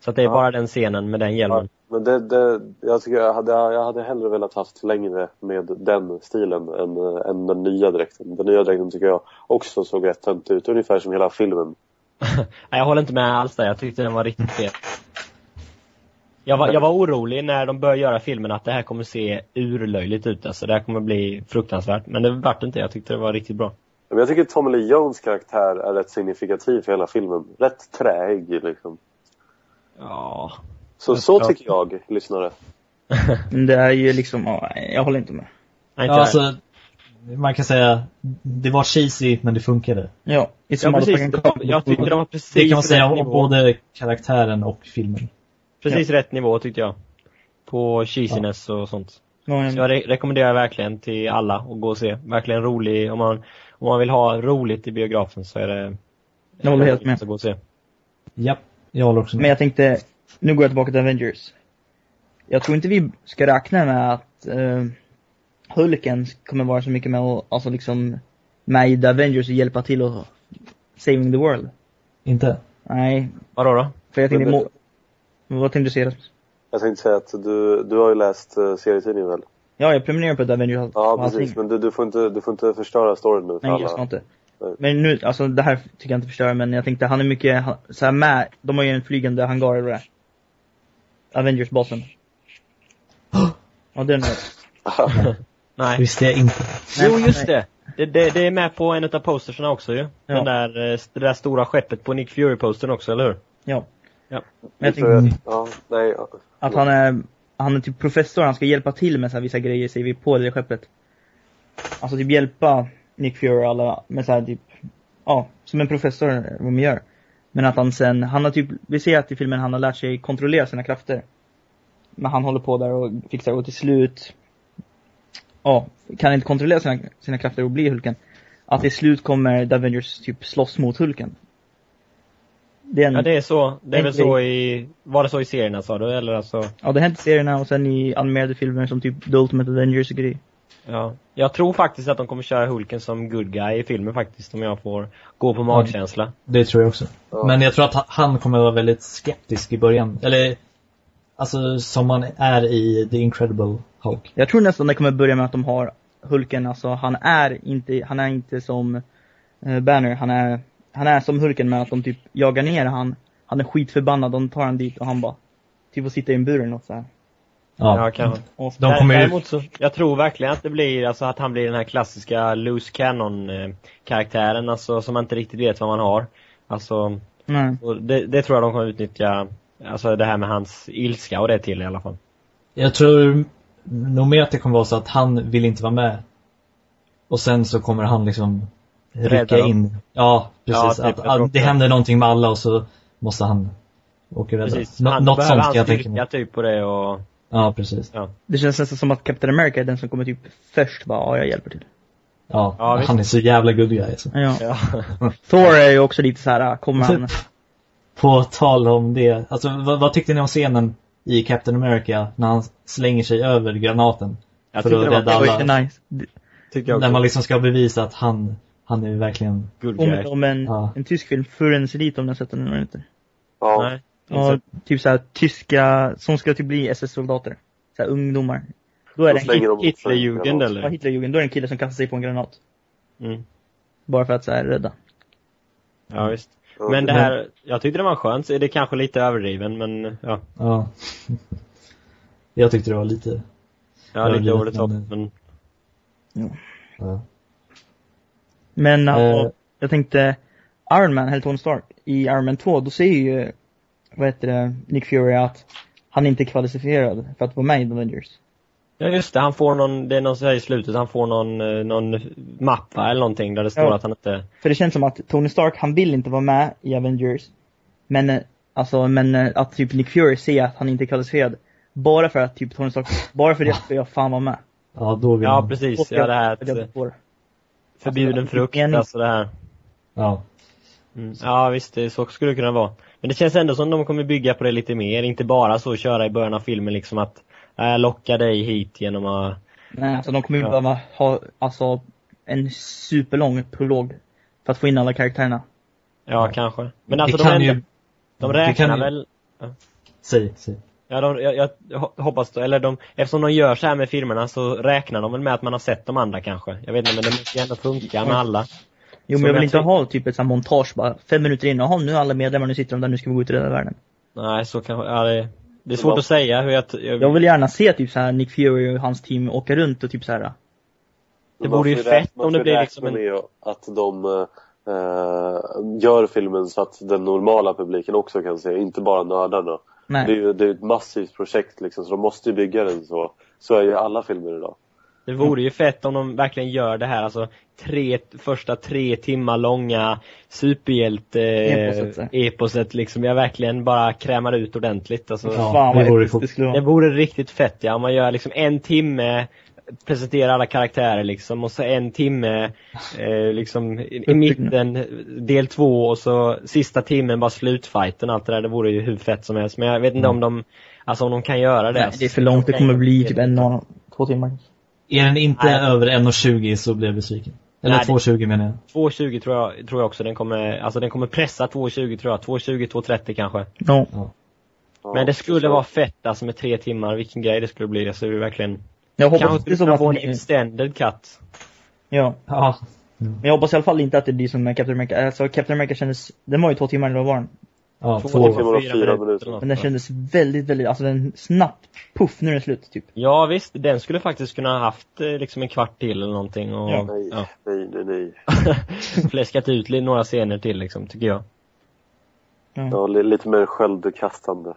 [SPEAKER 2] Så att det är
[SPEAKER 4] Ja.
[SPEAKER 2] bara den scenen med den hjälmen.
[SPEAKER 4] Men det, det, jag tycker jag hade, jag hade hellre velat haft längre med den stilen än, eh, än den nya dräkten. Den nya dräkten tycker jag också såg rätt tönt ut, ungefär som hela filmen.
[SPEAKER 2] Nej, jag håller inte med alls där. Jag tyckte den var riktigt fet. Jag var, jag var orolig när de började göra filmen att det här kommer se urlöjligt ut. Alltså det här kommer bli fruktansvärt. Men det vart inte. Jag tyckte det var riktigt bra.
[SPEAKER 4] Men jag tycker Tommy Lee Jones karaktär är rätt signifikativ för hela filmen. Rätt träig liksom.
[SPEAKER 2] Ja.
[SPEAKER 4] Så, så
[SPEAKER 2] Ja.
[SPEAKER 4] tycker jag, lyssnare.
[SPEAKER 8] Det är ju liksom, ja, jag håller inte med.
[SPEAKER 2] Nej,
[SPEAKER 1] Ja, alltså, man kan säga, det var cheesy men det funkade.
[SPEAKER 8] Ja,
[SPEAKER 2] ja, precis. jag tyckte de var
[SPEAKER 1] Det
[SPEAKER 2] precis
[SPEAKER 1] kan man säga om både karaktären och filmen.
[SPEAKER 2] Precis rätt nivå tyckte jag. På cheesiness och sånt.
[SPEAKER 8] Ja,
[SPEAKER 2] Så
[SPEAKER 8] ja.
[SPEAKER 2] jag re rekommenderar verkligen till alla att gå och se. Verkligen rolig. Om man, om man vill ha roligt i biografen så är det...
[SPEAKER 8] Jag håller helt med.
[SPEAKER 2] Att gå och se.
[SPEAKER 1] Japp, jag håller också med.
[SPEAKER 8] Men jag tänkte, nu går jag tillbaka till Avengers. Jag tror inte vi ska räkna med att uh, Hulken kommer vara så mycket med och, alltså liksom, med i The Avengers och hjälpa till och saving the world.
[SPEAKER 1] Inte?
[SPEAKER 8] Nej,
[SPEAKER 2] Vadå då?
[SPEAKER 8] för jag tänkte,
[SPEAKER 4] Men-
[SPEAKER 8] vad tänkte du säga?
[SPEAKER 4] Jag tänkte säga att du, du har ju läst uh, serietidningen väl?
[SPEAKER 8] Ja, jag prenumererar på The Avengers
[SPEAKER 4] Ja, precis. Men du, du, får inte, du får inte förstöra storyn nu för
[SPEAKER 8] Nej, jag ska
[SPEAKER 4] alla.
[SPEAKER 8] inte.
[SPEAKER 4] Nej.
[SPEAKER 8] Men nu, alltså det här tycker jag inte förstör, men jag tänkte han är mycket, han- så här med, de har ju en flygande hangar eller det är. Avengers-basen. Ja, den är
[SPEAKER 2] Nej.
[SPEAKER 1] Visste jag inte.
[SPEAKER 2] Jo, just det. Det, det. det är med på en av postersarna också ju.
[SPEAKER 8] Ja.
[SPEAKER 2] Den där, eh, det där stora skeppet på Nick Fury-postern också, eller hur?
[SPEAKER 8] Ja.
[SPEAKER 2] Ja.
[SPEAKER 8] Men jag tänkte
[SPEAKER 4] Ja, nej. ja.
[SPEAKER 8] att han är, han är typ professor, han ska hjälpa till med så här vissa grejer, säger vi, på det skeppet. Alltså typ hjälpa Nick Fury och alla med så här typ, ja, som en professor, vad man gör. Men att han sen, han har typ, vi ser att i filmen han har lärt sig kontrollera sina krafter. Men han håller på där och fixar och till slut, ja, kan inte kontrollera sina, sina krafter och bli Hulken. Att till slut kommer The Avengers typ slåss mot Hulken. Det är en,
[SPEAKER 2] Ja, det är så. Det är väl så i, var det så i serierna sa du, eller alltså?
[SPEAKER 8] ja, det hänt i serierna och sen i animerade filmer som typ The Ultimate Avengers och grejer.
[SPEAKER 2] Ja. Jag tror faktiskt att de kommer köra Hulken som good guy i filmen faktiskt, om jag får gå på magkänsla.
[SPEAKER 1] Det tror jag också.
[SPEAKER 4] Ja.
[SPEAKER 1] Men jag tror att ha- han kommer vara väldigt skeptisk i början. Eller, alltså som man är i The Incredible Hulk.
[SPEAKER 8] Jag tror nästan det kommer börja med att de har Hulken, alltså han är inte, han är inte som eh, Banner, han är, han är som Hulken med att de typ jagar ner han. Han är skitförbannad, de tar han dit och han bara typ får sitta i en bur eller något så här.
[SPEAKER 2] Ja, kanske.
[SPEAKER 8] Och
[SPEAKER 1] De kommer
[SPEAKER 2] Däremot så, jag tror verkligen att det blir, alltså att han blir den här klassiska loose cannon eh, karaktären, alltså som man inte riktigt vet vad man har. Alltså,
[SPEAKER 8] Nej.
[SPEAKER 2] och det, det tror jag de kommer utnyttja, alltså det här med hans ilska och det till i alla fall.
[SPEAKER 1] Jag tror nog mer att det kommer vara så att han vill inte vara med. Och sen så kommer han liksom rycka
[SPEAKER 2] Rädda dem.
[SPEAKER 1] in. Ja, precis.
[SPEAKER 2] Ja, typ,
[SPEAKER 1] att, att det händer någonting med alla och så måste han åka och rädda.
[SPEAKER 2] Precis.
[SPEAKER 1] Nå-
[SPEAKER 2] han
[SPEAKER 1] något sånt kan jag tänka mig.
[SPEAKER 2] typ på det och,
[SPEAKER 1] Ja, precis.
[SPEAKER 8] Det känns nästan som att Captain America är den som kommer typ först bara, ja jag hjälper till.
[SPEAKER 1] Ja,
[SPEAKER 2] Ja, visst.
[SPEAKER 1] han är så jävla good guy alltså.
[SPEAKER 8] Ja.
[SPEAKER 2] ja.
[SPEAKER 8] Thor är ju också lite så här, kommer han,
[SPEAKER 1] På tal om det, alltså vad, vad tyckte ni om scenen i Captain America när han slänger sig över granaten?
[SPEAKER 2] Jag
[SPEAKER 1] För att
[SPEAKER 2] det
[SPEAKER 1] rädda alla.
[SPEAKER 8] nice.
[SPEAKER 1] När man liksom ska bevisa att han, han är verkligen,
[SPEAKER 2] good guy.
[SPEAKER 8] om en,
[SPEAKER 1] Ja.
[SPEAKER 8] en tysk film, Furens Elit om den har sett den eller inte.
[SPEAKER 4] Ja.
[SPEAKER 2] Nej.
[SPEAKER 8] Ja, typ såhär tyska, som ska typ bli SS-soldater. Såhär ungdomar. Då är
[SPEAKER 4] Då
[SPEAKER 8] det en
[SPEAKER 2] Hitlerjugend
[SPEAKER 4] granat.
[SPEAKER 8] Ja,
[SPEAKER 2] eller?
[SPEAKER 8] Hitlerjugend. Då är det en kille som kastar sig på en granat.
[SPEAKER 2] Mm.
[SPEAKER 8] Bara för att såhär rädda.
[SPEAKER 2] Ja, visst.
[SPEAKER 4] Ja,
[SPEAKER 2] Men det här, jag tyckte det var skönt, är det kanske lite överdriven men ja.
[SPEAKER 1] ja. Jag tyckte det var lite,
[SPEAKER 2] Ja, lite over the top
[SPEAKER 1] men-
[SPEAKER 2] men
[SPEAKER 1] ja.
[SPEAKER 8] Men
[SPEAKER 1] Eh.
[SPEAKER 8] alltså, jag tänkte Iron Man, eller Tony Stark, i Iron Man 2, då säger ju, vad heter det, Nick Fury att han inte är kvalificerad för att vara med i Avengers.
[SPEAKER 2] Ja just det, han får någon, det är någon så här i slutet, han får någon, eh, någon mappa eller någonting där det står
[SPEAKER 8] Ja.
[SPEAKER 2] att han inte
[SPEAKER 8] För det känns som att Tony Stark, han vill inte vara med i Avengers. Men, eh, alltså, men eh, att typ Nick Fury säger att han inte är kvalificerad. Bara för att typ Tony Stark, bara för det ska jag fan vara med.
[SPEAKER 1] Ja, då vill
[SPEAKER 2] Ja precis, ja det här att, förbjuden
[SPEAKER 8] Alltså,
[SPEAKER 2] frukt, alltså det här
[SPEAKER 1] Ja.
[SPEAKER 2] Mm. Ja visst, det, så skulle det kunna vara. Men det känns ändå som de kommer bygga på det lite mer, inte bara så köra i början av filmen liksom att äh, locka dig hit genom att
[SPEAKER 8] Nej, alltså de kommer ju
[SPEAKER 2] Ja.
[SPEAKER 8] behöva ha, alltså, en superlång prolog. För att få in alla karaktärerna.
[SPEAKER 2] Ja, kanske. Men alltså
[SPEAKER 1] det
[SPEAKER 2] de,
[SPEAKER 1] kan
[SPEAKER 2] ändå,
[SPEAKER 1] ju...
[SPEAKER 2] de
[SPEAKER 1] det
[SPEAKER 2] räknar
[SPEAKER 1] ju-
[SPEAKER 2] väl
[SPEAKER 1] Säg, säg.
[SPEAKER 2] Ja, de, jag, jag ho- hoppas då, eller de, eftersom de gör så här med filmerna så räknar de väl med att man har sett de andra kanske. Jag vet inte, men det måste ju ändå funka med alla.
[SPEAKER 8] Jo, men jag vill
[SPEAKER 2] jag
[SPEAKER 8] inte ha typ ett sånt montage bara, fem minuter in, jaha nu är alla medlemmar, nu sitter de där, nu ska vi gå ut i rädda världen.
[SPEAKER 2] Nej, så kanske, ja det, det är svårt att säga hur jag, jag,
[SPEAKER 8] Jag vill gärna se typ så här Nick Fury och hans team åka runt och typ så här.
[SPEAKER 2] Det vore ju fett om det blir
[SPEAKER 4] räkna
[SPEAKER 2] liksom en-
[SPEAKER 4] med att de eh, gör filmen så att den normala publiken också kan se, inte bara nördarna.
[SPEAKER 8] Nej.
[SPEAKER 4] Det är ju det är ett massivt projekt liksom, så de måste ju bygga den så. Så är ju alla filmer idag.
[SPEAKER 2] Det vore ju fett om de verkligen gör det här, alltså tre, första tre timmar långa superhjälte
[SPEAKER 8] Eposet, så.
[SPEAKER 2] eposet liksom. Jag verkligen bara krämar ut ordentligt. Alltså,
[SPEAKER 1] Ja,
[SPEAKER 8] Fan
[SPEAKER 1] det vore coolt.
[SPEAKER 8] det skulle
[SPEAKER 2] Det
[SPEAKER 8] vara.
[SPEAKER 2] vore riktigt fett ja, om man gör liksom en timme presenterar alla karaktärer liksom och så en timme eh, liksom i, i mitten del två och så sista timmen bara slutfighten allt det där. Det vore ju hur fett som helst. Men jag vet inte om de, alltså om de kan göra det.
[SPEAKER 8] Nej, det är för långt, det kommer bli typ en och två timmar.
[SPEAKER 1] Är den inte
[SPEAKER 2] Nej.
[SPEAKER 1] över 1.20 så blir jag besviken. Eller
[SPEAKER 2] Nej, det-
[SPEAKER 1] 2.20 menar jag.
[SPEAKER 2] 2.20 tror jag, tror jag också den kommer, alltså den kommer pressa 2.20 tror jag. 2.20, 2.30 kanske.
[SPEAKER 8] Ja.
[SPEAKER 4] Ja,
[SPEAKER 2] Men det skulle vara fett alltså med tre timmar, vilken grej det skulle bli. Det skulle verkligen,
[SPEAKER 8] Jag hoppas
[SPEAKER 2] kanske
[SPEAKER 8] inte som att
[SPEAKER 2] få en extended cut.
[SPEAKER 8] Ja.
[SPEAKER 1] Ja.
[SPEAKER 8] Men jag hoppas i alla fall inte att det blir som med Captain America. Alltså Captain America kändes, den var ju två timmar eller vad var den?
[SPEAKER 1] Ja,
[SPEAKER 2] Två
[SPEAKER 1] två.
[SPEAKER 4] timmar och fyra minuter.
[SPEAKER 8] Men den kändes väldigt, väldigt, alltså den snabbt, puff, nu är den slut typ.
[SPEAKER 2] Ja visst, den skulle faktiskt kunna ha haft eh, liksom en kvart till eller någonting och
[SPEAKER 8] Ja.
[SPEAKER 4] Nej,
[SPEAKER 2] ja.
[SPEAKER 4] nej, nej, nej.
[SPEAKER 2] fläskat ut några scener till liksom, tycker jag.
[SPEAKER 4] Ja, li- lite mer sköldkastande.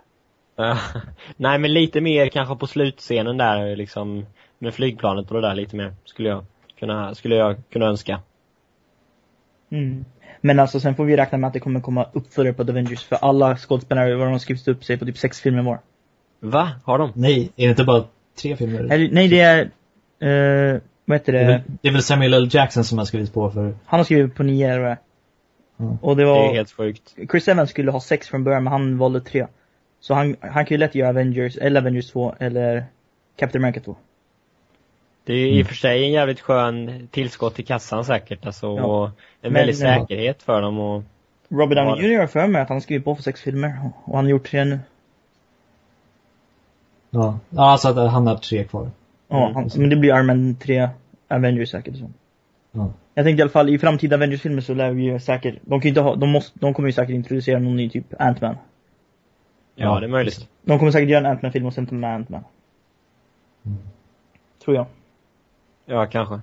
[SPEAKER 2] Ja. Nej men lite mer kanske på slutscenen där liksom, med flygplanet och det där lite mer, skulle jag kunna, skulle jag kunna önska.
[SPEAKER 8] Mm. Men alltså sen får vi räkna med att det kommer komma uppföljare på The Avengers för alla skådespelare, vad de har skrivit upp sig på typ sex filmer var.
[SPEAKER 2] Va? Har de?
[SPEAKER 1] Nej, är det inte bara tre filmer?
[SPEAKER 8] Eller, nej det är, eh, vad heter
[SPEAKER 1] Det är,
[SPEAKER 8] det?
[SPEAKER 1] väl, det är väl Samuel L. Jackson som har skrivit på för...
[SPEAKER 8] Han har skrivit på nio eller vad det är.
[SPEAKER 1] Ja.
[SPEAKER 8] Och det
[SPEAKER 2] Det
[SPEAKER 8] var,
[SPEAKER 2] är helt sjukt.
[SPEAKER 8] Chris Evans skulle ha sex från början men han valde tre. Så han, han kan ju lätt göra Avengers, eller Avengers 2, eller Captain America 2.
[SPEAKER 2] Det är i och för sig en jävligt skön tillskott till kassan säkert alltså,
[SPEAKER 8] Ja.
[SPEAKER 2] och en väldig
[SPEAKER 8] ja.
[SPEAKER 2] säkerhet för dem och
[SPEAKER 8] Robert Downey Jr. har för mig att han skrivit på för sex filmer och han har gjort tre nu.
[SPEAKER 1] Ja, ja alltså att han har tre kvar.
[SPEAKER 8] Ja,
[SPEAKER 2] Mm,
[SPEAKER 8] han, men det blir Iron Man 3 Avengers säkert. Så.
[SPEAKER 1] Ja.
[SPEAKER 8] Jag tänkte i alla fall i framtida Avengers-filmer så lär vi ju säkert, de kan ju inte ha, de måste, de kommer ju säkert introducera någon ny typ Ant-Man.
[SPEAKER 2] Ja, det är möjligt.
[SPEAKER 8] De kommer säkert göra en Ant-Man-film och sen ta med Ant-Man.
[SPEAKER 1] Mm.
[SPEAKER 8] Tror jag.
[SPEAKER 2] Ja, kanske.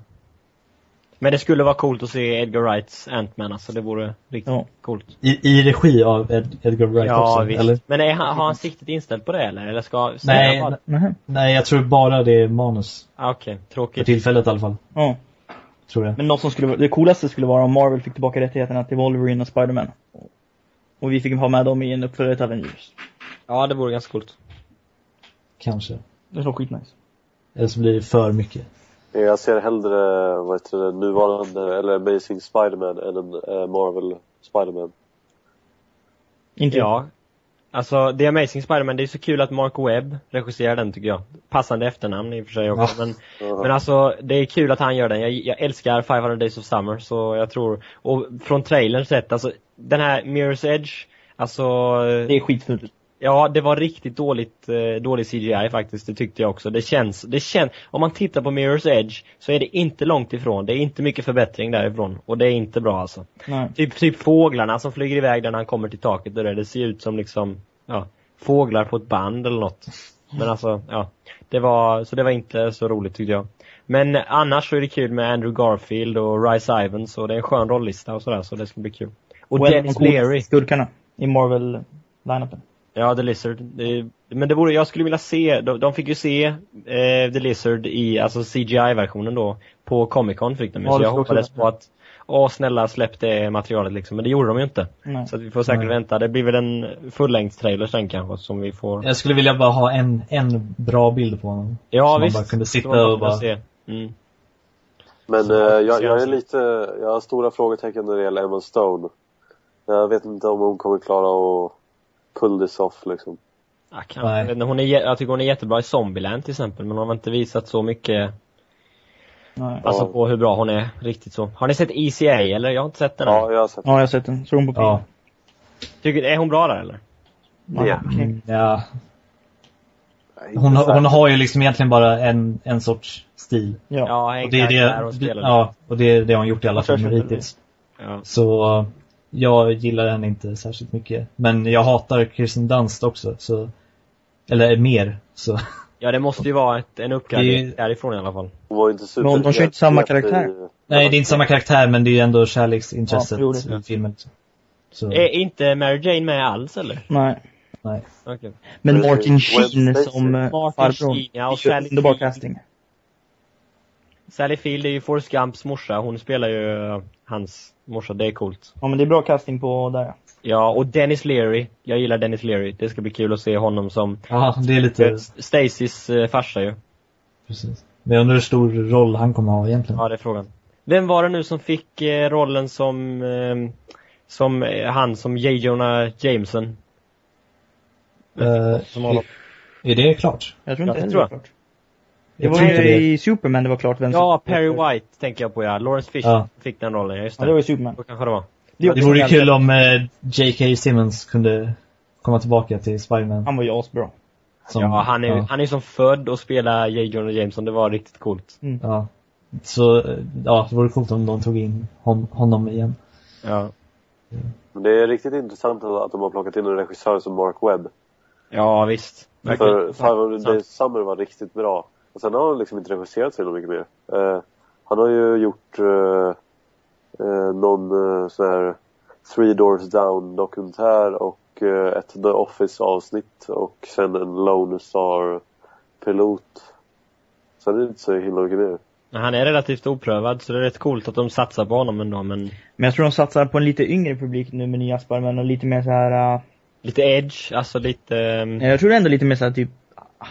[SPEAKER 2] Men det skulle vara coolt att se Edgar Wrights Ant-Man alltså, det vore riktigt
[SPEAKER 8] Ja.
[SPEAKER 2] coolt.
[SPEAKER 1] I, I regi av Ed, Edgar Wright
[SPEAKER 2] ja,
[SPEAKER 1] också,
[SPEAKER 2] visst.
[SPEAKER 1] eller?
[SPEAKER 2] Men är han, har han siktet inställt på det eller? Eller ska,
[SPEAKER 1] Nej,
[SPEAKER 2] bara-
[SPEAKER 8] Nähä.
[SPEAKER 1] Nej, jag tror bara det är manus.
[SPEAKER 2] Ah, Okej,
[SPEAKER 1] För
[SPEAKER 2] tråkigt.
[SPEAKER 1] tillfället i alla fall.
[SPEAKER 8] Ja.
[SPEAKER 1] Tror jag.
[SPEAKER 8] Men något som skulle det coolaste skulle vara om Marvel fick tillbaka rättigheterna till Wolverine och Spider-Man. Och vi fick ha med dem i en uppföljare till Avengers.
[SPEAKER 2] Ja, det vore ganska coolt.
[SPEAKER 1] Kanske.
[SPEAKER 8] Det skulle vara skitnice.
[SPEAKER 1] Eller så blir det för mycket.
[SPEAKER 4] Jag ser hellre, vad heter det, nuvarande, eller Amazing Spider-Man än en eh, Marvel Spider-Man.
[SPEAKER 8] Inte jag.
[SPEAKER 2] Alltså, The Amazing Spider-Man, det är så kul att Mark Webb regisserar den tycker jag. Passande efternamn i och för sig också. Men, men alltså, det är kul att han gör den. Jag, jag älskar 500 Days of Summer, så jag tror, och från trailern sett, alltså, den här Mirror's Edge, alltså,
[SPEAKER 8] Det är skitfult.
[SPEAKER 2] Ja, det var riktigt dåligt, eh, dålig CGI faktiskt, det tyckte jag också. Det känns, det känns, om man tittar på Mirror's Edge, så är det inte långt ifrån. Det är inte mycket förbättring därifrån. Och det är inte bra alltså.
[SPEAKER 8] Nej.
[SPEAKER 2] Typ, typ fåglarna som flyger iväg där när han kommer till taket och det, det ser ut som liksom, ja, fåglar på ett band eller något. Men alltså, ja. Det var, så det var inte så roligt tyckte jag. Men annars så är det kul med Andrew Garfield och Rice Ivans och det är en skön rolllista och sådär så det ska bli kul. Och
[SPEAKER 8] av
[SPEAKER 2] Dennis Leary.
[SPEAKER 8] skurkarna i Marvel-lineupen.
[SPEAKER 2] Ja, The Lizard. Men det vore, jag skulle vilja se, de, de fick ju se eh, The Lizard i, alltså CGI-versionen då, på Comic Con fick de ju.
[SPEAKER 8] Ja,
[SPEAKER 2] så jag hoppades på att, åh snälla släpp det materialet liksom. Men det gjorde de ju inte.
[SPEAKER 8] Nej.
[SPEAKER 2] Så att vi får säkert
[SPEAKER 1] Nej.
[SPEAKER 2] vänta. Det blir väl en fullängds-trailer sen kanske som vi får.
[SPEAKER 1] Jag skulle vilja bara ha en, en bra bild på honom.
[SPEAKER 2] Ja,
[SPEAKER 1] Så man
[SPEAKER 2] visst.
[SPEAKER 1] bara kunde sitta
[SPEAKER 2] man
[SPEAKER 1] och bara-
[SPEAKER 2] Se. Mm.
[SPEAKER 4] Men
[SPEAKER 2] Så,
[SPEAKER 4] eh, jag, jag är lite, jag har stora frågetecken när det gäller Emma Stone. Jag vet inte om hon kommer klara att pull this off liksom.
[SPEAKER 2] Ja, kanske. Vet inte, hon är, jag tycker hon är jättebra i Zombieland till exempel, men hon har inte visat så mycket
[SPEAKER 8] Nej.
[SPEAKER 2] Alltså
[SPEAKER 4] Ja.
[SPEAKER 2] på hur bra hon är, riktigt så. Har ni sett ECA eller? Jag har inte sett den än.
[SPEAKER 4] Ja, jag har sett
[SPEAKER 8] Ja, jag har sett den. Såg hon på bio?
[SPEAKER 1] Ja.
[SPEAKER 2] Tycker, är hon bra där eller?
[SPEAKER 8] Ja.
[SPEAKER 1] Mm, ja. Hon, hon har ju liksom egentligen bara en, en sorts stil.
[SPEAKER 8] Ja.
[SPEAKER 2] Ja,
[SPEAKER 1] Och det är det, ja, och det är det hon gjort i alla filmer hittills.
[SPEAKER 2] Ja.
[SPEAKER 1] Så jag gillar henne inte särskilt mycket. Men jag hatar Kirsten Dunst också, så... Eller mer, så...
[SPEAKER 2] ja, det måste ju vara ett, en uppgradering
[SPEAKER 1] Det
[SPEAKER 2] därifrån i alla fall.
[SPEAKER 4] Hon var inte super
[SPEAKER 8] Men de kör inte samma
[SPEAKER 4] i-
[SPEAKER 8] karaktär.
[SPEAKER 1] Nej, det är inte samma karaktär, men det är ju ändå kärleksintresset
[SPEAKER 8] Ja,
[SPEAKER 1] i filmen. Så,
[SPEAKER 2] Är inte Mary Jane med alls eller?
[SPEAKER 8] Nej.
[SPEAKER 1] nej.
[SPEAKER 2] Okej.
[SPEAKER 8] Men. Martin Sheen som eh,
[SPEAKER 2] Martin
[SPEAKER 8] farbror.
[SPEAKER 2] Sheen, ja, och Sally
[SPEAKER 8] Underbar
[SPEAKER 2] Field.
[SPEAKER 8] casting.
[SPEAKER 2] Sally Field är ju Forrest Gumps morsa, hon spelar ju eh, hans morsa, det är coolt.
[SPEAKER 8] Ja men det är bra casting på där ja.
[SPEAKER 2] Ja, och Dennis Leary. Jag gillar Dennis Leary. Det ska bli kul att se honom som
[SPEAKER 1] Ja, det är lite...
[SPEAKER 2] Stacys eh, farsa ju.
[SPEAKER 1] Precis. Men jag undrar hur stor roll han kommer ha egentligen.
[SPEAKER 2] Ja, det är frågan. Vem var det nu som fick eh, rollen som, eh, som eh, han som J. Jonah Jameson?
[SPEAKER 1] Eh,
[SPEAKER 2] Som
[SPEAKER 1] är det klart?
[SPEAKER 8] Jag tror inte
[SPEAKER 2] Ja,
[SPEAKER 8] heller
[SPEAKER 2] tror
[SPEAKER 8] det
[SPEAKER 2] jag.
[SPEAKER 8] var klart. Det var ju
[SPEAKER 1] det.
[SPEAKER 8] i Superman det var klart vem
[SPEAKER 2] Ja,
[SPEAKER 8] som-
[SPEAKER 2] Perry White tänker jag på ja. Lawrence Fisher
[SPEAKER 1] Ja.
[SPEAKER 2] fick den rollen, ja just
[SPEAKER 8] Ja
[SPEAKER 2] det.
[SPEAKER 8] det var i Superman.
[SPEAKER 2] Så kanske det var.
[SPEAKER 8] Det,
[SPEAKER 1] Det vore ju kul om eh, J.K. Simmons kunde komma tillbaka till Spiderman.
[SPEAKER 8] Han var ju asbra.
[SPEAKER 1] Som,
[SPEAKER 2] ja, han är ju
[SPEAKER 1] ja,
[SPEAKER 2] han är som född och spela J. Jonah Jameson. Det var riktigt coolt.
[SPEAKER 1] ja. Så, eh, ja, det vore coolt om de tog in hon, honom igen.
[SPEAKER 2] Ja.
[SPEAKER 4] Men det är riktigt intressant att de har plockat in en regissör som Mark Webb.
[SPEAKER 2] Ja, visst.
[SPEAKER 4] För Five Hundred
[SPEAKER 2] Sant.
[SPEAKER 4] Days Summer var riktigt bra. Och sen har han liksom inte regisserat så mycket mer. Eh, han har ju gjort uh, någon uh, sån här Three Doors Down dokumentär och eh, ett The Office avsnitt och sen en Lone Star pilot. Sen är det inte så himla mycket mer.
[SPEAKER 2] Han är relativt oprövad, så det är rätt coolt att de satsar på honom ändå, men
[SPEAKER 8] Men jag tror de satsar på en lite yngre publik nu med nya Spiderman och lite mer så här. Uh,
[SPEAKER 2] lite edge, alltså lite... ehm,
[SPEAKER 8] jag tror ändå lite mer så här typ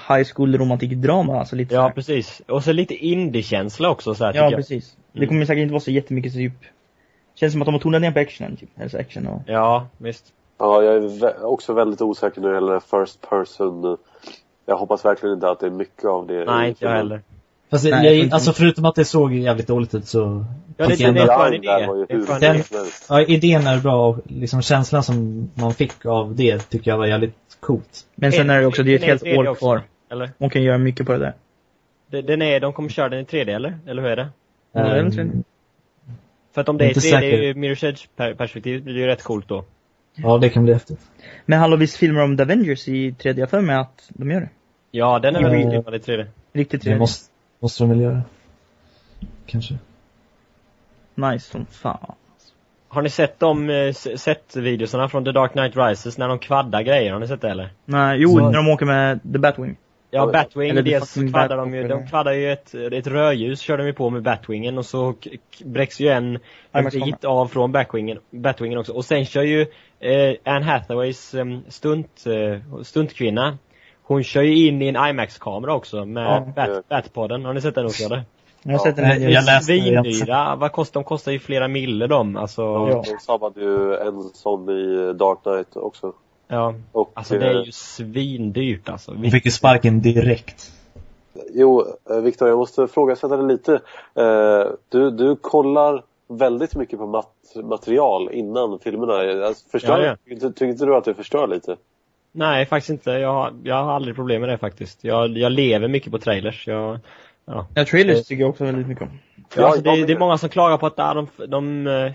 [SPEAKER 8] high school romantikdrama, alltså lite
[SPEAKER 2] Ja, precis. Och så lite indie-känsla också så här,
[SPEAKER 8] Ja,
[SPEAKER 2] jag.
[SPEAKER 8] precis. Det
[SPEAKER 2] Mm.
[SPEAKER 8] kommer säkert inte vara så jättemycket så typ Känns som att de har tonat ner på actionen typ, alltså action och
[SPEAKER 2] Ja, visst.
[SPEAKER 4] Ja, jag är vä- också väldigt osäker när det gäller first person. Jag hoppas verkligen inte att det är mycket av det.
[SPEAKER 2] Nej, inte jag heller.
[SPEAKER 1] Fast
[SPEAKER 8] Nej, jag
[SPEAKER 1] alltså förutom att det såg jävligt dåligt ut så...
[SPEAKER 2] Ja, det,
[SPEAKER 1] Den-
[SPEAKER 2] idé.
[SPEAKER 4] som helst.
[SPEAKER 1] Ja, idén är bra och liksom känslan som man fick av det tycker jag var jävligt coolt.
[SPEAKER 8] Men sen är det också, det är ett
[SPEAKER 2] Den
[SPEAKER 8] helt
[SPEAKER 2] 3D
[SPEAKER 8] år kvar.
[SPEAKER 2] Eller?
[SPEAKER 8] De kan göra mycket på det där.
[SPEAKER 2] Den är, de kommer köra den i 3D eller? Eller hur är det?
[SPEAKER 8] Trevligt.
[SPEAKER 2] För att om det är i
[SPEAKER 1] Inte
[SPEAKER 2] 3D
[SPEAKER 1] säker.
[SPEAKER 2] ur Mirror's Edge per- perspektiv blir det ju rätt coolt då.
[SPEAKER 1] Ja, det kan bli häftigt.
[SPEAKER 8] Men hallå, visst filmar de The Avengers i 3D? Jag för mig att de gör det.
[SPEAKER 2] Ja, den är väl filmad i 3D.
[SPEAKER 8] Riktigt
[SPEAKER 1] Det
[SPEAKER 8] trevligt.
[SPEAKER 1] Måste, de väl göra. Kanske.
[SPEAKER 8] Nice som fan.
[SPEAKER 2] Har ni sett de, eh, sett videorna från The Dark Knight Rises när de kvaddar grejer? Har ni sett det eller?
[SPEAKER 8] Nej, jo,
[SPEAKER 1] Så-
[SPEAKER 8] när de åker med The Batwing.
[SPEAKER 2] Ja. Batwing,
[SPEAKER 8] Eller
[SPEAKER 2] dels kvaddar de ju, de kvaddar ju ett, ett rödljus kör de ju på med Batwingen och så bräcks ju en, bit av från Batwingen, Batwingen också. Och sen kör ju eh, Anne Hathaways eh, stunt, eh, stuntkvinna, hon kör ju in i en IMAX-kamera också med
[SPEAKER 8] Ja.
[SPEAKER 2] Bat, Batpodden. Har ni sett den också eller?
[SPEAKER 8] Jag har
[SPEAKER 4] Ja.
[SPEAKER 8] sett den här.
[SPEAKER 1] jag läste
[SPEAKER 2] Svindyra, vad kostar, de kostar ju flera mille de, alltså.
[SPEAKER 8] Ja.
[SPEAKER 4] de sabbade ju en sån i Dark Knight också.
[SPEAKER 2] Ja.
[SPEAKER 4] Och,
[SPEAKER 2] Alltså det är
[SPEAKER 4] eh,
[SPEAKER 2] ju svindyrt alltså.
[SPEAKER 1] De fick ju sparken direkt.
[SPEAKER 4] Jo, eh, Viktor, jag måste frågasätta dig lite. Eh, Du, du kollar väldigt mycket på mat material innan filmerna. Alltså, förstör,
[SPEAKER 2] Ja, ja.
[SPEAKER 4] Tycker, tycker inte du att det förstör lite?
[SPEAKER 2] Nej, faktiskt inte. Jag har, jag har aldrig problem med det faktiskt. Jag, jag lever mycket på trailers. Jag, ja.
[SPEAKER 8] Ja, trailers tycker jag också väldigt mycket om.
[SPEAKER 2] Ja, alltså, det, det är många som klagar på att de, de eh,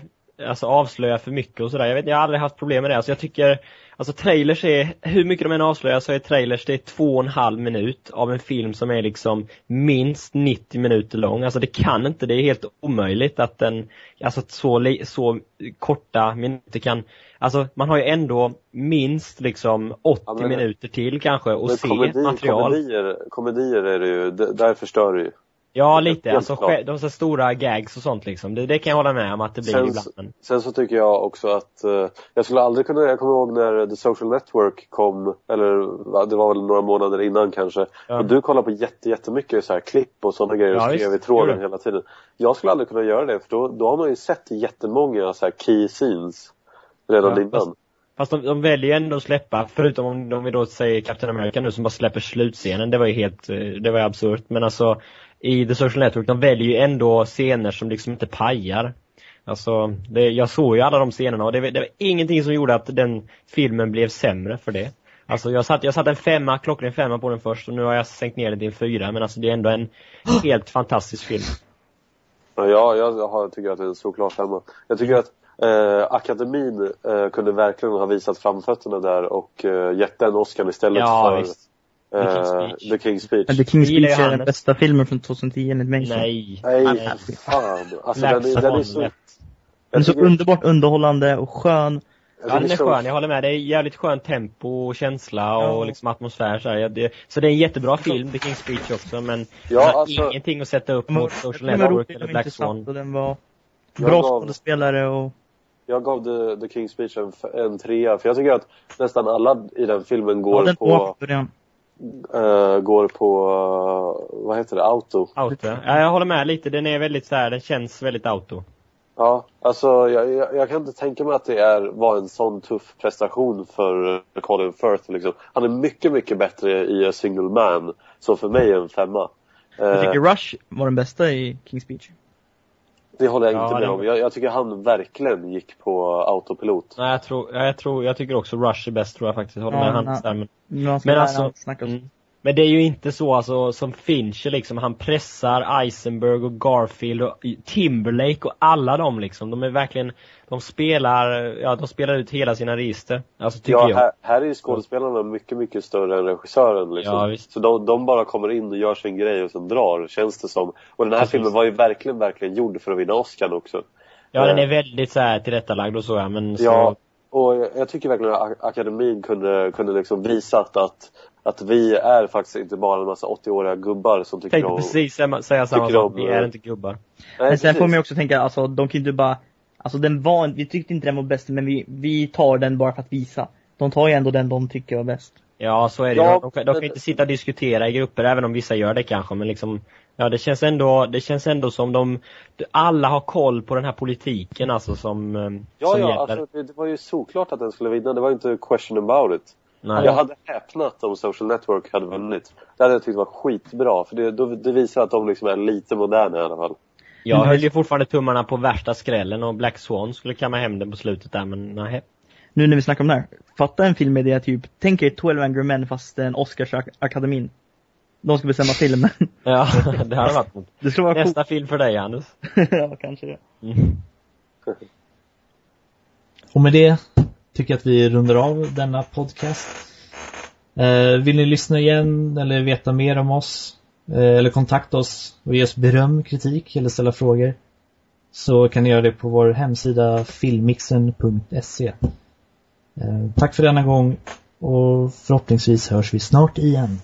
[SPEAKER 2] alltså, avslöjar för mycket och sådär. Jag vet jag har aldrig haft problem med det. Alltså, jag tycker Alltså trailers är, hur mycket de än avslöjar så är trailers det är två och en halv minut av en film som är liksom minst 90 minuter lång. Alltså det kan inte, det är helt omöjligt att den, alltså så, så korta minuter kan, alltså man har ju ändå minst liksom 80
[SPEAKER 4] Ja, men-
[SPEAKER 2] minuter till kanske och se
[SPEAKER 4] komedi,
[SPEAKER 2] material.
[SPEAKER 4] komedier, komedier är det ju, där förstör det ju.
[SPEAKER 2] Ja lite, alltså
[SPEAKER 4] klart.
[SPEAKER 2] de så stora gags och sånt liksom. Det, det kan jag hålla med om att det blir
[SPEAKER 4] Sen,
[SPEAKER 2] ibland. Men,
[SPEAKER 4] sen så tycker jag också att eh, jag skulle aldrig kunna, jag kommer ihåg när The Social Network kom, eller det var väl några månader innan kanske.
[SPEAKER 2] Ja.
[SPEAKER 4] Och du kollar på jätte, jättemycket så här klipp och sådana grejer
[SPEAKER 2] Ja,
[SPEAKER 4] och
[SPEAKER 2] visst,
[SPEAKER 4] skrev i tråden hela tiden. Jag skulle aldrig kunna göra det för då, då har man ju sett jättemånga så här key scenes redan
[SPEAKER 2] Ja,
[SPEAKER 4] innan.
[SPEAKER 2] fast- Fast de, de väljer ändå att släppa, förutom om, om vi då säger Captain America nu som bara släpper slutscenen, det var ju helt, eh, det var ju absurt. Men alltså i The Social Network, de väljer ju ändå scener som liksom inte pajar. Alltså, det, jag såg ju alla de scenerna och det, var- det var ingenting som gjorde att den filmen blev sämre för det. Alltså jag satt, jag satt en femma, klockren femma på den först och nu har jag sänkt ner den till en fyra men alltså det är ändå en helt fantastisk film.
[SPEAKER 4] Ja, jag, jag har, tycker att det är en solklar femma. Jag tycker att eh, akademin eh, kunde verkligen ha visat framfötterna där och eh, gett den Oscar istället
[SPEAKER 2] Ja,
[SPEAKER 4] för
[SPEAKER 2] visst. The King's
[SPEAKER 4] eh,
[SPEAKER 2] Speech.
[SPEAKER 4] The King's Speech.
[SPEAKER 8] The King's Speech är den bästa filmen från 2010 enligt mig.
[SPEAKER 2] Nej.
[SPEAKER 4] Nej,
[SPEAKER 2] Nej.
[SPEAKER 4] fan. Alltså den, är- den är så...
[SPEAKER 8] Den är så underbart underhållande och skön.
[SPEAKER 4] jag
[SPEAKER 2] Ja, den är
[SPEAKER 4] så-
[SPEAKER 2] skön, jag håller med. Det är jävligt skönt tempo och känsla och
[SPEAKER 8] Ja.
[SPEAKER 2] liksom atmosfär så här. Ja, det, Så det är en jättebra film, The King's Speech också, men
[SPEAKER 4] Ja,
[SPEAKER 2] den har
[SPEAKER 4] alltså-
[SPEAKER 2] ingenting att sätta upp
[SPEAKER 8] Den
[SPEAKER 2] mot Social
[SPEAKER 8] den var
[SPEAKER 2] Network eller Black Swan.
[SPEAKER 8] och den var
[SPEAKER 4] Jag
[SPEAKER 8] bra
[SPEAKER 4] gav-
[SPEAKER 8] skådespelare och
[SPEAKER 4] Jag gav The, The King's Speech en, en trea, för jag tycker att nästan alla i den filmen
[SPEAKER 8] ja,
[SPEAKER 4] går
[SPEAKER 8] den
[SPEAKER 4] på, eh, går på, eh, vad heter det, auto.
[SPEAKER 2] Auto. Ja, jag håller med lite. Den är väldigt så här, den känns väldigt auto.
[SPEAKER 4] Ja, alltså jag, jag, jag kan inte tänka mig att det är, var en sån tuff prestation för eh, Colin Firth liksom. Han är mycket, mycket bättre i A Single Man, som för mig är en femma.
[SPEAKER 8] Jag
[SPEAKER 4] Eh,
[SPEAKER 8] tycker Rush var den bästa i King's Speech.
[SPEAKER 4] Det håller jag
[SPEAKER 2] Ja,
[SPEAKER 4] inte med
[SPEAKER 2] den-
[SPEAKER 4] om. Jag, jag tycker han verkligen gick på autopilot.
[SPEAKER 2] Nej, jag tror, ja, jag tror, jag tycker också Rush är bäst tror jag faktiskt. Håller
[SPEAKER 8] Ja,
[SPEAKER 2] med där, men, men alltså, mm. Men det är ju inte så alltså som Fincher liksom, han pressar Eisenberg och Garfield och Timberlake och alla dem liksom. De är verkligen, de spelar, ja de spelar ut hela sina register. Alltså tycker
[SPEAKER 4] Ja,
[SPEAKER 2] jag.
[SPEAKER 4] här, här är ju skådespelarna mycket, mycket större än regissören liksom.
[SPEAKER 2] Ja, visst.
[SPEAKER 4] Så de, de bara kommer in och gör sin grej och sen drar, känns det som. Och den här
[SPEAKER 2] Precis.
[SPEAKER 4] filmen var ju verkligen, verkligen gjord för att vinna Oscar också.
[SPEAKER 2] Ja, den
[SPEAKER 4] Eh,
[SPEAKER 2] är väldigt så här tillrättalagd och så ja, men så,
[SPEAKER 4] Ja, och jag, tycker verkligen att akademin kunde, kunde liksom visat att, att vi är faktiskt inte bara en massa 80-åriga gubbar som tycker
[SPEAKER 2] tänkte
[SPEAKER 4] om...
[SPEAKER 2] precis säga, säga samma sak.
[SPEAKER 4] om,
[SPEAKER 2] Vi är inte gubbar.
[SPEAKER 4] Nej,
[SPEAKER 8] Men sen
[SPEAKER 4] precis.
[SPEAKER 8] får man ju också tänka, alltså de kan ju inte bara Alltså den var, vi tyckte inte den var bäst men vi, vi tar den bara för att visa. De tar ju ändå den de tycker var bäst.
[SPEAKER 2] Ja, så är det
[SPEAKER 4] Ja,
[SPEAKER 2] ju. De, kan- de kan
[SPEAKER 4] men-
[SPEAKER 2] inte sitta och diskutera i grupper, även om vissa gör det kanske, men liksom Ja, det känns ändå, det känns ändå som de, alla har koll på den här politiken alltså som, eh,
[SPEAKER 4] Ja,
[SPEAKER 2] som
[SPEAKER 4] ja,
[SPEAKER 2] gäller.
[SPEAKER 4] alltså det, det var ju såklart att den skulle vinna. Det var ju inte question about it.
[SPEAKER 2] Nej.
[SPEAKER 4] Jag hade häpnat om Social Network hade vunnit. Det hade jag tyckt var skitbra, för det, då, det visar att de liksom är lite moderna i alla fall.
[SPEAKER 2] Jag
[SPEAKER 8] Men-
[SPEAKER 2] höll ju fortfarande tummarna på värsta skrällen och Black Swan skulle kamma hem den på slutet där, men nej.
[SPEAKER 8] Nu när vi snackar om det här. Fatta en film med det typ, tänk er 12 Angry Men fast en Oscarsakademin. De ska bestämma filmen.
[SPEAKER 2] Ja, det hade varit något.
[SPEAKER 8] Det skulle vara.
[SPEAKER 2] Nästa film för dig, Anders.
[SPEAKER 8] ja, kanske det.
[SPEAKER 2] Mm.
[SPEAKER 1] Och med det tycker att vi rundar av denna podcast. Eh, vill ni lyssna igen eller veta mer om oss eh, eller kontakta oss och ge oss beröm, kritik eller ställa frågor så kan ni göra det på vår hemsida filmmixen.se. Eh, tack för denna gång och förhoppningsvis hörs vi snart igen.